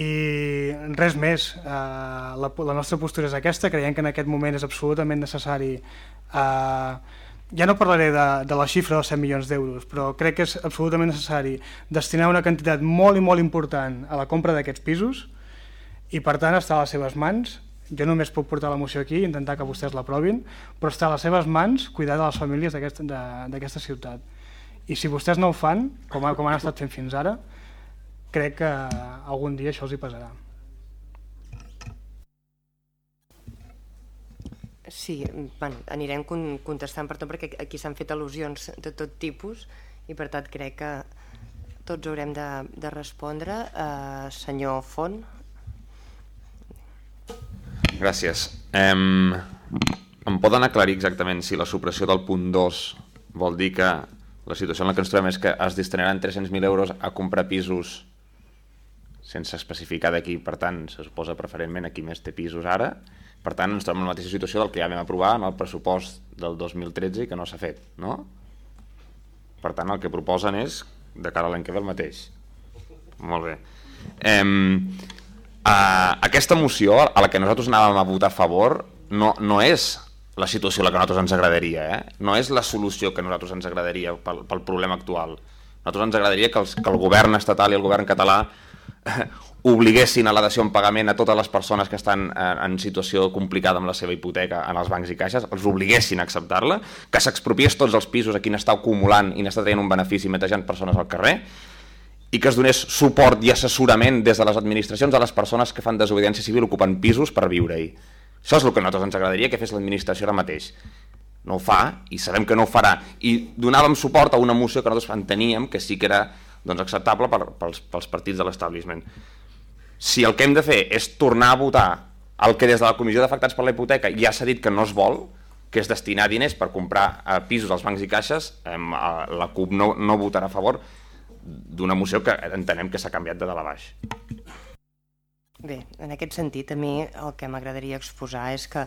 I res més, eh, la, la nostra postura és aquesta, creiem que en aquest moment és absolutament necessari, eh, ja no parlaré de, de la xifra dels 100 milions d'euros, però crec que és absolutament necessari destinar una quantitat molt i molt important a la compra d'aquests pisos i per tant està a les seves mans jo només puc portar la moció aquí i intentar que vostès l'aprovin, però està a les seves mans cuidar de les famílies d'aquesta ciutat. I si vostès no ho fan, com, com han estat fent fins ara, crec que algun dia això els hi passarà. Sí, bueno, anirem contestant per tot perquè aquí s'han fet al·lusions de tot tipus i per tant crec que tots haurem de, de respondre. Uh, senyor Font, Gràcies. Um, em poden aclarir exactament si la supressió del punt 2 vol dir que la situació en la que ens trobem és que es destinaran 300.000 euros a comprar pisos sense especificar d'aquí, per tant, se suposa preferentment a qui més té pisos ara, per tant, ens trobem en la mateixa situació del que ja vam aprovar en el pressupost del 2013 i que no s'ha fet, no? Per tant, el que proposen és de cara a l'any que ve el mateix. Molt bé. Um, Uh, aquesta moció, a la que nosaltres anàvem a votar a favor, no, no és la situació a la que a nosaltres ens agradaria, eh? no és la solució que a nosaltres ens agradaria pel, pel problema actual. A nosaltres ens agradaria que, els, que el govern estatal i el govern català eh, obliguessin a la dació en pagament a totes les persones que estan eh, en situació complicada amb la seva hipoteca en els bancs i caixes, els obliguessin a acceptar-la, que s'expropiés tots els pisos a qui n'està acumulant i n'està traient un benefici metejant persones al carrer, i que es donés suport i assessorament des de les administracions a les persones que fan desobediència civil ocupant pisos per viure-hi. Això és el que a nosaltres ens agradaria que fes l'administració ara mateix. No ho fa, i sabem que no ho farà. I donàvem suport a una moció que nosaltres enteníem que sí que era doncs, acceptable per, pels, pels partits de l'establishment. Si el que hem de fer és tornar a votar el que des de la Comissió d'Afectats per la Hipoteca ja s'ha dit que no es vol, que és destinar diners per comprar eh, pisos als bancs i caixes, eh, la CUP no, no votarà a favor, d'una moció que entenem que s'ha canviat de dalt a baix. Bé, en aquest sentit, a mi el que m'agradaria exposar és que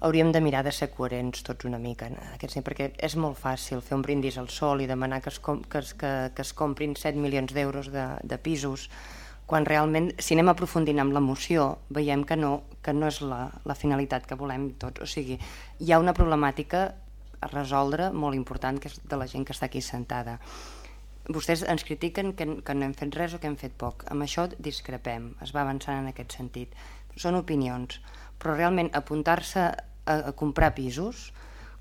hauríem de mirar de ser coherents tots una mica, en aquest sentit, perquè és molt fàcil fer un brindis al sol i demanar que es, com, que es, que, que es comprin 7 milions d'euros de, de pisos, quan realment, si anem aprofundint amb l'emoció, veiem que no, que no és la, la finalitat que volem tots. O sigui, hi ha una problemàtica a resoldre molt important, que és de la gent que està aquí sentada vostès ens critiquen que, que no hem fet res o que hem fet poc. Amb això discrepem, es va avançant en aquest sentit. Són opinions, però realment apuntar-se a, a comprar pisos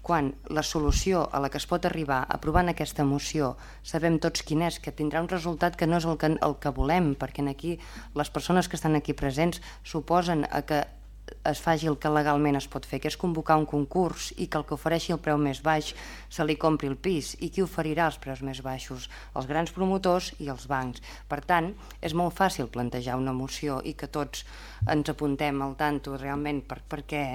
quan la solució a la que es pot arribar aprovant aquesta moció sabem tots quin és, que tindrà un resultat que no és el que, el que volem, perquè aquí les persones que estan aquí presents suposen a que es faci el que legalment es pot fer, que és convocar un concurs i que el que ofereixi el preu més baix se li compri el pis. I qui oferirà els preus més baixos? Els grans promotors i els bancs. Per tant, és molt fàcil plantejar una moció i que tots ens apuntem al tanto realment per, perquè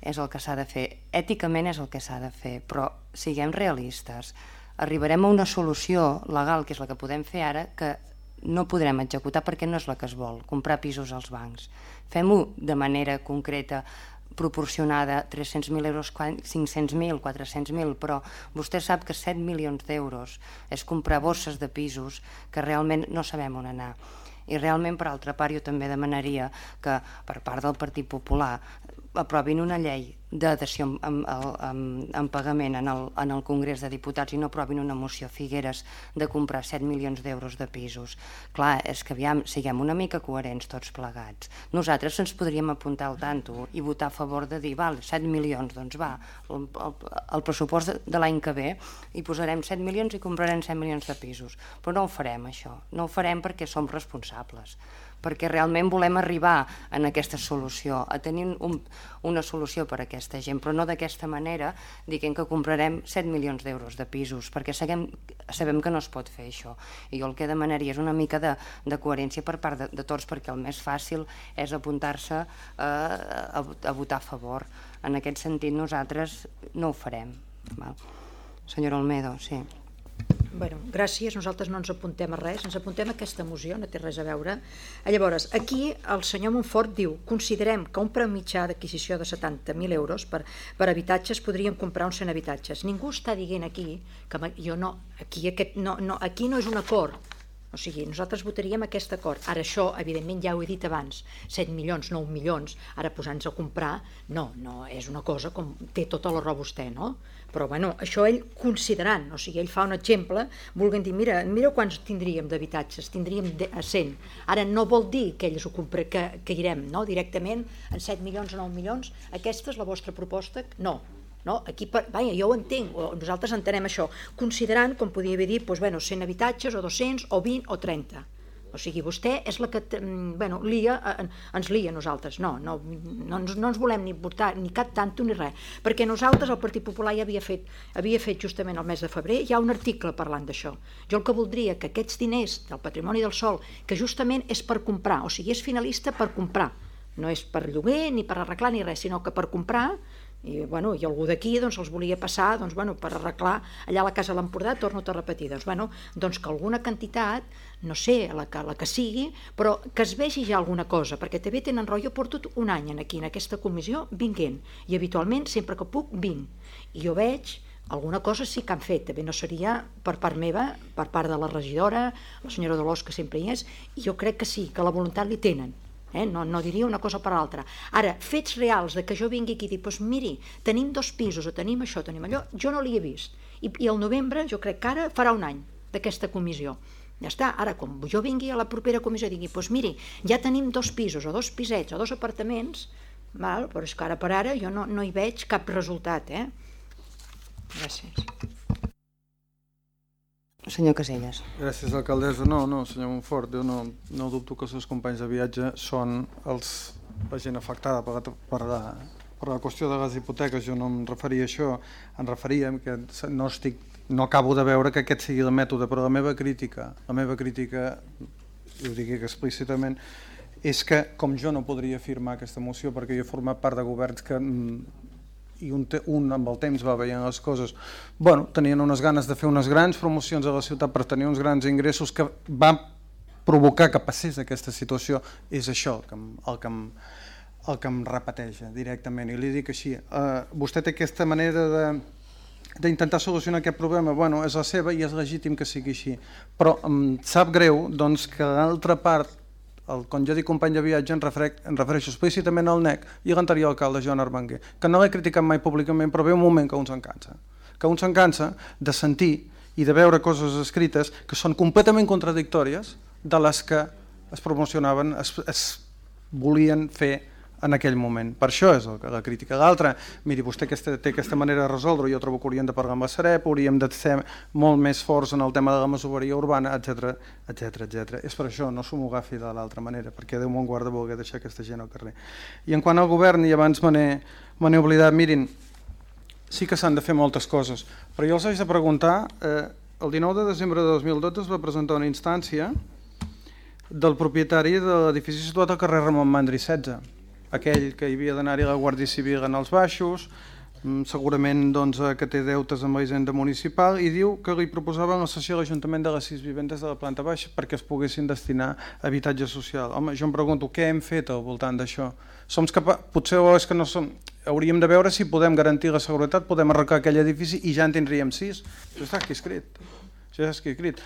és el que s'ha de fer. Èticament és el que s'ha de fer, però siguem realistes. Arribarem a una solució legal, que és la que podem fer ara, que no podrem executar perquè no és la que es vol, comprar pisos als bancs Fem-ho de manera concreta, proporcionada, 300.000 euros, 500.000, 400.000, però vostè sap que 7 milions d'euros és comprar bosses de pisos que realment no sabem on anar. I realment, per altra part, jo també demanaria que per part del Partit Popular aprovin una llei de dació en, en, en, en pagament en el, en el Congrés de Diputats i no aprovin una moció Figueres de comprar 7 milions d'euros de pisos. Clar, és que aviam, siguem una mica coherents tots plegats. Nosaltres ens podríem apuntar al tanto i votar a favor de dir, val, 7 milions, doncs va, el, el, el pressupost de, de l'any que ve i posarem 7 milions i comprarem 7 milions de pisos. Però no ho farem, això. No ho farem perquè som responsables perquè realment volem arribar en aquesta solució, a tenir un, una solució per a aquesta gent, però no d'aquesta manera, dient que comprarem 7 milions d'euros de pisos, perquè sabem, sabem que no es pot fer això. I jo el que demanaria és una mica de, de coherència per part de, de tots, perquè el més fàcil és apuntar-se eh, a, a votar a favor. En aquest sentit, nosaltres no ho farem. Val? Senyora Olmedo, sí. Bueno, gràcies, nosaltres no ens apuntem a res, ens apuntem a aquesta moció, no té res a veure. Llavors, aquí el senyor Montfort diu considerem que un preu mitjà d'adquisició de 70.000 euros per, per habitatges podríem comprar uns 100 habitatges. Ningú està dient aquí que jo no, aquí, aquest, no, no, aquí no és un acord, o sigui, nosaltres votaríem aquest acord. Ara això, evidentment, ja ho he dit abans, 7 milions, 9 milions, ara posant-nos a comprar, no, no, és una cosa com té tota la raó vostè, no? Però bueno, això ell considerant, o sigui, ell fa un exemple, vulguin dir, mira, mira quants tindríem d'habitatges, tindríem de, a 100. Ara no vol dir que ells ho compre, que, que irem no? directament en 7 milions o 9 milions, aquesta és la vostra proposta? No, no? Aquí, per, vaja, jo ho entenc, o nosaltres entenem això, considerant, com podia haver dit, doncs, bueno, 100 habitatges, o 200, o 20, o 30 o sigui, vostè és la que mm, bueno, lia, eh, ens lia a nosaltres. No, no, no, ens, no ens volem ni votar ni cap tanto ni res, perquè nosaltres, el Partit Popular, ja havia fet, havia fet justament el mes de febrer, hi ha un article parlant d'això. Jo el que voldria que aquests diners del patrimoni del sol, que justament és per comprar, o sigui, és finalista per comprar, no és per lloguer ni per arreglar ni res, sinó que per comprar i, bueno, i algú d'aquí doncs, els volia passar doncs, bueno, per arreglar allà a la Casa de l'Empordà, torno a repetir, doncs, bueno, doncs que alguna quantitat, no sé, la que, la que sigui, però que es vegi ja alguna cosa, perquè també tenen jo porto un any aquí, en aquesta comissió, vinguent, i habitualment, sempre que puc, vinc, i jo veig alguna cosa sí que han fet, també no seria per part meva, per part de la regidora, la senyora Dolors, que sempre hi és, i jo crec que sí, que la voluntat li tenen, Eh? No, no diria una cosa per l'altra. Ara, fets reals de que jo vingui aquí i dir, doncs miri, tenim dos pisos o tenim això, tenim allò, jo no l'hi he vist. I, I el novembre, jo crec que ara farà un any d'aquesta comissió. Ja està, ara com jo vingui a la propera comissió i digui, doncs miri, ja tenim dos pisos o dos pisets o dos apartaments, val? però és que ara per ara jo no, no hi veig cap resultat. Eh? Gràcies. Senyor Caselles. Gràcies, alcaldessa. No, no, senyor Montfort, jo no, no dubto que els seus companys de viatge són els, la gent afectada per, per, la, per la qüestió de les hipoteques. Jo no em referia a això, em referia que no estic no acabo de veure que aquest sigui el mètode, però la meva crítica, la meva crítica, i ho dic explícitament, és que com jo no podria firmar aquesta moció perquè jo he format part de governs que mm, i un, un amb el temps va veient les coses, bueno, tenien unes ganes de fer unes grans promocions a la ciutat per tenir uns grans ingressos que van provocar que passés aquesta situació, és això el que em, el que em, el que em repeteja directament, i li dic així, uh, vostè té aquesta manera de d'intentar solucionar aquest problema, bueno, és la seva i és legítim que sigui així, però em sap greu doncs, que l'altra part el, quan jo dic company de viatge em, referec, em refereixo explícitament al NEC i l'anterior alcalde Joan Arbenguer, que no l'he criticat mai públicament, però ve un moment que un se'n cansa. Que un se'n cansa de sentir i de veure coses escrites que són completament contradictòries de les que es promocionaven, es, es volien fer en aquell moment. Per això és el, la crítica. L'altra, miri, vostè aquesta, té aquesta manera de resoldre, jo trobo que hauríem de parlar amb la Sareb, hauríem de ser molt més forts en el tema de la masoveria urbana, etc etc etc. És per això, no s'ho m'ho agafi de l'altra manera, perquè Déu me'n guarda voler deixar aquesta gent al carrer. I en quant al govern, i abans me n'he oblidat, mirin, sí que s'han de fer moltes coses, però jo els haig de preguntar, eh, el 19 de desembre de 2012 es va presentar una instància del propietari de l'edifici situat al carrer Ramon Mandri 16, aquell que hi havia d'anar-hi la Guàrdia Civil en els baixos, mm, segurament doncs, que té deutes amb la hisenda municipal i diu que li proposaven la sessió a l'Ajuntament de les sis vivendes de la planta baixa perquè es poguessin destinar a habitatge social. Home, jo em pregunto què hem fet al voltant d'això. Som capa... Potser és que no som... Hauríem de veure si podem garantir la seguretat, podem arreglar aquell edifici i ja en tindríem sis. Això està aquí escrit. Això està aquí escrit.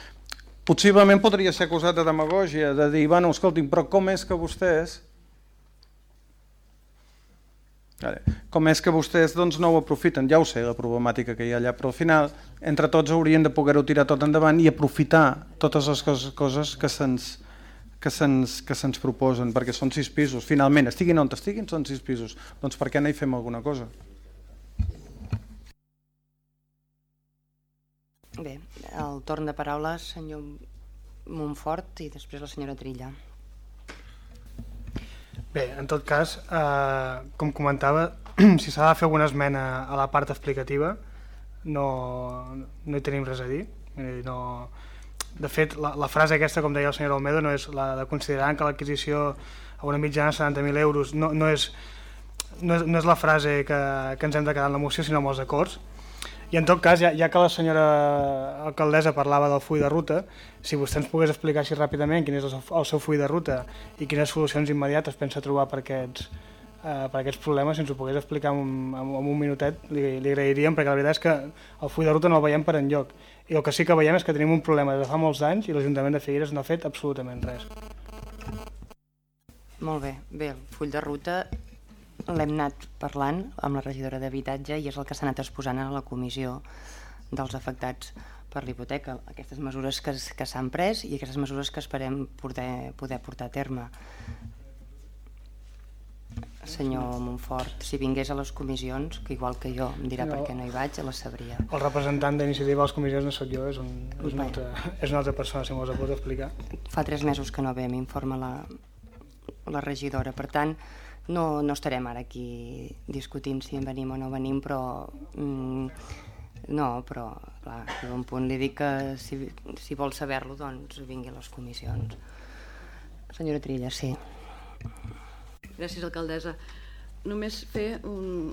Possiblement podria ser acusat de demagògia, de dir, bueno, escolti'm, però com és que vostès Com és que vostès doncs, no ho aprofiten? Ja ho sé, la problemàtica que hi ha allà, però al final entre tots haurien de poder-ho tirar tot endavant i aprofitar totes les coses, que se'ns que se'ns que se'ns proposen, perquè són sis pisos. Finalment, estiguin on estiguin, són sis pisos. Doncs per què no hi fem alguna cosa? Bé, el torn de paraula, senyor Montfort i després la senyora Trilla. Bé, en tot cas, eh, com comentava, si s'ha de fer alguna esmena a la part explicativa, no, no hi tenim res a dir. No, de fet, la, la frase aquesta, com deia el senyor Almedo, no és la de considerar que l'adquisició a una mitjana de 70.000 euros no, no, és, no, és, no és la frase que, que ens hem de quedar en la moció, sinó amb els acords. I en tot cas, ja, ja que la senyora alcaldessa parlava del full de ruta, si vostè ens pogués explicar així ràpidament quin és el, el seu full de ruta i quines solucions immediates pensa trobar per aquests, eh, per aquests problemes, si ens ho pogués explicar en, en, en un minutet, li, li agrairíem, perquè la veritat és que el full de ruta no el veiem per enlloc. I el que sí que veiem és que tenim un problema de fa molts anys i l'Ajuntament de Figueres no ha fet absolutament res. Molt bé. Bé, el full de ruta l'hem anat parlant amb la regidora d'Habitatge i és el que s'ha anat exposant a la comissió dels afectats per l'hipoteca, aquestes mesures que, que s'han pres i aquestes mesures que esperem poder, poder portar a terme senyor Montfort, si vingués a les comissions, que igual que jo em dirà no. per què no hi vaig, les sabria. El representant d'iniciativa a les comissions no sóc jo, és, un, és, una altra, és una altra persona, si m'ho pot explicar. Fa tres mesos que no ve, m'informa la, la regidora, per tant, no, no estarem ara aquí discutint si en venim o no venim, però... Mm, no, però clar, a un punt li dic que si, si vol saber-lo, doncs vingui a les comissions. Senyora Trilla, sí. Gràcies, alcaldessa. Només fer un,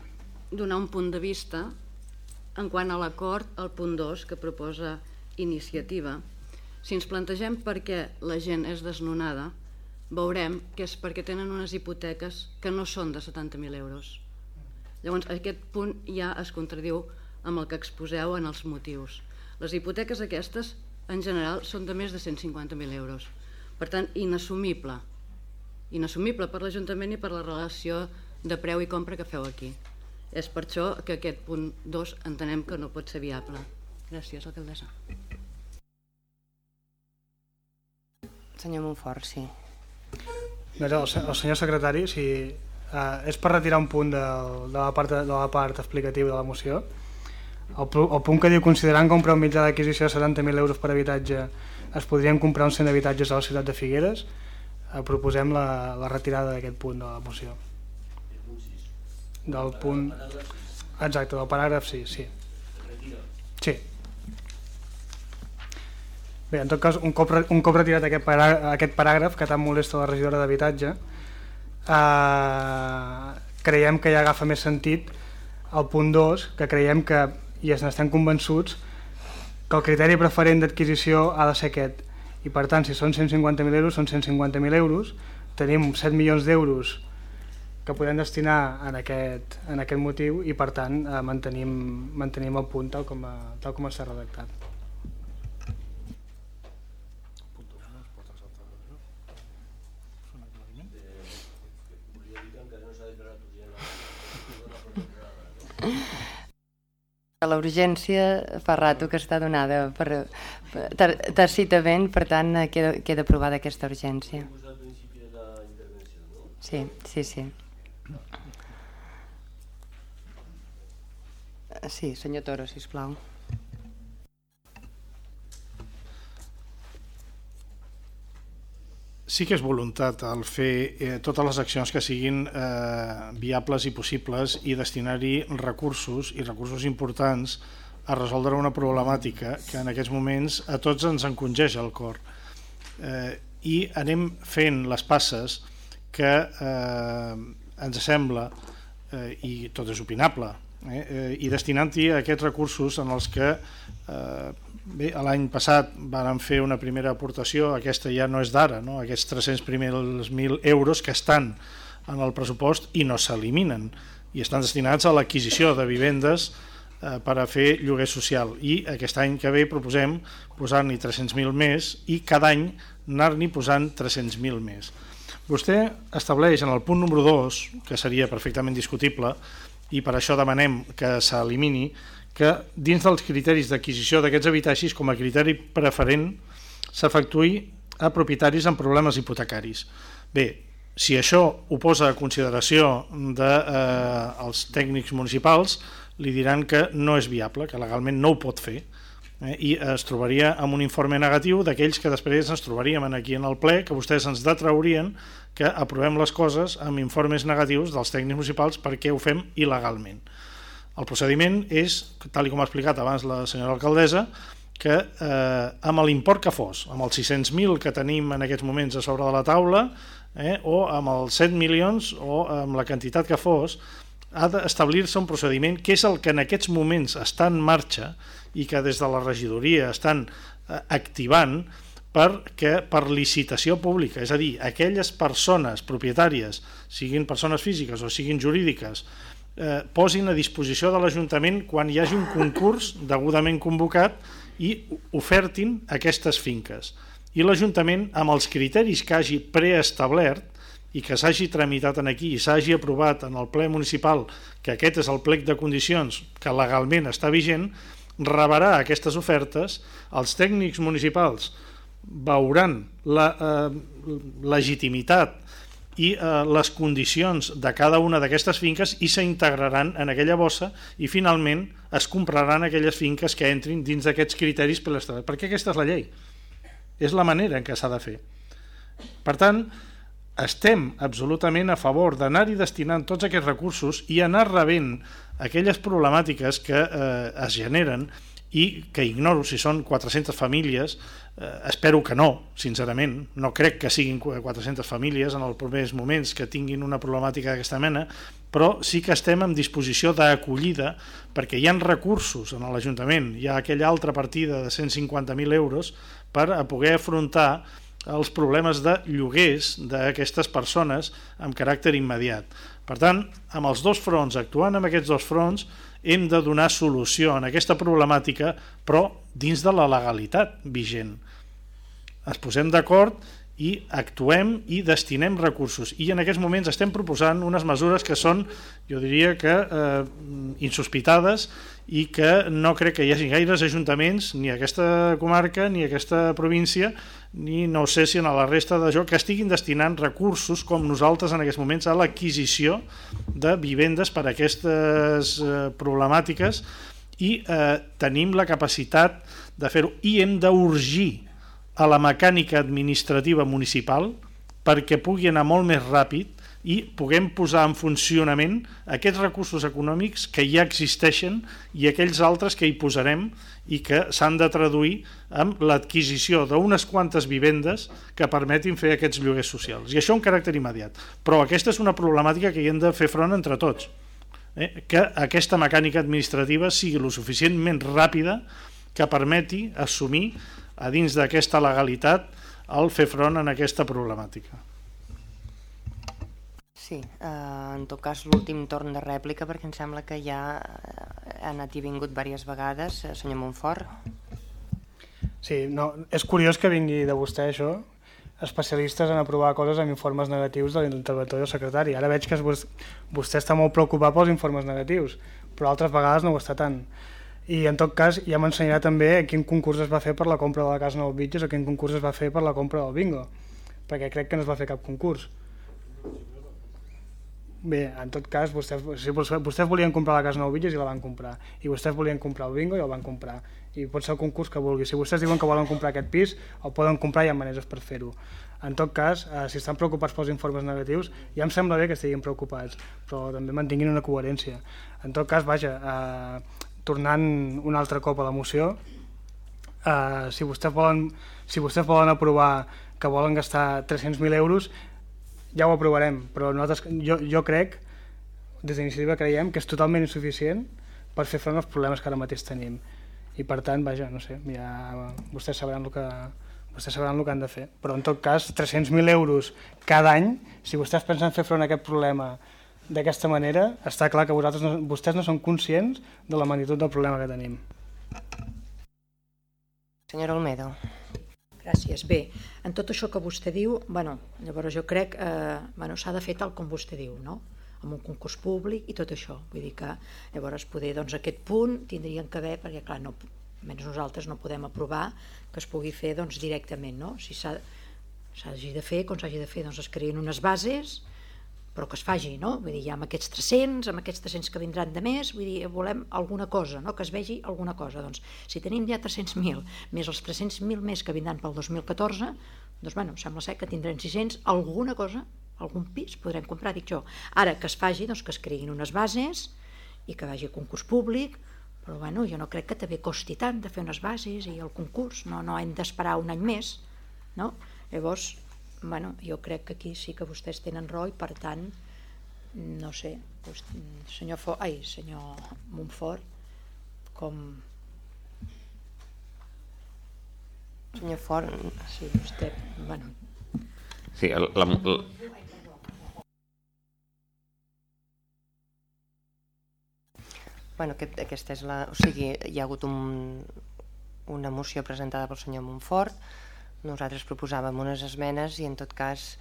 donar un punt de vista en quant a l'acord, al punt 2, que proposa iniciativa. Si ens plantegem per què la gent és desnonada, veurem que és perquè tenen unes hipoteques que no són de 70.000 euros. Llavors, aquest punt ja es contradiu amb el que exposeu en els motius. Les hipoteques aquestes, en general, són de més de 150.000 euros. Per tant, inassumible inassumible per l'Ajuntament i per la relació de preu i compra que feu aquí. És per això que aquest punt 2 entenem que no pot ser viable. Gràcies, alcaldessa. Senyor Montfort, sí. El, el senyor secretari, si uh, és per retirar un punt de, de, la part, de la part explicativa de la moció, el, el punt que diu considerant que un mitjà d'adquisició de 70.000 euros per habitatge es podrien comprar un 100 habitatges a la ciutat de Figueres, eh, proposem la, la retirada d'aquest punt de la moció. Del punt... Exacte, del paràgraf sí, sí. Sí. Bé, en tot cas, un cop, un cop retirat aquest paràgraf, aquest paràgraf que tant molesta la regidora d'habitatge, eh, creiem que ja agafa més sentit el punt 2, que creiem que, i n'estem convençuts, que el criteri preferent d'adquisició ha de ser aquest, i per tant si són 150.000 euros són 150.000 euros. Tenim 7 milions d'euros que podem destinar en aquest, en aquest motiu i per tant eh, mantenim, mantenim el punt tal com, a, tal com està redactat La urgència fa rato que està donada per, per tacitament, per tant queda, queda aprovada aquesta urgència. Sí, sí, sí. Sí, senyor Toro, sisplau. Sí que és voluntat el fer eh, totes les accions que siguin eh, viables i possibles i destinar-hi recursos i recursos importants a resoldre una problemàtica que en aquests moments a tots ens encongeix el cor. Eh, i anem fent les passes que eh, ens sembla eh, i tot és opinable eh, eh, i destinant-hi aquests recursos en els que eh, Bé, l'any passat van fer una primera aportació, aquesta ja no és d'ara, no? aquests 300 primers mil euros que estan en el pressupost i no s'eliminen i estan destinats a l'adquisició de vivendes eh, per a fer lloguer social i aquest any que ve proposem posar-n'hi 300.000 més i cada any anar-n'hi posant 300.000 més. Vostè estableix en el punt número 2, que seria perfectament discutible, i per això demanem que s'elimini, que dins dels criteris d'adquisició d'aquests habitatges com a criteri preferent s'efectuï a propietaris amb problemes hipotecaris. Bé, si això ho posa a consideració dels de, eh, tècnics municipals, li diran que no és viable, que legalment no ho pot fer, eh, i es trobaria amb un informe negatiu d'aquells que després ens trobaríem aquí en el ple, que vostès ens detraurien que aprovem les coses amb informes negatius dels tècnics municipals perquè ho fem il·legalment. El procediment és, tal com ha explicat abans la senyora alcaldessa, que eh, amb l'import que fos, amb els 600.000 que tenim en aquests moments a sobre de la taula, eh, o amb els 7 milions, o amb la quantitat que fos, ha d'establir-se un procediment que és el que en aquests moments està en marxa i que des de la regidoria estan eh, activant perquè per licitació pública, és a dir, aquelles persones propietàries, siguin persones físiques o siguin jurídiques, eh, posin a disposició de l'Ajuntament quan hi hagi un concurs degudament convocat i ofertin aquestes finques. I l'Ajuntament, amb els criteris que hagi preestablert i que s'hagi tramitat en aquí i s'hagi aprovat en el ple municipal que aquest és el plec de condicions que legalment està vigent, rebarà aquestes ofertes, els tècnics municipals veuran la eh, legitimitat i eh, les condicions de cada una d'aquestes finques i s'integraran en aquella bossa i finalment es compraran aquelles finques que entrin dins d'aquests criteris per l'estat. Perquè aquesta és la llei. És la manera en què s'ha de fer. Per tant, estem absolutament a favor d'anar-hi destinant tots aquests recursos i anar rebent aquelles problemàtiques que eh, es generen i que ignoro si són 400 famílies, eh, espero que no, sincerament, no crec que siguin 400 famílies en els primers moments que tinguin una problemàtica d'aquesta mena, però sí que estem en disposició d'acollida perquè hi ha recursos en l'Ajuntament, hi ha aquella altra partida de 150.000 euros per a poder afrontar els problemes de lloguers d'aquestes persones amb caràcter immediat. Per tant, amb els dos fronts, actuant amb aquests dos fronts, hem de donar solució a aquesta problemàtica, però dins de la legalitat vigent. Ens posem d'acord i actuem i destinem recursos. I en aquests moments estem proposant unes mesures que són, jo diria que eh, insospitades i que no crec que hi hagi gaires ajuntaments, ni a aquesta comarca, ni a aquesta província, ni no sé si en la resta de joc, que estiguin destinant recursos com nosaltres en aquests moments a l'adquisició de vivendes per a aquestes eh, problemàtiques i eh, tenim la capacitat de fer-ho i hem d'urgir a la mecànica administrativa municipal perquè pugui anar molt més ràpid i puguem posar en funcionament aquests recursos econòmics que ja existeixen i aquells altres que hi posarem i que s'han de traduir amb l'adquisició d'unes quantes vivendes que permetin fer aquests lloguers socials. I això un caràcter immediat. Però aquesta és una problemàtica que hi hem de fer front entre tots. Eh? Que aquesta mecànica administrativa sigui lo suficientment ràpida que permeti assumir a dins d'aquesta legalitat el fer front en aquesta problemàtica. Sí, eh, en tot cas l'últim torn de rèplica perquè em sembla que ja ha anat i vingut diverses vegades, eh, senyor Montfort. Sí, no, és curiós que vingui de vostè això, especialistes en aprovar coses amb informes negatius de l'interventor i el secretari. Ara veig que vostè està molt preocupat pels informes negatius, però altres vegades no ho està tant. I en tot cas ja m'ensenyarà també quin concurs es va fer per la compra de la Casa Nou Bitges o quin concurs es va fer per la compra del bingo, perquè crec que no es va fer cap concurs. Bé, en tot cas, vostès, si vostès volien comprar la Casa Nou Bitges i la van comprar, i vostès volien comprar el bingo i el van comprar, i pot ser el concurs que vulgui. Si vostès diuen que volen comprar aquest pis, el poden comprar i hi ha maneres per fer-ho. En tot cas, eh, si estan preocupats pels informes negatius, ja em sembla bé que estiguin preocupats, però també mantinguin una coherència. En tot cas, vaja, eh, tornant un altre cop a la moció, eh, si, vostès volen, si vostès volen aprovar que volen gastar 300.000 euros, ja ho aprovarem, però nosaltres, jo, jo crec, des d'iniciativa creiem que és totalment insuficient per fer front als problemes que ara mateix tenim. I per tant, vaja, no sé, ja vostès sabran el que, vostès sabran el que han de fer. Però en tot cas, 300.000 euros cada any, si vostès pensen fer front a aquest problema d'aquesta manera, està clar que vosaltres no, vostès no són conscients de la magnitud del problema que tenim. Senyora Olmedo. Gràcies. Bé, en tot això que vostè diu, bueno, llavors jo crec que eh, bueno, s'ha de fer tal com vostè diu, no? amb un concurs públic i tot això. Vull dir que llavors poder, doncs aquest punt tindrien que haver, perquè clar, no, menys nosaltres no podem aprovar que es pugui fer doncs, directament, no? Si s'hagi de fer, com s'hagi de fer, doncs es creïn unes bases, però que es faci, no? Vull dir, ja amb aquests 300, amb aquests 300 que vindran de més, vull dir, volem alguna cosa, no? Que es vegi alguna cosa. Doncs, si tenim ja 300.000, més els 300.000 més que vindran pel 2014, doncs, bueno, sembla ser que tindrem 600, alguna cosa algun pis podrem comprar, dic jo. Ara, que es faci, doncs que es creïn unes bases i que vagi a concurs públic, però bueno, jo no crec que també costi tant de fer unes bases i el concurs, no, no hem d'esperar un any més, no? Llavors, bueno, jo crec que aquí sí que vostès tenen raó i per tant, no sé, senyor, Fo ai, senyor Montfort, com... Senyor Fort... Sí, vostè, bueno... Sí, la, la, Bueno, aquest, aquesta és la... O sigui, hi ha hagut un, una moció presentada pel senyor Montfort, nosaltres proposàvem unes esmenes i en tot cas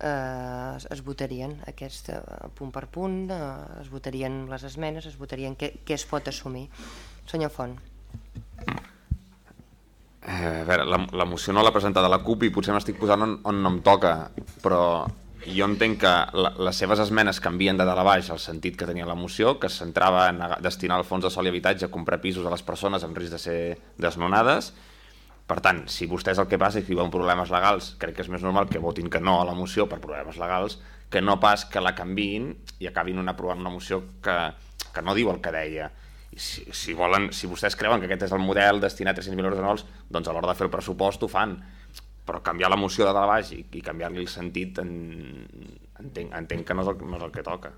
eh, es, votarien aquest eh, punt per punt, eh, es votarien les esmenes, es votarien què, què es pot assumir. Senyor Font. Eh, a veure, la, la moció no l'ha presentada la CUP i potser m'estic posant on, on no em toca, però jo entenc que la, les seves esmenes canvien de dalt a baix el sentit que tenia la moció, que es centrava en destinar el fons de sol i habitatge a comprar pisos a les persones en risc de ser desnonades. Per tant, si vostès el que passa és que hi veuen problemes legals, crec que és més normal que votin que no a la moció per problemes legals, que no pas que la canviïn i acabin una, aprovant una moció que, que no diu el que deia. I si, si, volen, si vostès creuen que aquest és el model destinar 300.000 euros anuals, doncs a l'hora de fer el pressupost ho fan però canviar la moció de dalt a baix i, i canviar-li el sentit en, entenc, entenc que no és, el, no és el que toca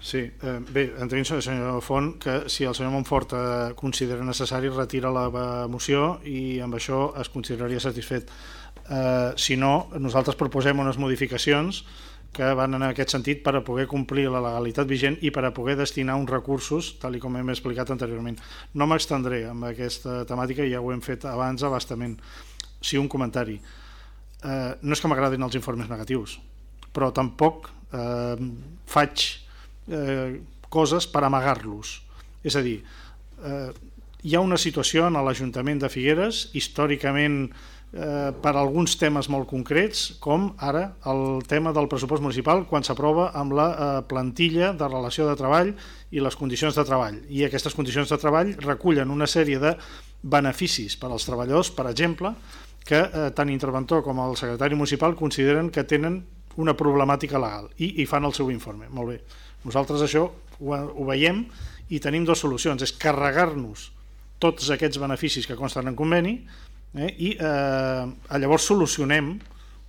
Sí, eh, bé, entenc, senyor Font, que si el senyor Montfort eh, considera necessari retira la moció i amb això es consideraria satisfet. Eh, si no, nosaltres proposem unes modificacions que van en aquest sentit per a poder complir la legalitat vigent i per a poder destinar uns recursos, tal com hem explicat anteriorment. No m'extendré amb aquesta temàtica, ja ho hem fet abans abastament. Sí, un comentari. Eh, no és que m'agradin els informes negatius, però tampoc eh, faig eh, coses per amagar-los. És a dir, eh, hi ha una situació en l'Ajuntament de Figueres, històricament eh, per alguns temes molt concrets, com ara el tema del pressupost municipal quan s'aprova amb la eh, plantilla de relació de treball i les condicions de treball. I aquestes condicions de treball recullen una sèrie de beneficis per als treballadors, per exemple, que eh, tant interventor com el secretari municipal consideren que tenen una problemàtica legal i, i fan el seu informe. Molt bé. Nosaltres això ho, ho veiem i tenim dues solucions. És carregar-nos tots aquests beneficis que consten en conveni eh? i eh, llavors solucionem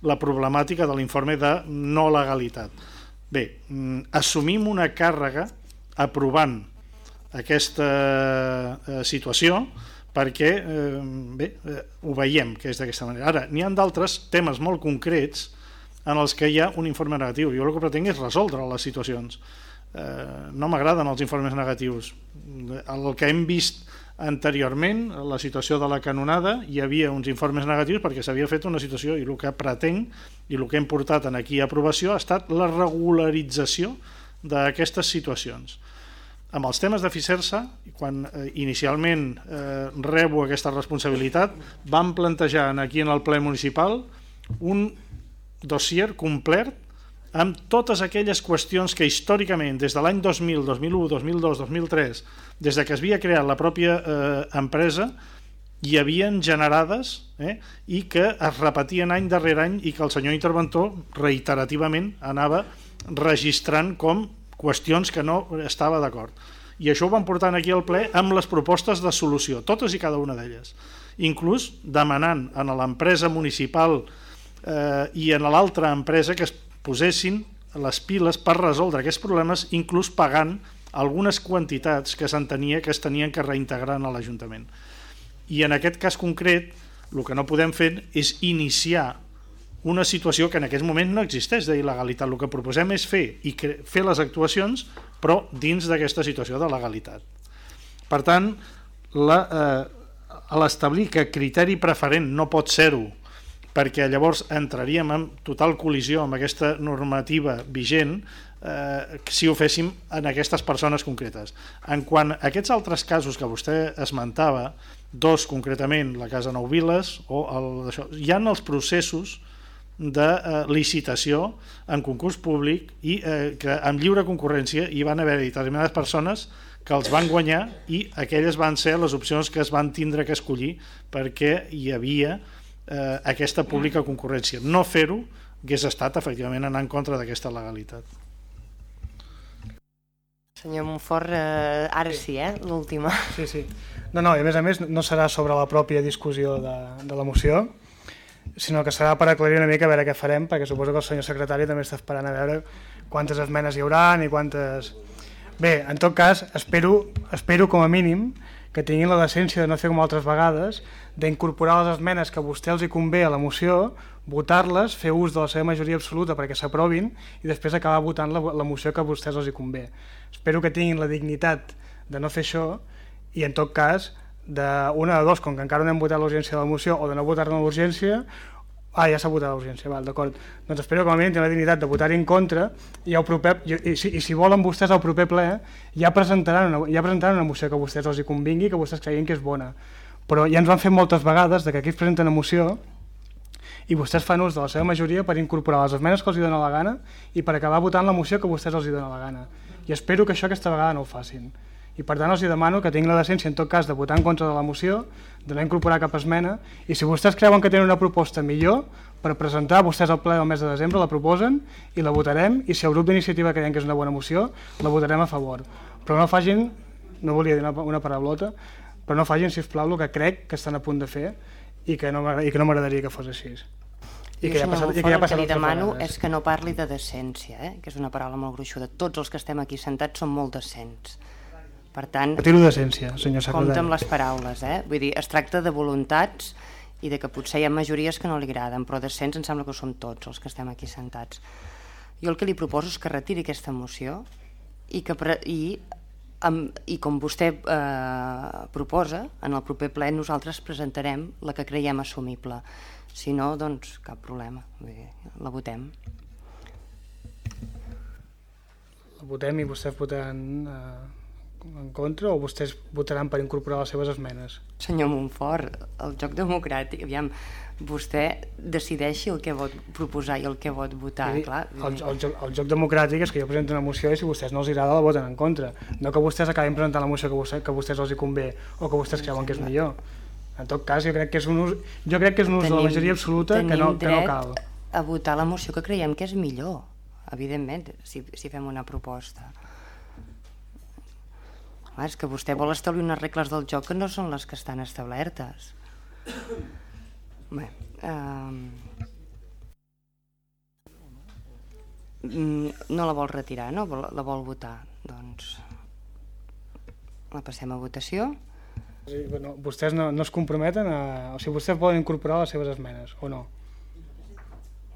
la problemàtica de l'informe de no legalitat. Bé, mm, assumim una càrrega aprovant aquesta eh, situació perquè eh, bé, eh, ho veiem que és d'aquesta manera. Ara, n'hi ha d'altres temes molt concrets en els que hi ha un informe negatiu. Jo el que pretenc és resoldre les situacions. Eh, no m'agraden els informes negatius. El que hem vist Anteriorment, la situació de la canonada, hi havia uns informes negatius perquè s'havia fet una situació i el que pretenc i el que hem portat en aquí a aprovació ha estat la regularització d'aquestes situacions. Amb els temes de FICERSA, quan eh, inicialment eh, rebo aquesta responsabilitat, vam plantejar aquí en el ple municipal un dossier complet amb totes aquelles qüestions que històricament, des de l'any 2000, 2001, 2002, 2003, des de que es havia creat la pròpia eh, empresa, hi havien generades eh, i que es repetien any darrere any i que el senyor interventor reiterativament anava registrant com qüestions que no estava d'acord. I això ho van portant aquí al ple amb les propostes de solució, totes i cada una d'elles. Inclús demanant a l'empresa municipal eh, i a l'altra empresa que es posessin les piles per resoldre aquests problemes, inclús pagant algunes quantitats que s'entenia que es tenien que reintegrar en l'Ajuntament. I en aquest cas concret, el que no podem fer és iniciar una situació que en aquest moment no existeix d'il·legalitat. El que proposem és fer i fer les actuacions, però dins d'aquesta situació de legalitat. Per tant, eh, a l'establir que criteri preferent no pot ser-ho perquè llavors entraríem en total col·lisió amb aquesta normativa vigent eh, si ho féssim en aquestes persones concretes. En quant a aquests altres casos que vostè esmentava, dos concretament, la Casa Nou Viles, o el, això, hi ha els processos de eh, licitació en concurs públic i eh, que amb lliure concurrència hi van haver determinades persones que els van guanyar i aquelles van ser les opcions que es van tindre que escollir perquè hi havia eh, aquesta pública concurrència. No fer-ho hagués estat efectivament anar en contra d'aquesta legalitat. Senyor Montfort, eh, ara sí, eh? l'última. Sí, sí. No, no, i a més a més no serà sobre la pròpia discussió de, de la moció, sinó que serà per aclarir una mica a veure què farem, perquè suposo que el senyor secretari també està esperant a veure quantes esmenes hi haurà i quantes... Bé, en tot cas, espero, espero com a mínim que tinguin la decència de no fer com altres vegades, d'incorporar les esmenes que a vostè els hi convé a la moció, votar-les, fer ús de la seva majoria absoluta perquè s'aprovin i després acabar votant la, la moció que a vostès els hi convé. Espero que tinguin la dignitat de no fer això i en tot cas d'una de dos, com que encara no hem votat l'urgència de la moció o de no votar-ne l'urgència Ah, ja s'ha votat l'urgència, val, d'acord. Doncs espero que com a mínim la dignitat de votar en contra i, el proper, i, i, si, i si volen vostès al proper ple ja presentaran, una, ja presentaran una moció que a vostès els hi convingui, que vostès creguin que és bona. Però ja ens van fer moltes vegades de que aquí es presenta una moció i vostès fan ús de la seva majoria per incorporar les esmenes que els hi la gana i per acabar votant la moció que vostès els hi la gana. I espero que això aquesta vegada no ho facin. I per tant els demano que tinguin la decència en tot cas de votar en contra de la moció, de no incorporar cap esmena. I si vostès creuen que tenen una proposta millor per presentar vostès al ple del mes de desembre la proposen i la votarem. I si el grup d'iniciativa creiem que és una bona moció la votarem a favor. Però no facin, no volia dir una, una paraulota però no facin, si us plau, el que crec que estan a punt de fer i que no m'agradaria que fos així i que, ja passat, i que ja passat el que li demano és que no parli de decència, eh? que és una paraula molt gruixuda. Tots els que estem aquí sentats són molt decents. Per tant, Retiro d'essència, senyor secretari. Compte amb les paraules, eh? Vull dir, es tracta de voluntats i de que potser hi ha majories que no li agraden, però decents em sembla que som tots els que estem aquí sentats. Jo el que li proposo és que retiri aquesta moció i que pre i, amb, i com vostè eh, proposa, en el proper ple nosaltres presentarem la que creiem assumible. Si no, doncs cap problema, dir, la votem. La votem i vostès voten... Eh en contra o vostès votaran per incorporar les seves esmenes? Senyor Montfort, el joc democràtic, aviam, vostè decideixi el que vol proposar i el que vol votar, dir, clar. El, el, joc, el joc democràtic és que jo presento una moció i si vostès no els agrada la voten en contra. No que vostès acabin presentant la moció que, vostè, que vostès els hi convé o que vostès creuen que és millor. En tot cas, jo crec que és un ús, jo crec que és un ús tenim, de la majoria absoluta que no, que no cal. a votar la moció que creiem que és millor, evidentment, si, si fem una proposta. Clar, és que vostè vol establir unes regles del joc que no són les que estan establertes. Bé, um... no la vol retirar, no? La vol votar. Doncs la passem a votació. Sí, bueno, vostès no, no es comprometen a... O sigui, vostès poden incorporar les seves esmenes, o no?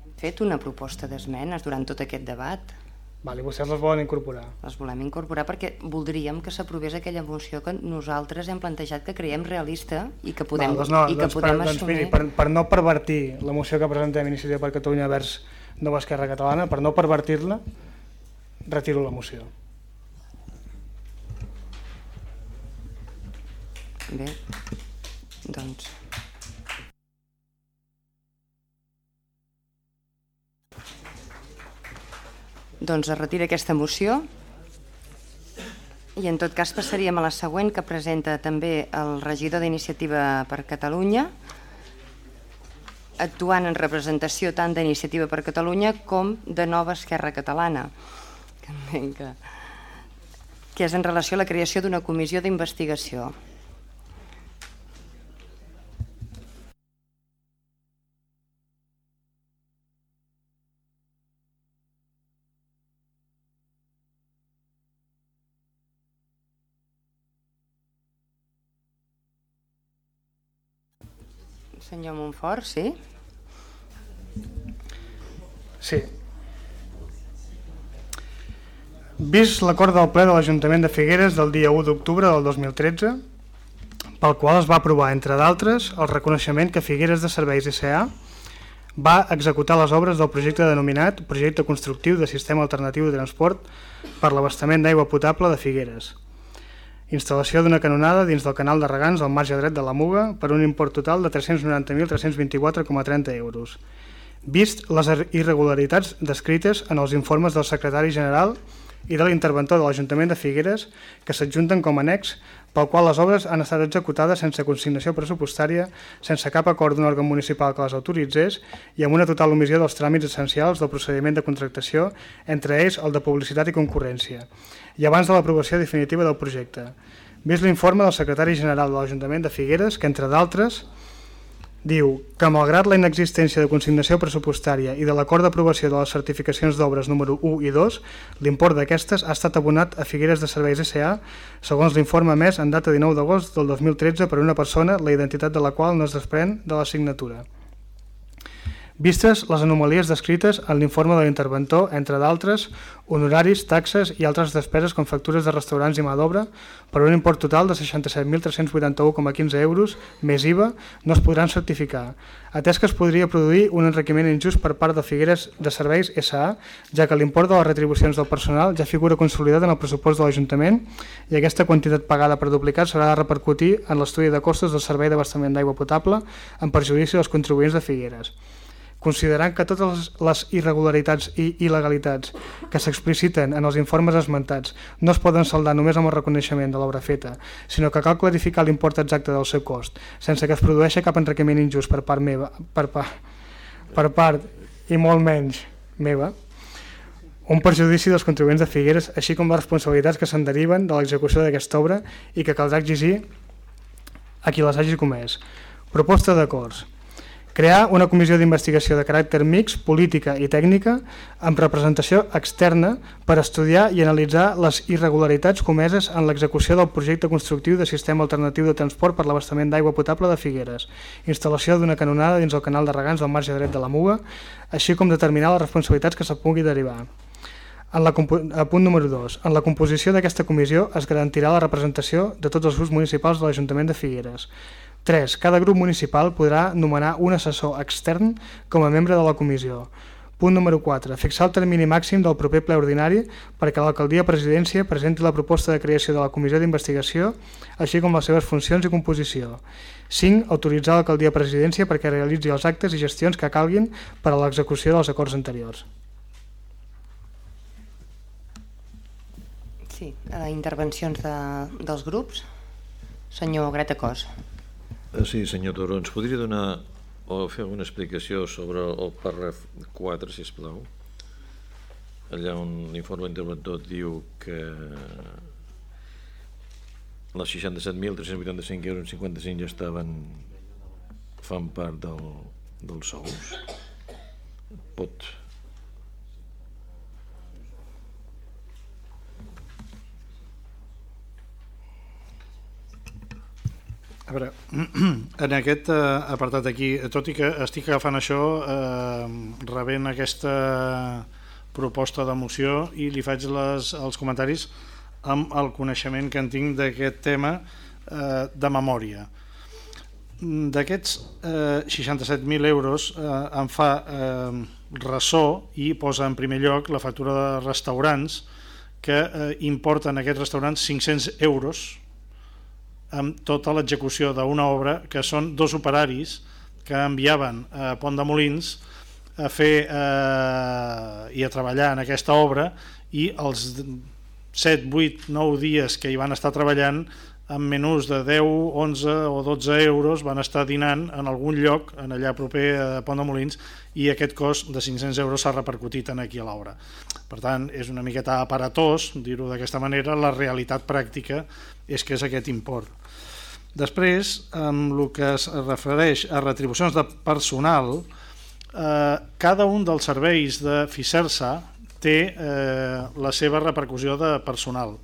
Hem fet una proposta d'esmenes durant tot aquest debat. Vale, vostès les volen incorporar. Les volem incorporar perquè voldríem que s'aprovés aquella moció que nosaltres hem plantejat que creiem realista i que podem, Val, doncs no, i que doncs podem per, doncs assumir. Miri, per, per no pervertir la moció que presentem Iniciativa per Catalunya vers Nova Esquerra Catalana, per no pervertir-la, retiro la moció. Bé, doncs... Doncs es retira aquesta moció i en tot cas passaríem a la següent que presenta també el regidor d'Iniciativa per Catalunya actuant en representació tant d'Iniciativa per Catalunya com de Nova Esquerra Catalana que, que és en relació a la creació d'una comissió d'investigació. Senyor Montfort, sí? Sí. Vist l'acord del ple de l'Ajuntament de Figueres del dia 1 d'octubre del 2013 pel qual es va aprovar, entre d'altres, el reconeixement que Figueres de Serveis S.A. va executar les obres del projecte denominat Projecte Constructiu de Sistema Alternatiu de Transport per l'abastament d'aigua potable de Figueres. Instal·lació d'una canonada dins del canal de regants al marge dret de la Muga per un import total de 390.324,30 euros. Vist les irregularitats descrites en els informes del secretari general i de l'interventor de l'Ajuntament de Figueres que s'adjunten com a annex pel qual les obres han estat executades sense consignació pressupostària, sense cap acord d'un òrgan municipal que les autoritzés i amb una total omissió dels tràmits essencials del procediment de contractació, entre ells el de publicitat i concurrència, i abans de l'aprovació definitiva del projecte. Vist l'informe del secretari general de l'Ajuntament de Figueres, que entre d'altres diu que malgrat la inexistència de consignació pressupostària i de l'acord d'aprovació de les certificacions d'obres número 1 i 2, l'import d'aquestes ha estat abonat a Figueres de Serveis S.A. segons l'informe més en data 19 d'agost del 2013 per una persona la identitat de la qual no es desprèn de la signatura. Vistes les anomalies descrites en l'informe de l'interventor, entre d'altres, honoraris, taxes i altres despeses com factures de restaurants i mà d'obra, per un import total de 67.381,15 euros, més IVA, no es podran certificar, atès que es podria produir un enriquiment injust per part de Figueres de Serveis S.A., ja que l'import de les retribucions del personal ja figura consolidat en el pressupost de l'Ajuntament i aquesta quantitat pagada per duplicat s'haurà de repercutir en l'estudi de costos del servei d'abastament d'aigua potable en perjudici dels contribuents de Figueres considerant que totes les irregularitats i il·legalitats que s'expliciten en els informes esmentats no es poden saldar només amb el reconeixement de l'obra feta, sinó que cal clarificar l'import exacte del seu cost, sense que es produeixi cap enriquiment injust per part meva, per, pa, per part i molt menys meva, un perjudici dels contribuents de Figueres, així com les responsabilitats que se'n deriven de l'execució d'aquesta obra i que caldrà exigir a qui les hagi comès. Proposta d'acords. Crear una comissió d'investigació de caràcter mix, política i tècnica, amb representació externa per estudiar i analitzar les irregularitats comeses en l'execució del projecte constructiu de sistema alternatiu de transport per l'abastament d'aigua potable de Figueres, instal·lació d'una canonada dins el canal de regants del marge dret de la Muga, així com determinar les responsabilitats que se pugui derivar. En la a punt número 2. En la composició d'aquesta comissió es garantirà la representació de tots els grups municipals de l'Ajuntament de Figueres, 3. Cada grup municipal podrà nomenar un assessor extern com a membre de la comissió. Punt número 4. Fixar el termini màxim del proper ple ordinari perquè l'alcaldia presidència presenti la proposta de creació de la comissió d'investigació, així com les seves funcions i composició. 5. Autoritzar l'alcaldia presidència perquè realitzi els actes i gestions que calguin per a l'execució dels acords anteriors. Sí, intervencions de, dels grups. Senyor Greta Cos. Eh, sí, senyor Toró, ens podria donar o fer alguna explicació sobre el pàrraf 4, si plau? Allà on l'informe interventor diu que les 67.385 euros 55 ja estaven fan part del, dels sous. Pot A veure, en aquest eh, apartat aquí, tot i que estic agafant això, eh, rebent aquesta proposta de moció i li faig les, els comentaris amb el coneixement que en tinc d'aquest tema eh, de memòria. D'aquests eh, 67.000 euros eh, em fa eh, ressò i posa en primer lloc la factura de restaurants que eh, importen aquests restaurants 500 euros amb tota l'execució d'una obra que són dos operaris que enviaven a Pont de Molins a fer eh, i a treballar en aquesta obra i els 7, 8, 9 dies que hi van estar treballant amb menús de 10, 11 o 12 euros van estar dinant en algun lloc en allà proper a Pont de Molins i aquest cost de 500 euros s'ha repercutit en aquí a l'obra. Per tant, és una miqueta aparatós, dir-ho d'aquesta manera, la realitat pràctica és que és aquest import. Després, amb el que es refereix a retribucions de personal, eh, cada un dels serveis de FICERSA té eh, la seva repercussió de personal.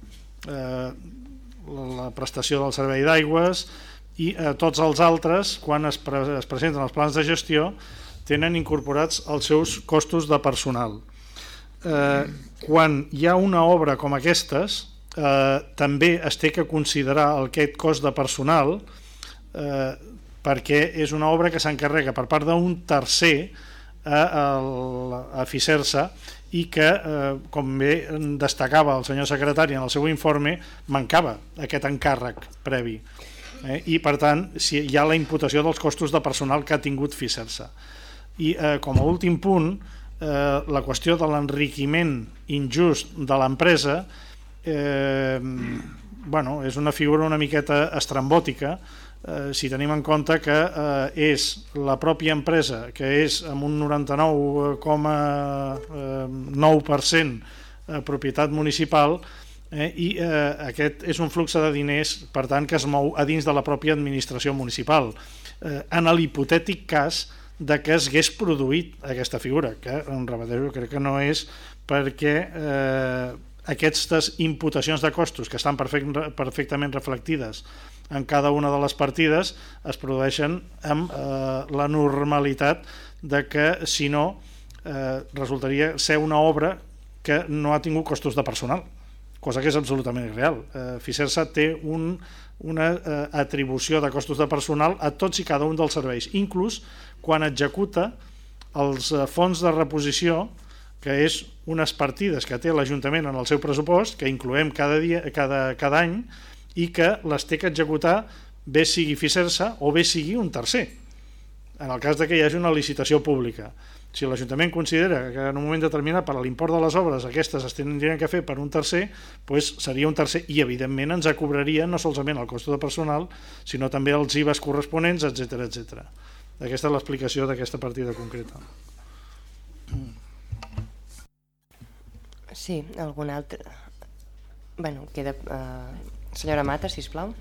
Eh, la prestació del servei d'aigües i eh, tots els altres, quan es, pre es presenten els plans de gestió, tenen incorporats els seus costos de personal. Eh, quan hi ha una obra com aquestes, eh, també es té que considerar aquest cost de personal eh, perquè és una obra que s'encarrega per part d'un tercer a, a, a Ficersa i que, eh, com bé destacava el senyor secretari en el seu informe, mancava aquest encàrrec previ. Eh? I, per tant, si hi ha la imputació dels costos de personal que ha tingut Ficersa. I, eh, com a últim punt, eh, la qüestió de l'enriquiment injust de l'empresa eh, bueno, és una figura una miqueta estrambòtica eh, si tenim en compte que eh, és la pròpia empresa que és amb un 99,9% eh, propietat municipal eh, i eh, aquest és un flux de diners per tant que es mou a dins de la pròpia administració municipal. Eh, en l'hipotètic cas de que es hagués produït aquesta figura que en repeteixo crec que no és perquè eh, aquestes imputacions de costos que estan perfectament reflectides en cada una de les partides es produeixen amb eh, la normalitat de que si no eh, resultaria ser una obra que no ha tingut costos de personal cosa que és absolutament irreal. Eh, Ficersa té un, una eh, atribució de costos de personal a tots i cada un dels serveis, inclús quan executa els eh, fons de reposició que és unes partides que té l'Ajuntament en el seu pressupost, que incloem cada, dia, cada, cada any, i que les té que executar bé sigui Ficersa o bé sigui un tercer, en el cas de que hi hagi una licitació pública. Si l'Ajuntament considera que en un moment determinat per a l'import de les obres aquestes es tindrien que fer per un tercer, doncs seria un tercer i evidentment ens acobraria no solament el cost de personal, sinó també els IVAs corresponents, etc etc. Aquesta és l'explicació d'aquesta partida concreta. Sí, algun altre... bueno, queda... Uh Senyora Mata, si plau.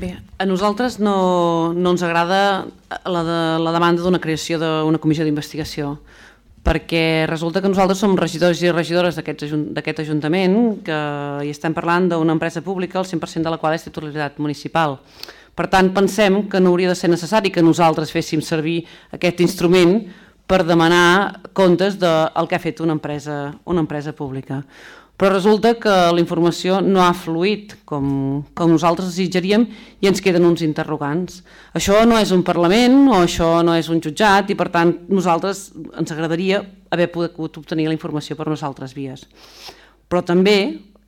Bé, a nosaltres no, no ens agrada la, de, la demanda d'una creació d'una comissió d'investigació perquè resulta que nosaltres som regidors i regidores d'aquest Ajuntament que hi estem parlant d'una empresa pública el 100% de la qual és titularitat municipal. Per tant, pensem que no hauria de ser necessari que nosaltres féssim servir aquest instrument per demanar comptes del que ha fet una empresa, una empresa pública però resulta que la informació no ha fluït com, com nosaltres desitjaríem i ens queden uns interrogants. Això no és un Parlament o això no és un jutjat i per tant nosaltres ens agradaria haver pogut obtenir la informació per nosaltres vies. Però també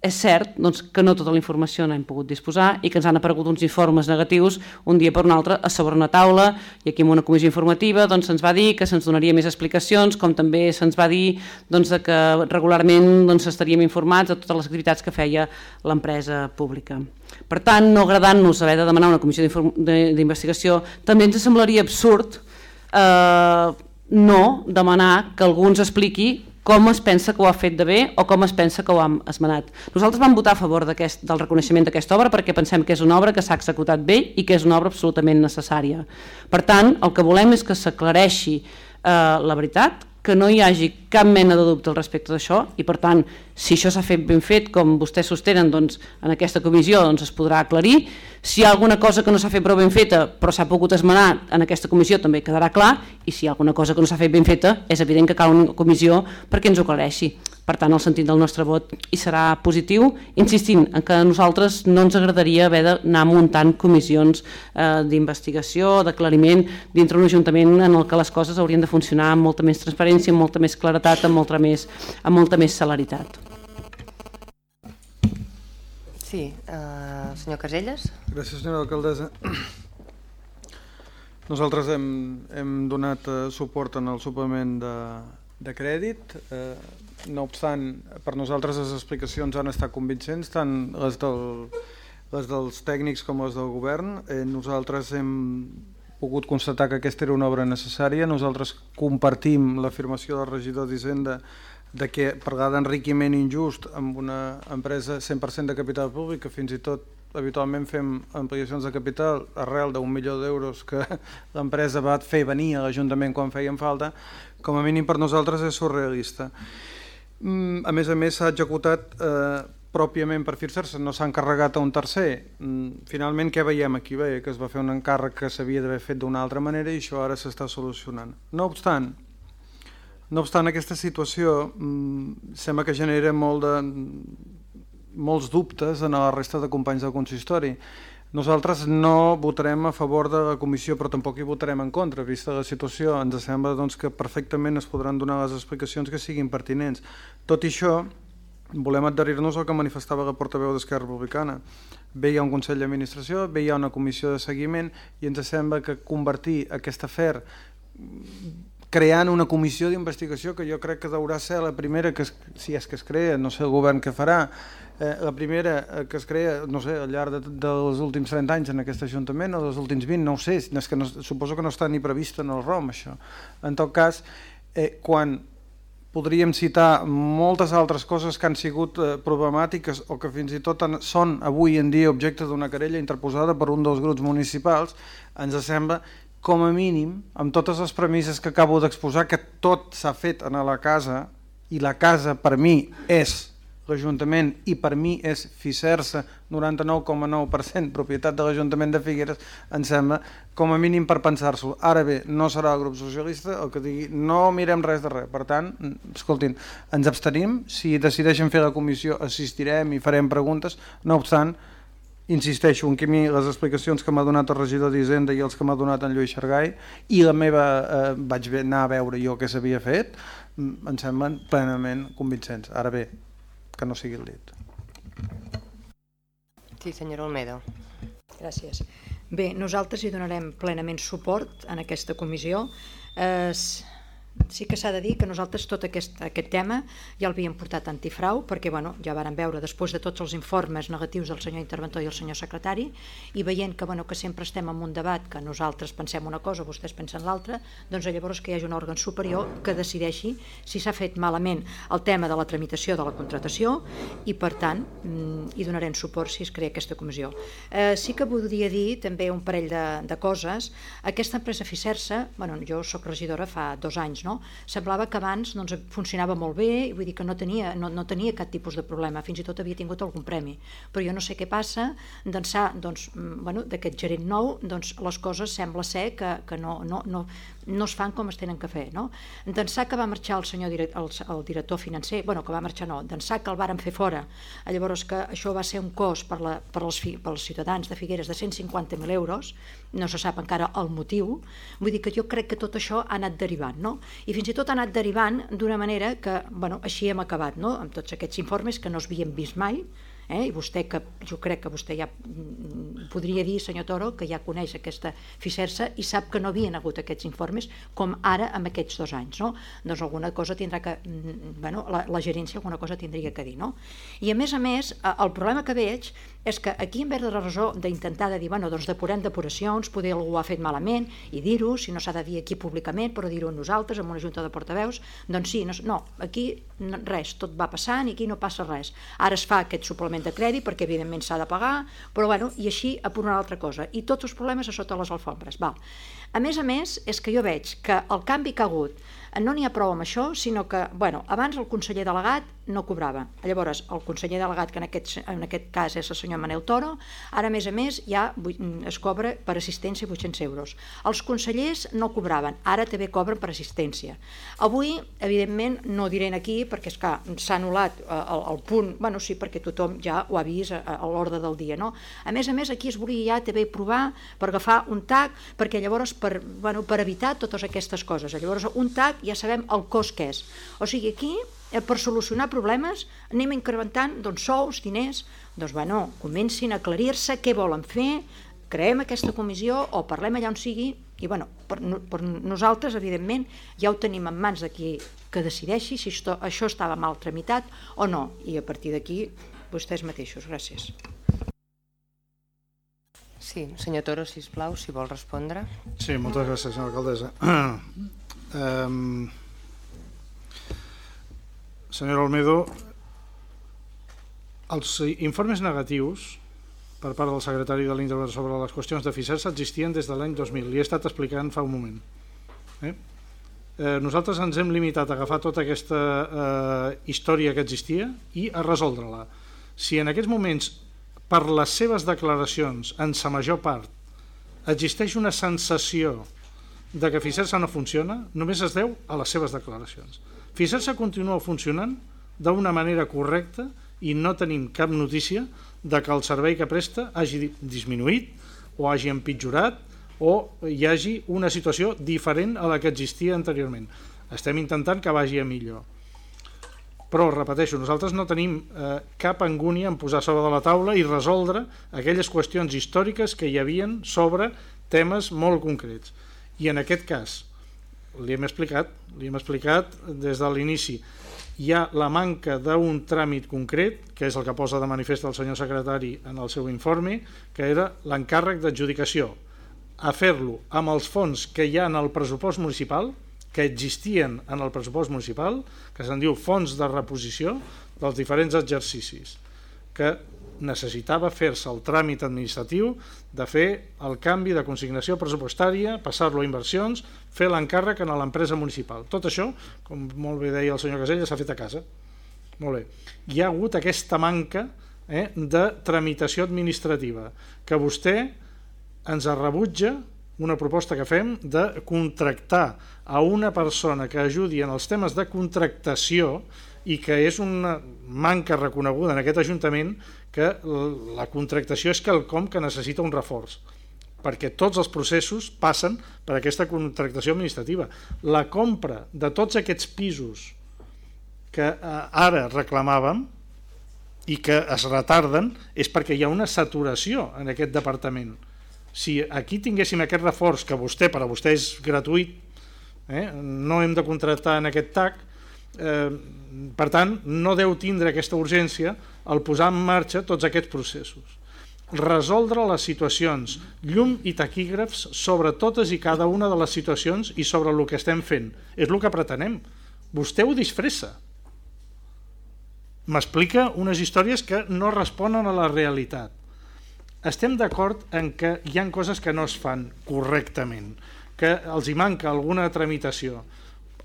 és cert doncs, que no tota la informació n'hem pogut disposar i que ens han aparegut uns informes negatius un dia per un altre a sobre una taula i aquí en una comissió informativa doncs, se'ns va dir que se'ns donaria més explicacions com també se'ns va dir doncs, que regularment doncs, estaríem informats de totes les activitats que feia l'empresa pública. Per tant, no agradant-nos haver de demanar una comissió d'investigació, també ens semblaria absurd eh, no demanar que algú ens expliqui com es pensa que ho ha fet de bé o com es pensa que ho ha esmenat. Nosaltres vam votar a favor del reconeixement d'aquesta obra perquè pensem que és una obra que s'ha executat bé i que és una obra absolutament necessària. Per tant, el que volem és que s'aclareixi eh, la veritat, que no hi hagi cap mena de dubte al respecte d'això i per tant, si això s'ha fet ben fet com vostès sostenen doncs, en aquesta comissió doncs, es podrà aclarir. Si hi ha alguna cosa que no s'ha fet prou ben feta però s'ha pogut esmenar en aquesta comissió també quedarà clar. I si hi ha alguna cosa que no s'ha fet ben feta és evident que cal una comissió perquè ens ho aclareixi. Per tant, el sentit del nostre vot hi serà positiu, insistint en que a nosaltres no ens agradaria haver d'anar muntant comissions eh, d'investigació, d'aclariment dintre un ajuntament en el que les coses haurien de funcionar amb molta més transparència, amb molta més claretat, amb molta més, amb molta més celeritat. Sí, eh, senyor Caselles. Gràcies, senyora alcaldessa. Nosaltres hem, hem donat eh, suport en el suplement de, de crèdit. Eh, no obstant, per nosaltres les explicacions han estat convincents, tant les, del, les dels tècnics com les del govern. Eh, nosaltres hem pogut constatar que aquesta era una obra necessària. Nosaltres compartim l'afirmació del regidor d'Hisenda de que per d'enriquiment injust amb una empresa 100% de capital públic, que fins i tot habitualment fem ampliacions de capital arrel d'un milió d'euros que l'empresa va fer venir a l'Ajuntament quan feien falta, com a mínim per nosaltres és surrealista. Mm, a més a més s'ha executat eh, pròpiament per fixar-se, no s'ha encarregat a un tercer. Mm, finalment què veiem aquí? Bé, que es va fer un encàrrec que s'havia d'haver fet d'una altra manera i això ara s'està solucionant. No obstant, no obstant aquesta situació mm, sembla que genera molt de molts dubtes en la resta de companys del consistori. Nosaltres no votarem a favor de la comissió, però tampoc hi votarem en contra, vista la situació. Ens sembla doncs, que perfectament es podran donar les explicacions que siguin pertinents. Tot i això, volem adherir-nos al que manifestava la portaveu d'Esquerra Republicana. Bé hi ha un Consell d'Administració, bé hi ha una comissió de seguiment i ens sembla que convertir aquest afer creant una comissió d'investigació que jo crec que deurà ser la primera que es, si és que es crea, no sé el govern que farà, eh, la primera eh, que es crea, no sé, al llarg de, dels últims 30 anys en aquest Ajuntament o dels últims 20, no ho sé, és que no, suposo que no està ni previst en el ROM això. En tot cas, eh, quan podríem citar moltes altres coses que han sigut eh, problemàtiques o que fins i tot han, són avui en dia objecte d'una querella interposada per un dels grups municipals, ens sembla com a mínim, amb totes les premisses que acabo d'exposar, que tot s'ha fet en la casa, i la casa per mi és l'Ajuntament i per mi és Ficersa 99,9% propietat de l'Ajuntament de Figueres, em sembla com a mínim per pensar-s'ho. Ara bé, no serà el grup socialista el que digui no mirem res de res. Per tant, escoltin, ens abstenim, si decideixen fer la comissió assistirem i farem preguntes, no obstant, insisteixo en que mi les explicacions que m'ha donat el regidor d'Hisenda i els que m'ha donat en Lluís Xargai i la meva eh, vaig anar a veure jo què s'havia fet em semblen plenament convincents. Ara bé, que no sigui el dit. Sí, senyor Olmedo. Gràcies. Bé, nosaltres hi donarem plenament suport en aquesta comissió. Eh, sí que s'ha de dir que nosaltres tot aquest, aquest tema ja l'havíem portat antifrau perquè bueno, ja varen veure després de tots els informes negatius del senyor interventor i el senyor secretari i veient que, bueno, que sempre estem en un debat que nosaltres pensem una cosa, vostès pensen l'altra doncs llavors que hi hagi un òrgan superior que decideixi si s'ha fet malament el tema de la tramitació de la contratació i per tant mm, hi donarem suport si es crea aquesta comissió. Eh, sí que voldria dir també un parell de, de coses. Aquesta empresa Ficersa, bueno, jo sóc regidora fa dos anys no? semblava que abans doncs, funcionava molt bé, vull dir que no tenia, no, no tenia cap tipus de problema, fins i tot havia tingut algun premi, però jo no sé què passa d'ençà doncs, mm, bueno, d'aquest gerent nou, doncs les coses sembla ser que, que no, no, no, no es fan com es tenen que fer. No? D'ençà que va marxar el senyor el, el director financer, bueno, que va marxar no, d'ençà que el varen fer fora, llavors que això va ser un cost per, la, per als, pels ciutadans de Figueres de 150.000 euros, no se sap encara el motiu, vull dir que jo crec que tot això ha anat derivant, no? i fins i tot ha anat derivant d'una manera que, bueno, així hem acabat, no? amb tots aquests informes que no es havien vist mai, eh? i vostè que jo crec que vostè ja mm, podria dir, senyor Toro, que ja coneix aquesta Ficersa i sap que no havien hagut aquests informes com ara amb aquests dos anys, no? Doncs alguna cosa tindrà que, mm, bueno, la, la gerència alguna cosa tindria que dir, no? I a més a més, el problema que veig és que aquí en vez de la raó d'intentar de dir, bueno, doncs depurem depuracions, poder algú ho ha fet malament i dir-ho, si no s'ha de dir aquí públicament, però dir-ho nosaltres, amb una junta de portaveus, doncs sí, no, no aquí no, res, tot va passant i aquí no passa res. Ara es fa aquest suplement de crèdit perquè evidentment s'ha de pagar, però bueno, i així a per una altra cosa. I tots els problemes a sota les alfombres. Val. A més a més, és que jo veig que el canvi que ha hagut no n'hi ha prou amb això, sinó que, bueno, abans el conseller delegat no cobrava. Llavors, el conseller delegat, que en aquest, en aquest cas és el senyor Manel Toro, ara, a més a més, ja es cobra per assistència 800 euros. Els consellers no cobraven, ara també cobren per assistència. Avui, evidentment, no diré aquí, perquè és que s'ha anul·lat eh, el, el punt, bueno, sí, perquè tothom ja ho ha vist a, a l'ordre del dia, no? A més a més, aquí es volia ja també provar per agafar un TAC, perquè llavors, per, bueno, per evitar totes aquestes coses. Llavors, un TAC ja sabem el cost que és. O sigui, aquí, eh, per solucionar problemes, anem incrementant doncs, sous, diners, doncs, bueno, comencin a aclarir-se què volen fer, creem aquesta comissió o parlem allà on sigui i bueno, per, per nosaltres, evidentment, ja ho tenim en mans de qui que decideixi si això, això estava mal tramitat o no. I a partir d'aquí, vostès mateixos. Gràcies. Sí, senyor Toro, si plau, si vol respondre. Sí, moltes gràcies, senyora alcaldessa. Um, senyora Olmedo, els informes negatius per part del secretari de l'Interior sobre les qüestions de Fisers existien des de l'any 2000, li he estat explicant fa un moment. Eh? Eh, nosaltres ens hem limitat a agafar tota aquesta eh, història que existia i a resoldre-la. Si en aquests moments, per les seves declaracions, en sa major part, existeix una sensació de que Fisersa no funciona només es deu a les seves declaracions. Fisersa continua funcionant d'una manera correcta i no tenim cap notícia de que el servei que presta hagi disminuït o hagi empitjorat o hi hagi una situació diferent a la que existia anteriorment. Estem intentant que vagi a millor. Però, repeteixo, nosaltres no tenim eh, cap angúnia en posar sobre de la taula i resoldre aquelles qüestions històriques que hi havien sobre temes molt concrets. I en aquest cas, li hem explicat, li hem explicat des de l'inici, hi ha la manca d'un tràmit concret, que és el que posa de manifest el senyor secretari en el seu informe, que era l'encàrrec d'adjudicació, a fer-lo amb els fons que hi ha en el pressupost municipal, que existien en el pressupost municipal, que se'n diu fons de reposició dels diferents exercicis, que necessitava fer-se el tràmit administratiu de fer el canvi de consignació pressupostària, passar-lo a inversions, fer l'encàrrec en l'empresa municipal. Tot això, com molt bé deia el senyor Casella, s'ha fet a casa. Molt bé. Hi ha hagut aquesta manca eh, de tramitació administrativa que vostè ens rebutja una proposta que fem de contractar a una persona que ajudi en els temes de contractació i que és una manca reconeguda en aquest Ajuntament que la contractació és quelcom que necessita un reforç perquè tots els processos passen per aquesta contractació administrativa. La compra de tots aquests pisos que eh, ara reclamàvem i que es retarden és perquè hi ha una saturació en aquest departament si aquí tinguéssim aquest reforç que vostè, per a vostè és gratuït, eh, no hem de contractar en aquest TAC, eh, per tant, no deu tindre aquesta urgència el posar en marxa tots aquests processos. Resoldre les situacions, llum i taquígrafs sobre totes i cada una de les situacions i sobre el que estem fent. És el que pretenem. Vostè ho disfressa. M'explica unes històries que no responen a la realitat estem d'acord en que hi han coses que no es fan correctament, que els hi manca alguna tramitació,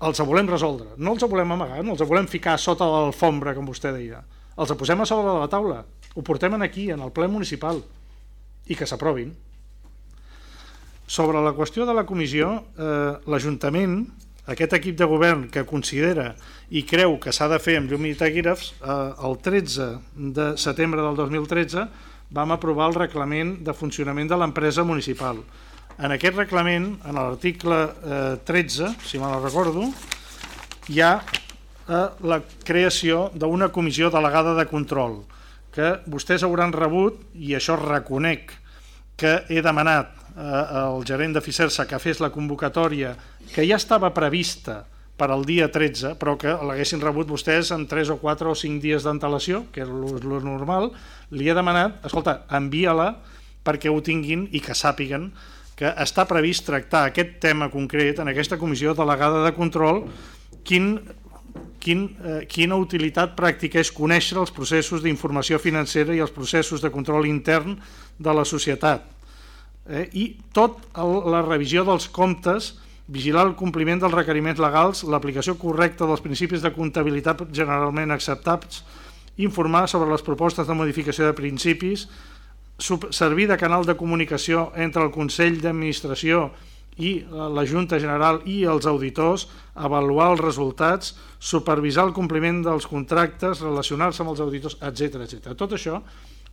els volem resoldre, no els volem amagar, no els volem ficar sota l'alfombra, com vostè deia, els posem a sobre de la taula, ho portem aquí, en el ple municipal, i que s'aprovin. Sobre la qüestió de la comissió, eh, l'Ajuntament, aquest equip de govern que considera i creu que s'ha de fer amb llum i taquígrafs, eh, el 13 de setembre del 2013 vam aprovar el reglament de funcionament de l'empresa municipal. En aquest reglament, en l'article eh, 13, si me la recordo, hi ha eh, la creació d'una comissió delegada de control, que vostès hauran rebut, i això reconec que he demanat eh, al gerent de Ficersa que fes la convocatòria que ja estava prevista per al dia 13, però que l'haguessin rebut vostès en 3 o 4 o 5 dies d'antelació, que és el normal, li he demanat, escolta, envia-la perquè ho tinguin i que sàpiguen que està previst tractar aquest tema concret en aquesta comissió delegada de control quin, quin, eh, quina utilitat pràctica és conèixer els processos d'informació financera i els processos de control intern de la societat. Eh, I tot el, la revisió dels comptes, vigilar el compliment dels requeriments legals, l'aplicació correcta dels principis de comptabilitat generalment acceptats, informar sobre les propostes de modificació de principis, servir de canal de comunicació entre el Consell d'Administració i la Junta General i els auditors, avaluar els resultats, supervisar el compliment dels contractes, relacionar-se amb els auditors, etc etc. Tot això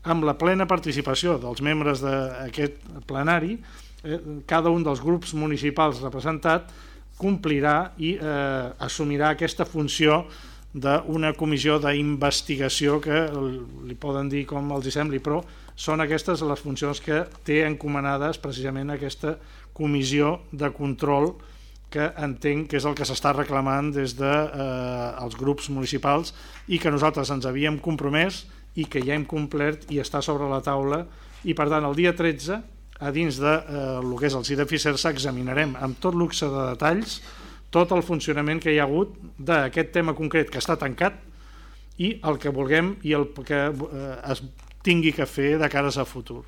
amb la plena participació dels membres d'aquest plenari, eh, cada un dels grups municipals representat complirà i eh, assumirà aquesta funció d'una comissió d'investigació que li poden dir com els sembli, però són aquestes les funcions que té encomanades precisament aquesta comissió de control que entenc que és el que s'està reclamant des de, eh, els grups municipals i que nosaltres ens havíem compromès i que ja hem complert i està sobre la taula. I per tant el dia 13 a dins de eh, el que és el CIDEFICER s'examinarem amb tot luxe de detalls tot el funcionament que hi ha hagut d'aquest tema concret que està tancat i el que vulguem i el que eh, es tingui que fer de cares a futur.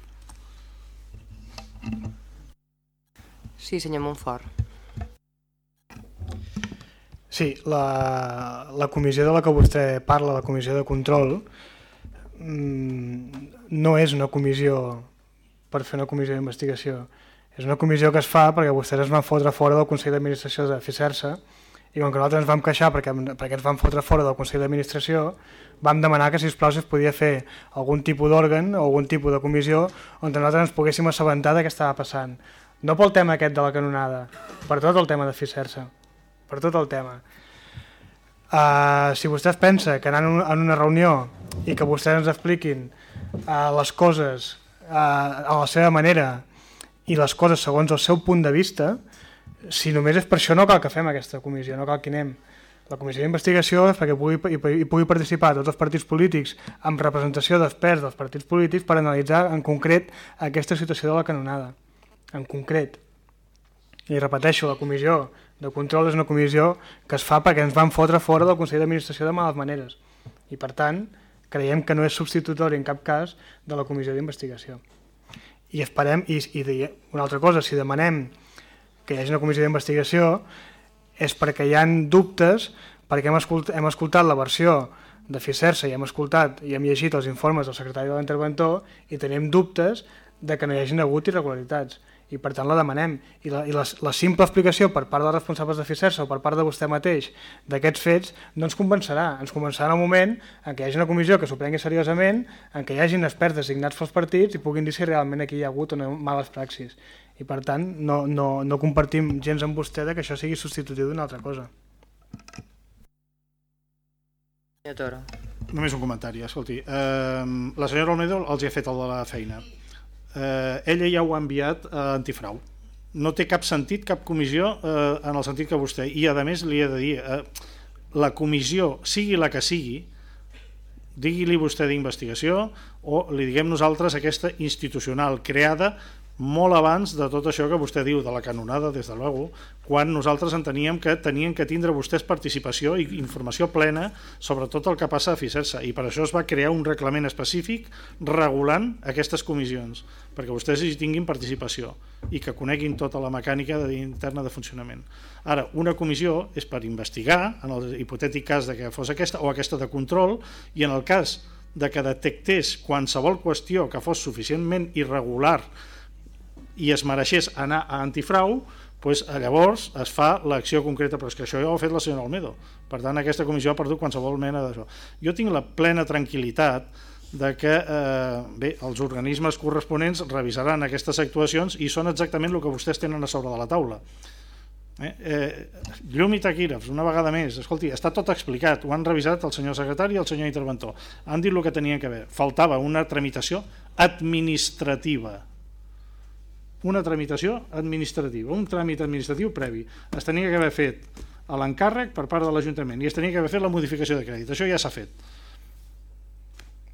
Sí, senyor Montfort. Sí, la, la comissió de la que vostè parla, la comissió de control, mmm, no és una comissió per fer una comissió d'investigació, és una comissió que es fa perquè vostès es van fotre fora del Consell d'Administració de FICERSA i com que nosaltres ens vam queixar perquè, perquè ens vam fotre fora del Consell d'Administració, vam demanar que, si plau es podia fer algun tipus d'òrgan o algun tipus de comissió on nosaltres ens poguéssim assabentar de què estava passant. No pel tema aquest de la canonada, per tot el tema de Ficersa, per tot el tema. Uh, si vostès pensa que anant en una reunió i que vostès ens expliquin uh, les coses uh, a la seva manera i les coses segons el seu punt de vista, si només és per això no cal que fem aquesta comissió, no cal que anem. La comissió d'investigació és perquè pugui, hi pugui participar tots els partits polítics amb representació d'experts dels partits polítics per analitzar en concret aquesta situació de la canonada. En concret. I repeteixo, la comissió de control és una comissió que es fa perquè ens van fotre fora del Consell d'Administració de males maneres. I per tant, creiem que no és substitutori en cap cas de la comissió d'investigació. I esperem, i, i una altra cosa, si demanem que hi hagi una comissió d'investigació és perquè hi han dubtes, perquè hem, escolt hem escoltat la versió de Ficersa i hem escoltat i hem llegit els informes del secretari de l'interventor i tenim dubtes de que no hi hagin hagut irregularitats i per tant la demanem. I la, i la, la simple explicació per part dels responsables de Ficersa o per part de vostè mateix d'aquests fets no ens convencerà. Ens convencerà en el moment en què hi hagi una comissió que s'ho prengui seriosament, en què hi hagin experts designats pels partits i puguin dir si realment aquí hi ha hagut no males praxis i per tant no, no, no compartim gens amb vostè de que això sigui substitutiu d'una altra cosa. Toro. Només un comentari, escolti. Eh, la senyora Olmedo els hi ha fet el de la feina. Eh, ella ja ho ha enviat a Antifrau. No té cap sentit, cap comissió, eh, en el sentit que vostè... I a més li he de dir, eh, la comissió, sigui la que sigui, digui-li vostè d'investigació o li diguem nosaltres aquesta institucional creada molt abans de tot això que vostè diu de la canonada, des de luego, quan nosaltres enteníem que tenien que tindre vostès participació i informació plena sobre tot el que passa a Ficersa i per això es va crear un reglament específic regulant aquestes comissions perquè vostès hi tinguin participació i que coneguin tota la mecànica de, interna de funcionament. Ara, una comissió és per investigar, en el hipotètic cas de que fos aquesta o aquesta de control i en el cas de que detectés qualsevol qüestió que fos suficientment irregular i es mereixés anar a antifrau, pues, llavors es fa l'acció concreta, però és que això ja ho ha fet la senyora Almedo. Per tant, aquesta comissió ha perdut qualsevol mena d'això. Jo tinc la plena tranquil·litat de que eh, bé, els organismes corresponents revisaran aquestes actuacions i són exactament el que vostès tenen a sobre de la taula. Eh, eh, llum i taquígrafs, una vegada més, escolti, està tot explicat, ho han revisat el senyor secretari i el senyor interventor, han dit el que tenien que haver. Faltava una tramitació administrativa, una tramitació administrativa, un tràmit administratiu previ. Es tenia que haver fet l'encàrrec per part de l'Ajuntament i es tenia que haver fet la modificació de crèdit. Això ja s'ha fet.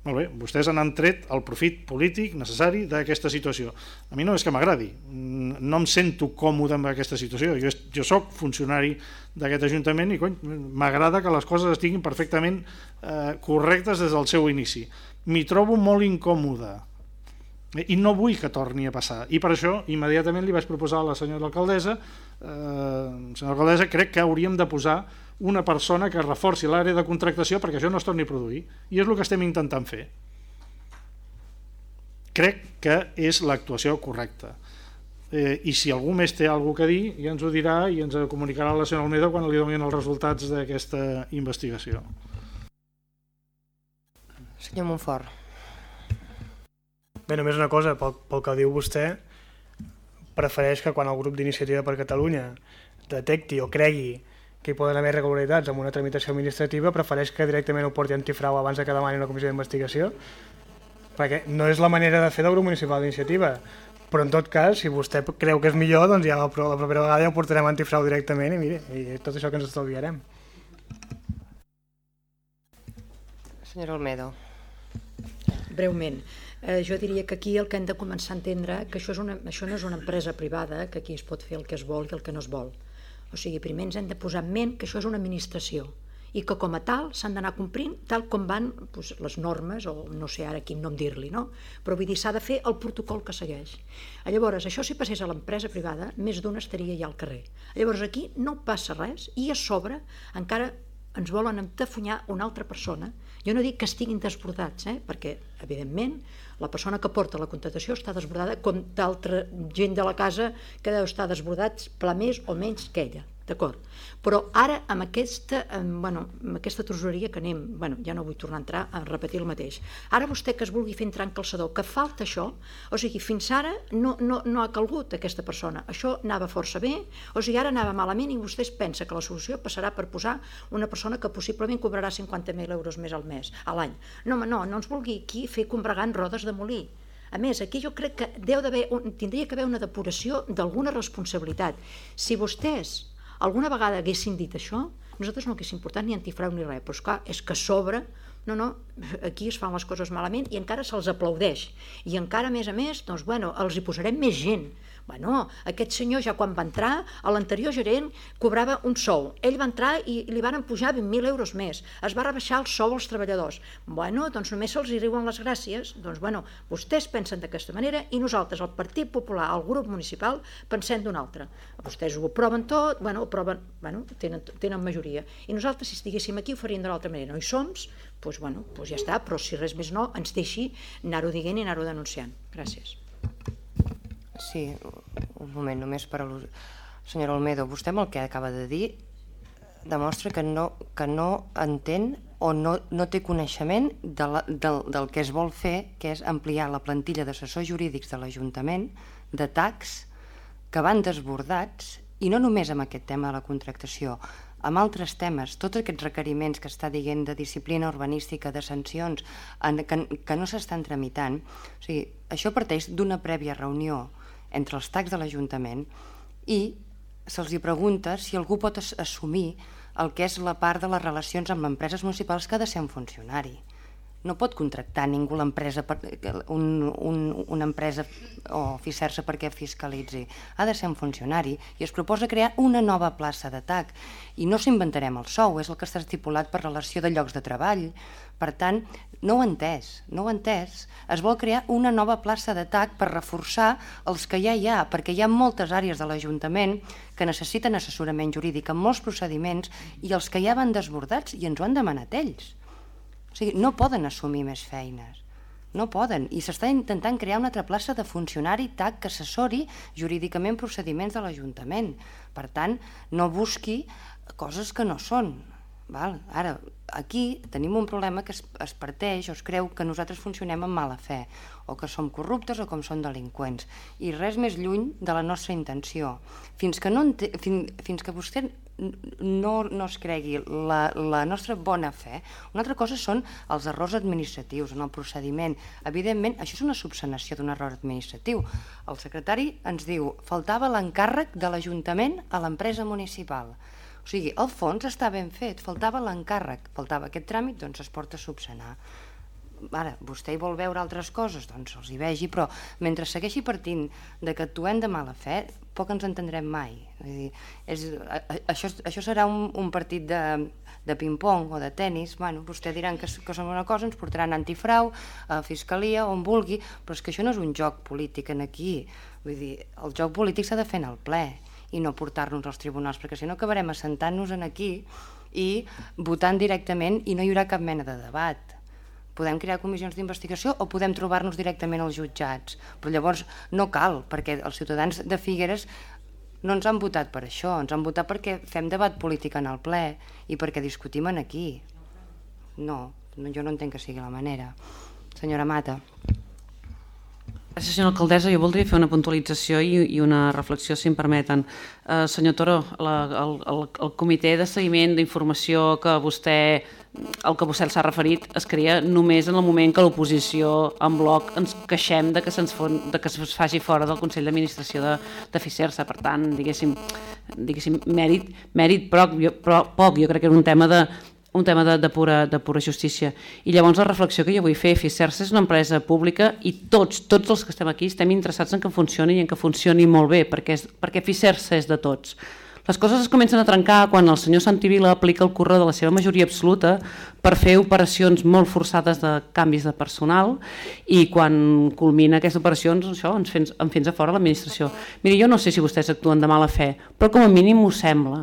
Molt bé, vostès han tret el profit polític necessari d'aquesta situació. A mi no és que m'agradi, no em sento còmode amb aquesta situació. Jo, jo sóc funcionari d'aquest Ajuntament i m'agrada que les coses estiguin perfectament eh, correctes des del seu inici. M'hi trobo molt incòmode i no vull que torni a passar. I per això immediatament li vaig proposar a la senyora alcaldessa eh, senyora alcaldessa crec que hauríem de posar una persona que reforci l'àrea de contractació perquè això no es torni a produir. I és el que estem intentant fer. Crec que és l'actuació correcta. Eh, i si algú més té alguna que dir ja ens ho dirà i ens comunicarà la senyora Almeida quan li donin els resultats d'aquesta investigació. Senyor Montfort Bé, només una cosa, pel, pel que diu vostè, prefereix que quan el grup d'iniciativa per Catalunya detecti o cregui que hi poden haver irregularitats amb una tramitació administrativa, prefereix que directament ho porti antifrau abans de que demani una comissió d'investigació, perquè no és la manera de fer del grup municipal d'iniciativa. Però en tot cas, si vostè creu que és millor, doncs ja la, la propera vegada ja ho portarem antifrau directament i mire, i tot això que ens estalviarem. Senyora Olmedo. Breument. Eh, jo diria que aquí el que hem de començar a entendre que això, és una, això no és una empresa privada, que aquí es pot fer el que es vol i el que no es vol. O sigui, primer ens hem de posar en ment que això és una administració i que com a tal s'han d'anar complint tal com van doncs, les normes, o no sé ara quin nom dir-li, no? però vull dir, s'ha de fer el protocol que segueix. Llavors, això si passés a l'empresa privada, més d'una estaria ja al carrer. Llavors aquí no passa res i a sobre encara ens volen entafunyar una altra persona. Jo no dic que estiguin desbordats, eh? perquè, evidentment, la persona que porta la contractació està desbordada com d'altra gent de la casa que deu estar desbordats pla més o menys que ella. D'acord? Però ara, amb aquesta, amb, bueno, amb aquesta tresoreria que anem, bueno, ja no vull tornar a entrar a repetir el mateix, ara vostè que es vulgui fer entrar en calçador, que falta això, o sigui, fins ara no, no, no ha calgut aquesta persona, això anava força bé, o sigui, ara anava malament i vostè pensa que la solució passarà per posar una persona que possiblement cobrarà 50.000 euros més al mes, a l'any. No, home, no, no ens vulgui aquí fer combregant rodes de molí. A més, aquí jo crec que deu tindria que haver una depuració d'alguna responsabilitat. Si vostès alguna vegada haguessin dit això, nosaltres no haguéssim portat ni antifrau ni res, però és clar, és que sobre, no, no, aquí es fan les coses malament i encara se'ls aplaudeix. I encara, a més a més, doncs, bueno, els hi posarem més gent, Bueno, aquest senyor ja quan va entrar, a l'anterior gerent cobrava un sou. Ell va entrar i li van pujar 20.000 euros més. Es va rebaixar el sou als treballadors. Bueno, doncs només se'ls hi riuen les gràcies. Doncs bueno, vostès pensen d'aquesta manera i nosaltres, el Partit Popular, el grup municipal, pensem d'una altra. Vostès ho aproven tot, bueno, aproven, bueno, tenen, tenen majoria. I nosaltres, si estiguéssim aquí, ho faríem d'una altra manera. No hi som, doncs, bueno, doncs ja està, però si res més no, ens deixi anar-ho dient i anar-ho denunciant. Gràcies. Sí, un moment, només per... al Senyora Olmedo, vostè amb el que acaba de dir demostra que no, que no entén o no, no té coneixement de la, del, del que es vol fer, que és ampliar la plantilla d'assessors jurídics de l'Ajuntament de tacs que van desbordats, i no només amb aquest tema de la contractació, amb altres temes, tots aquests requeriments que està dient de disciplina urbanística, de sancions, en, que, que no s'estan tramitant, o sigui, això parteix d'una prèvia reunió entre els tacs de l'Ajuntament i se'ls hi pregunta si algú pot assumir el que és la part de les relacions amb empreses municipals que ha de ser un funcionari no pot contractar ningú l'empresa un, un, una empresa o oficer-se perquè fiscalitzi. Ha de ser un funcionari i es proposa crear una nova plaça de TAC i no s'inventarem el sou, és el que està estipulat per relació de llocs de treball. Per tant, no ho entès, no ho entès. Es vol crear una nova plaça de TAC per reforçar els que ja hi ha, perquè hi ha moltes àrees de l'Ajuntament que necessiten assessorament jurídic en molts procediments i els que ja van desbordats i ens ho han demanat ells. O sigui, no poden assumir més feines. No poden. I s'està intentant crear una altra plaça de funcionari TAC que assessori jurídicament procediments de l'Ajuntament. Per tant, no busqui coses que no són. Val? Ara, aquí tenim un problema que es, es parteix o es creu que nosaltres funcionem amb mala fe o que som corruptes o com som delinqüents. I res més lluny de la nostra intenció. Fins que, no fin, fins que vostè no, no es cregui la, la nostra bona fe una altra cosa són els errors administratius en el procediment. Evidentment això és una subsanació d'un error administratiu. El secretari ens diu faltava l'encàrrec de l'Ajuntament a l'empresa municipal o sigui, el fons està ben fet, faltava l'encàrrec, faltava aquest tràmit, doncs es porta a subsanar. Ara, vostè hi vol veure altres coses, doncs els hi vegi, però mentre segueixi partint de que actuem de mala fe, poc ens entendrem mai. Vull dir, és, això, això serà un, un partit de, de ping-pong o de tennis, bueno, vostè diran que, que som una cosa, ens portaran antifrau, a fiscalia, on vulgui, però és que això no és un joc polític en aquí. Vull dir, el joc polític s'ha de fer en el ple i no portar-nos als tribunals, perquè si no acabarem assentant-nos en aquí i votant directament i no hi haurà cap mena de debat. Podem crear comissions d'investigació o podem trobar-nos directament als jutjats. Però llavors no cal, perquè els ciutadans de Figueres no ens han votat per això, ens han votat perquè fem debat polític en el ple i perquè discutim en aquí. No, jo no entenc que sigui la manera. Senyora Mata. Gràcies, senyora alcaldessa. Jo voldria fer una puntualització i, i una reflexió, si em permeten. Uh, senyor Toro, la, el, el, el comitè de seguiment d'informació que vostè el que vostè s'ha referit es crea només en el moment que l'oposició en bloc ens queixem de que, se'ns de que es faci fora del Consell d'Administració de, de FICERSA. Per tant, diguéssim, diguéssim mèrit, mèrit poc, jo, però poc. Jo crec que era un tema de, un tema de, de, pura, de pura justícia. I llavors la reflexió que jo vull fer, FICERS és una empresa pública i tots, tots els que estem aquí estem interessats en que funcioni i en que funcioni molt bé, perquè, és, perquè FICERS és de tots. Les coses es comencen a trencar quan el senyor Santivila aplica el correu de la seva majoria absoluta per fer operacions molt forçades de canvis de personal i quan culmina aquestes operacions això ens fins, en fins a fora l'administració. Miri, jo no sé si vostès actuen de mala fe, però com a mínim ho sembla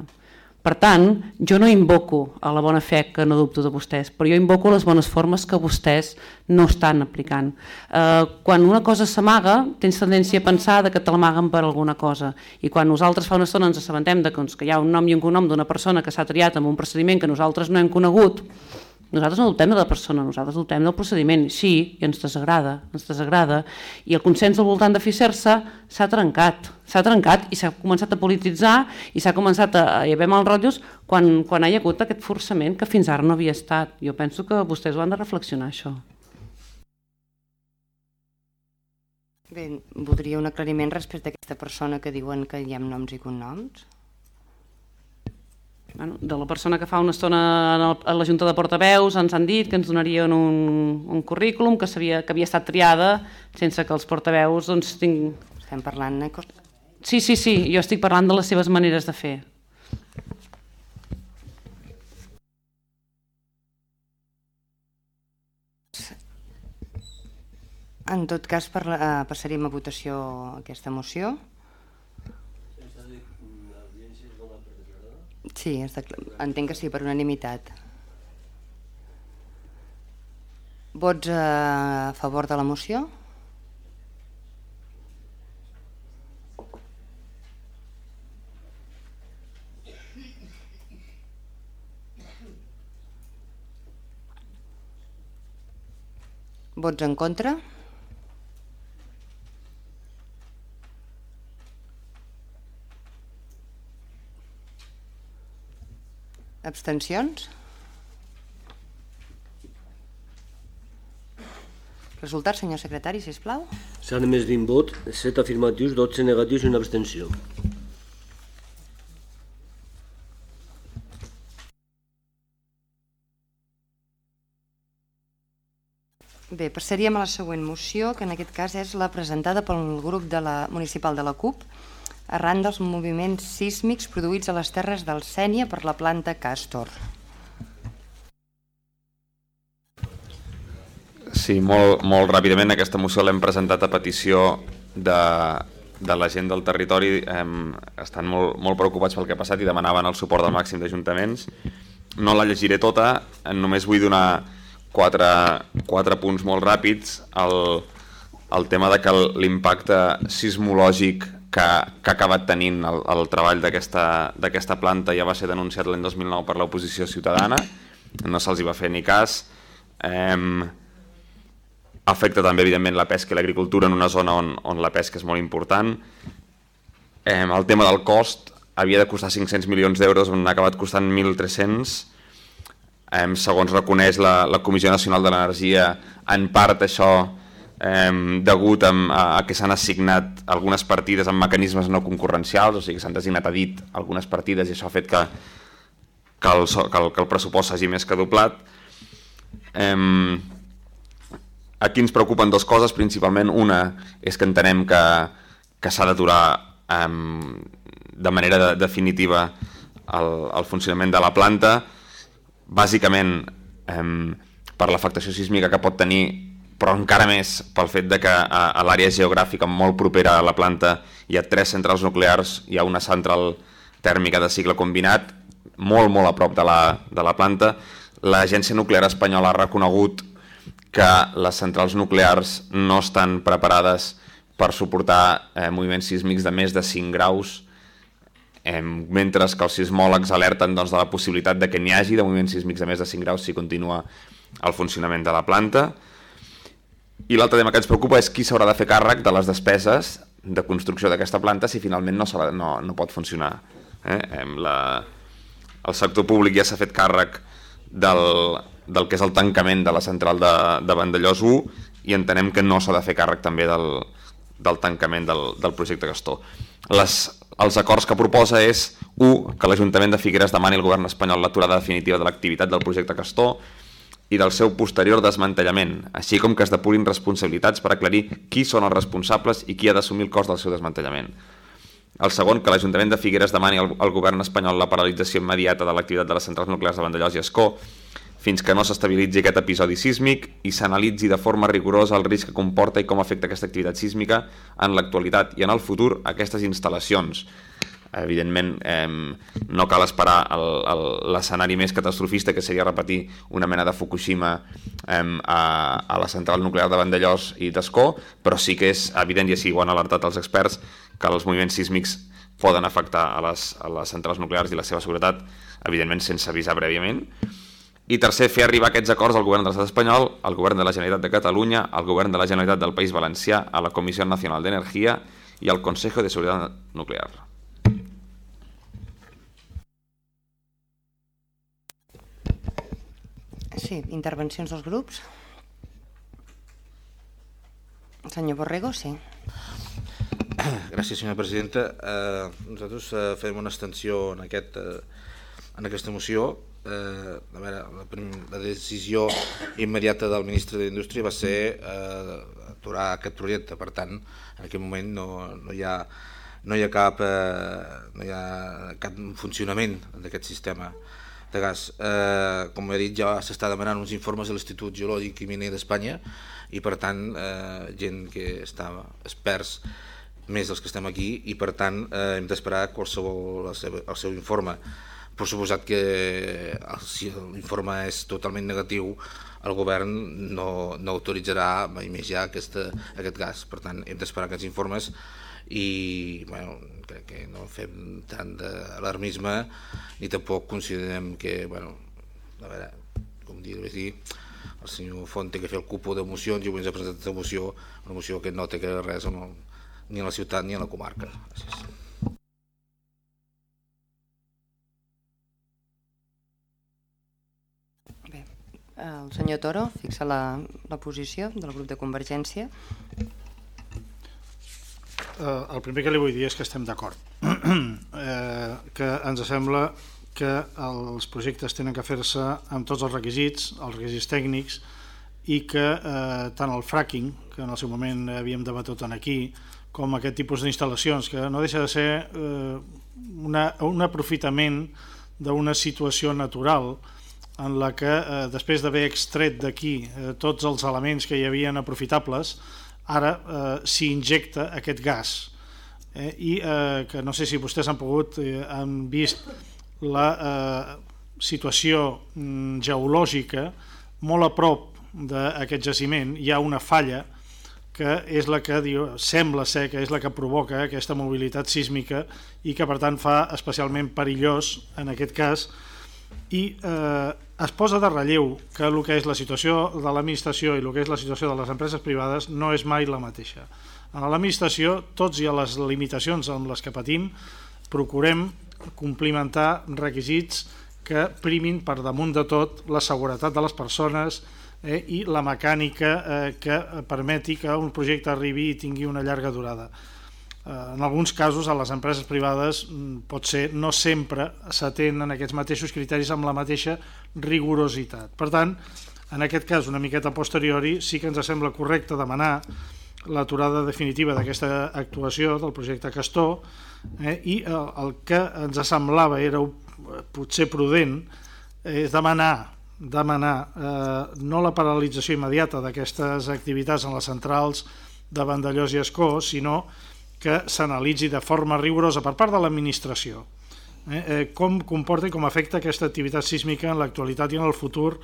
Per tant, jo no invoco a la bona fe que no dubto de vostès, però jo invoco les bones formes que vostès no estan aplicant. Eh, quan una cosa s'amaga, tens tendència a pensar que te l'amaguen per alguna cosa. I quan nosaltres fa una estona ens assabentem de que, doncs, que hi ha un nom i un cognom d'una persona que s'ha triat amb un procediment que nosaltres no hem conegut, nosaltres no dubtem de la persona, nosaltres dubtem del procediment, sí, i ens desagrada, ens desagrada, i el consens al voltant de Fisser-se s'ha trencat, s'ha trencat i s'ha començat a polititzar i s'ha començat a, a haver mal rotllos quan, quan hi ha hagut aquest forçament que fins ara no havia estat. Jo penso que vostès ho han de reflexionar, això. Bé, voldria un aclariment respecte a aquesta persona que diuen que hi ha noms i cognoms bueno, de la persona que fa una estona a la Junta de Portaveus ens han dit que ens donarien un, un currículum que, sabia, que havia estat triada sense que els portaveus doncs, tinc... Estem parlant de Sí, sí, sí, jo estic parlant de les seves maneres de fer. En tot cas, parla, passaríem a votació aquesta moció. Sí, entenc que sí, per unanimitat. Vots a favor de la moció? Vots en contra? Abstencions? Resultat, senyor secretari, si plau. S'han emès 20 vots, 7 afirmatius, 12 negatius i una abstenció. Bé, passaríem a la següent moció, que en aquest cas és la presentada pel grup de la municipal de la CUP, arran dels moviments sísmics produïts a les terres del Sènia per la planta Castor. Sí, molt, molt ràpidament aquesta moció l'hem presentat a petició de, de la gent del territori. Eh, estan molt, molt preocupats pel que ha passat i demanaven el suport del màxim d'ajuntaments. No la llegiré tota només vull donar quatre, quatre punts molt ràpids. El, el tema de que l'impacte sismològic que, que ha acabat tenint el, el treball d'aquesta planta ja va ser denunciat l'any 2009 per l'oposició ciutadana, no se'ls hi va fer ni cas. Eh, afecta també, evidentment, la pesca i l'agricultura en una zona on, on la pesca és molt important. Eh, el tema del cost havia de costar 500 milions d'euros, on ha acabat costant 1.300. Eh, segons reconeix la, la Comissió Nacional de l'Energia, en part això eh, degut a, a que s'han assignat algunes partides amb mecanismes no concurrencials, o sigui que s'han designat a dit algunes partides i això ha fet que, que, el, que, el, que el pressupost s'hagi més que doblat. Eh, aquí ens preocupen dues coses, principalment una és que entenem que, que s'ha d'aturar eh, de manera de, definitiva el, el funcionament de la planta, bàsicament eh, per l'afectació sísmica que pot tenir però encara més pel fet de que a, a l'àrea geogràfica molt propera a la planta hi ha tres centrals nuclears, hi ha una central tèrmica de cicle combinat molt, molt a prop de la, de la planta. L'Agència Nuclear Espanyola ha reconegut que les centrals nuclears no estan preparades per suportar eh, moviments sísmics de més de 5 graus, eh, mentre que els sismòlegs alerten doncs, de la possibilitat de que n'hi hagi de moviments sísmics de més de 5 graus si continua el funcionament de la planta. I l'altre tema que ens preocupa és qui s'haurà de fer càrrec de les despeses de construcció d'aquesta planta si finalment no, no, no pot funcionar. Eh? La, el sector públic ja s'ha fet càrrec del, del que és el tancament de la central de, de Vandellós 1 i entenem que no s'ha de fer càrrec també del, del tancament del, del projecte Gastor. Les, els acords que proposa és 1. que l'Ajuntament de Figueres demani al govern espanyol l'aturada definitiva de l'activitat del projecte Castor i del seu posterior desmantellament, així com que es depurin responsabilitats per aclarir qui són els responsables i qui ha d'assumir el cost del seu desmantellament. El segon, que l'Ajuntament de Figueres demani al, al govern espanyol la paralització immediata de l'activitat de les centrals nuclears de Vandellós i Escó fins que no s'estabilitzi aquest episodi sísmic i s'analitzi de forma rigorosa el risc que comporta i com afecta aquesta activitat sísmica en l'actualitat i en el futur aquestes instal·lacions. Evidentment eh, no cal esperar l'escenari més catastrofista que seria repetir una mena de Fukushima eh, a, a la central nuclear de Vandellós i d'Escó, però sí que és evident i així ho han alertat els experts que els moviments sísmics poden afectar a les, a les centrals nuclears i la seva seguretat, evidentment sense avisar prèviament. I tercer, fer arribar aquests acords al govern de l'estat espanyol, al govern de la Generalitat de Catalunya, al govern de la Generalitat del País Valencià, a la Comissió Nacional d'Energia i al Consejo de Seguretat Nuclear. Sí, intervencions dels grups. Senyor Borrego, sí. Gràcies, senyora presidenta. Eh, nosaltres eh, fem una extensió en, aquest, eh, en aquesta moció. Eh, a veure, la, la decisió immediata del ministre d'Indústria va ser eh, aturar aquest projecte. Per tant, en aquest moment no, no hi ha no hi ha cap, eh, no hi ha cap funcionament d'aquest sistema de gas. Eh, com he dit, ja s'està demanant uns informes de l'Institut Geològic i Miner d'Espanya i per tant eh, gent que està experts més dels que estem aquí i per tant eh, hem d'esperar qualsevol el seu, el seu informe per suposat que el, si l'informe és totalment negatiu el govern no, no autoritzarà mai més ja aquesta, aquest gas per tant hem d'esperar aquests informes i bueno, crec que no fem tant d'alarmisme ni tampoc considerem que bueno, a veure, com dir, dir el senyor Font té que fer el cupo de mocions i avui ens ha presentat una moció, una moció que no té que res amb el, ni a la ciutat ni a la comarca. Gràcies. El senyor Toro fixa la, la posició del grup de Convergència. Eh, el primer que li vull dir és que estem d'acord. eh, que ens sembla que els projectes tenen que fer-se amb tots els requisits, els requisits tècnics, i que eh, tant el fracking, que en el seu moment havíem debatut aquí, com aquest tipus d'instal·lacions, que no deixa de ser eh, una, un aprofitament d'una situació natural en la que eh, després d'haver extret d'aquí eh, tots els elements que hi havien aprofitables, ara eh, s'hi injecta aquest gas. Eh, I eh, que no sé si vostès han pogut, eh, han vist la eh, situació mm, geològica molt a prop d'aquest jaciment, hi ha una falla que és la que diu, sembla ser que és la que provoca aquesta mobilitat sísmica i que per tant fa especialment perillós en aquest cas i eh, es posa de relleu que el que és la situació de l'administració i el que és la situació de les empreses privades no és mai la mateixa. En l'administració, tots i a les limitacions amb les que patim, procurem complimentar requisits que primin per damunt de tot la seguretat de les persones, eh, i la mecànica eh, que permeti que un projecte arribi i tingui una llarga durada. Eh, en alguns casos, a les empreses privades mm, pot ser no sempre s'atenen aquests mateixos criteris amb la mateixa rigorositat. Per tant, en aquest cas, una miqueta posteriori, sí que ens sembla correcte demanar l'aturada definitiva d'aquesta actuació del projecte Castor eh, i el, eh, el que ens semblava era potser prudent és demanar demanar eh, no la paralització immediata d'aquestes activitats en les centrals de Vandellós i Escó, sinó s'analitzi de forma rigorosa per part de l'administració eh, eh, com comporta i com afecta aquesta activitat sísmica en l'actualitat i en el futur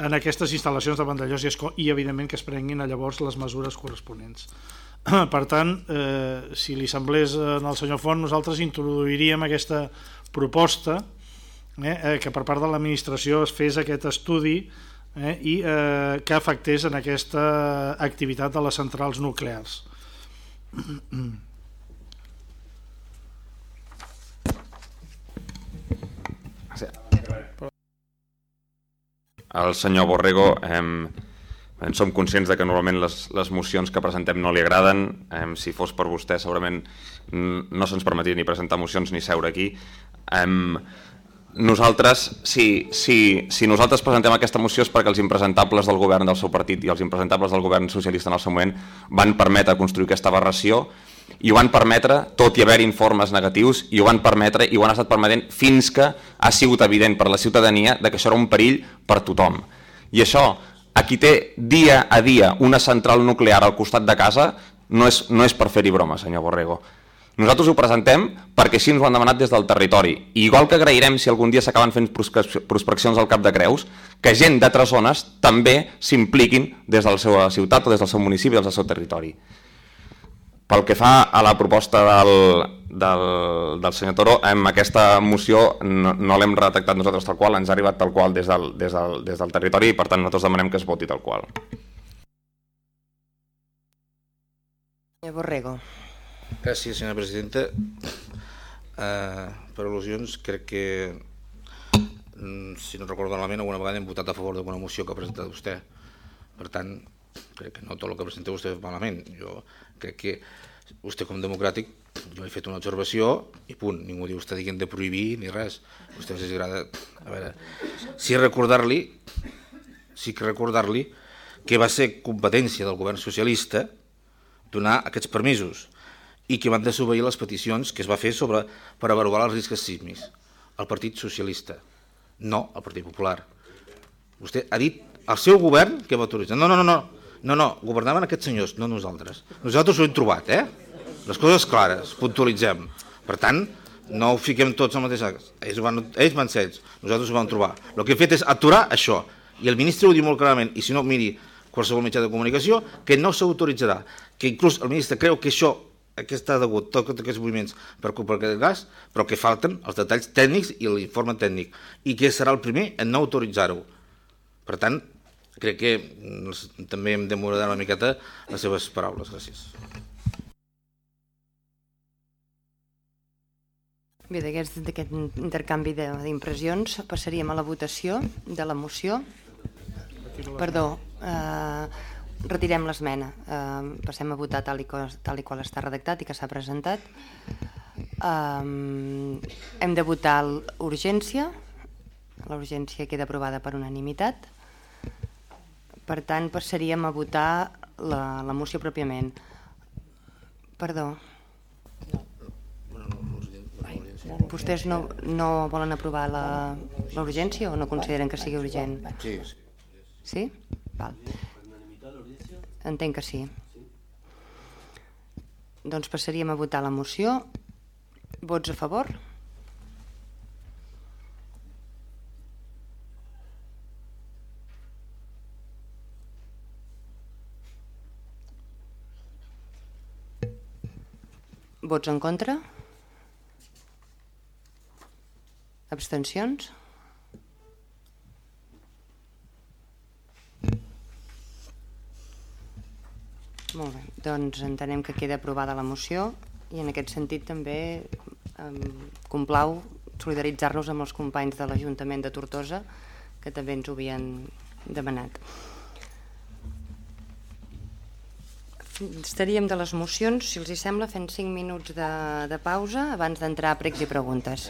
en aquestes instal·lacions de Vandellós i i evidentment que es prenguin llavors les mesures corresponents. Per tant, eh, si li semblés al senyor Font, nosaltres introduiríem aquesta proposta eh, eh, que per part de l'administració es fes aquest estudi eh, i eh, que afectés en aquesta activitat de les centrals nuclears. El senyor Borrego, eh, som conscients de que normalment les, les mocions que presentem no li agraden. Eh, si fos per vostè, segurament no se'ns permetria ni presentar mocions ni seure aquí. Eh, nosaltres, si, si, si nosaltres presentem aquesta moció és perquè els impresentables del govern del seu partit i els impresentables del govern socialista en el seu moment van permetre construir aquesta aberració i ho van permetre, tot i haver informes negatius, i ho van permetre i ho han estat permetent fins que ha sigut evident per la ciutadania de que això era un perill per tothom. I això, a qui té dia a dia una central nuclear al costat de casa, no és, no és per fer-hi broma, senyor Borrego. Nosaltres ho presentem perquè així ens ho han demanat des del territori. I igual que agrairem si algun dia s'acaben fent prospeccions al Cap de Creus, que gent d'altres zones també s'impliquin des de la seva ciutat o des del seu municipi des del seu territori. Pel que fa a la proposta del, del, del senyor Toro, amb aquesta moció no, no l'hem redactat nosaltres tal qual, ens ha arribat tal qual des del, des del, des del territori i per tant nosaltres demanem que es voti tal qual. Senyor Borrego. Gràcies, senyora presidenta. Uh, per al·lusions, crec que, mm, si no recordo malament, alguna vegada hem votat a favor d'alguna moció que ha presentat vostè. Per tant, crec que no tot el que presenta vostè malament. Jo crec que vostè com democràtic, jo he fet una observació i punt, ningú diu està dient de prohibir ni res. Vostè si agrada... A veure, si recordar-li sí que recordar-li que va ser competència del govern socialista donar aquests permisos i que van desobeir les peticions que es va fer sobre, per avaluar els riscs sísmics. El Partit Socialista, no el Partit Popular. Vostè ha dit el seu govern que va autoritzar. No, no, no, no, no, no, governaven aquests senyors, no nosaltres. Nosaltres ho hem trobat, eh? Les coses clares, puntualitzem. Per tant, no ho fiquem tots al mateix Ells van, ells van ser nosaltres ho vam trobar. El que he fet és aturar això. I el ministre ho diu molt clarament, i si no, miri qualsevol mitjà de comunicació, que no s'autoritzarà. Que inclús el ministre creu que això que està degut tots aquests moviments per culpa d'aquest gas, però que falten els detalls tècnics i l'informe tècnic, i que serà el primer en no autoritzar-ho. Per tant, crec que mm, també hem de moderar una miqueta les seves paraules. Gràcies. Bé, d'aquest intercanvi d'impressions passaríem a la votació de la moció. Perdó, eh, retirem l'esmena. Eh, passem a votar tal i, qual, tal i qual està redactat i que s'ha presentat. Eh, hem de votar l'urgència. L'urgència queda aprovada per unanimitat. Per tant, passaríem a votar la, la moció pròpiament. Perdó. Vostès no, no volen aprovar l'urgència o no consideren que sigui urgent? Sí. Sí? Val. Entenc que sí. Doncs passaríem a votar la moció. Vots a favor? Vots en contra? Abstencions? Molt bé, doncs entenem que queda aprovada la moció i en aquest sentit també eh, complau solidaritzar-nos amb els companys de l'Ajuntament de Tortosa que també ens ho havien demanat. Estaríem de les mocions, si els hi sembla, fent 5 minuts de, de pausa abans d'entrar a pregs i preguntes.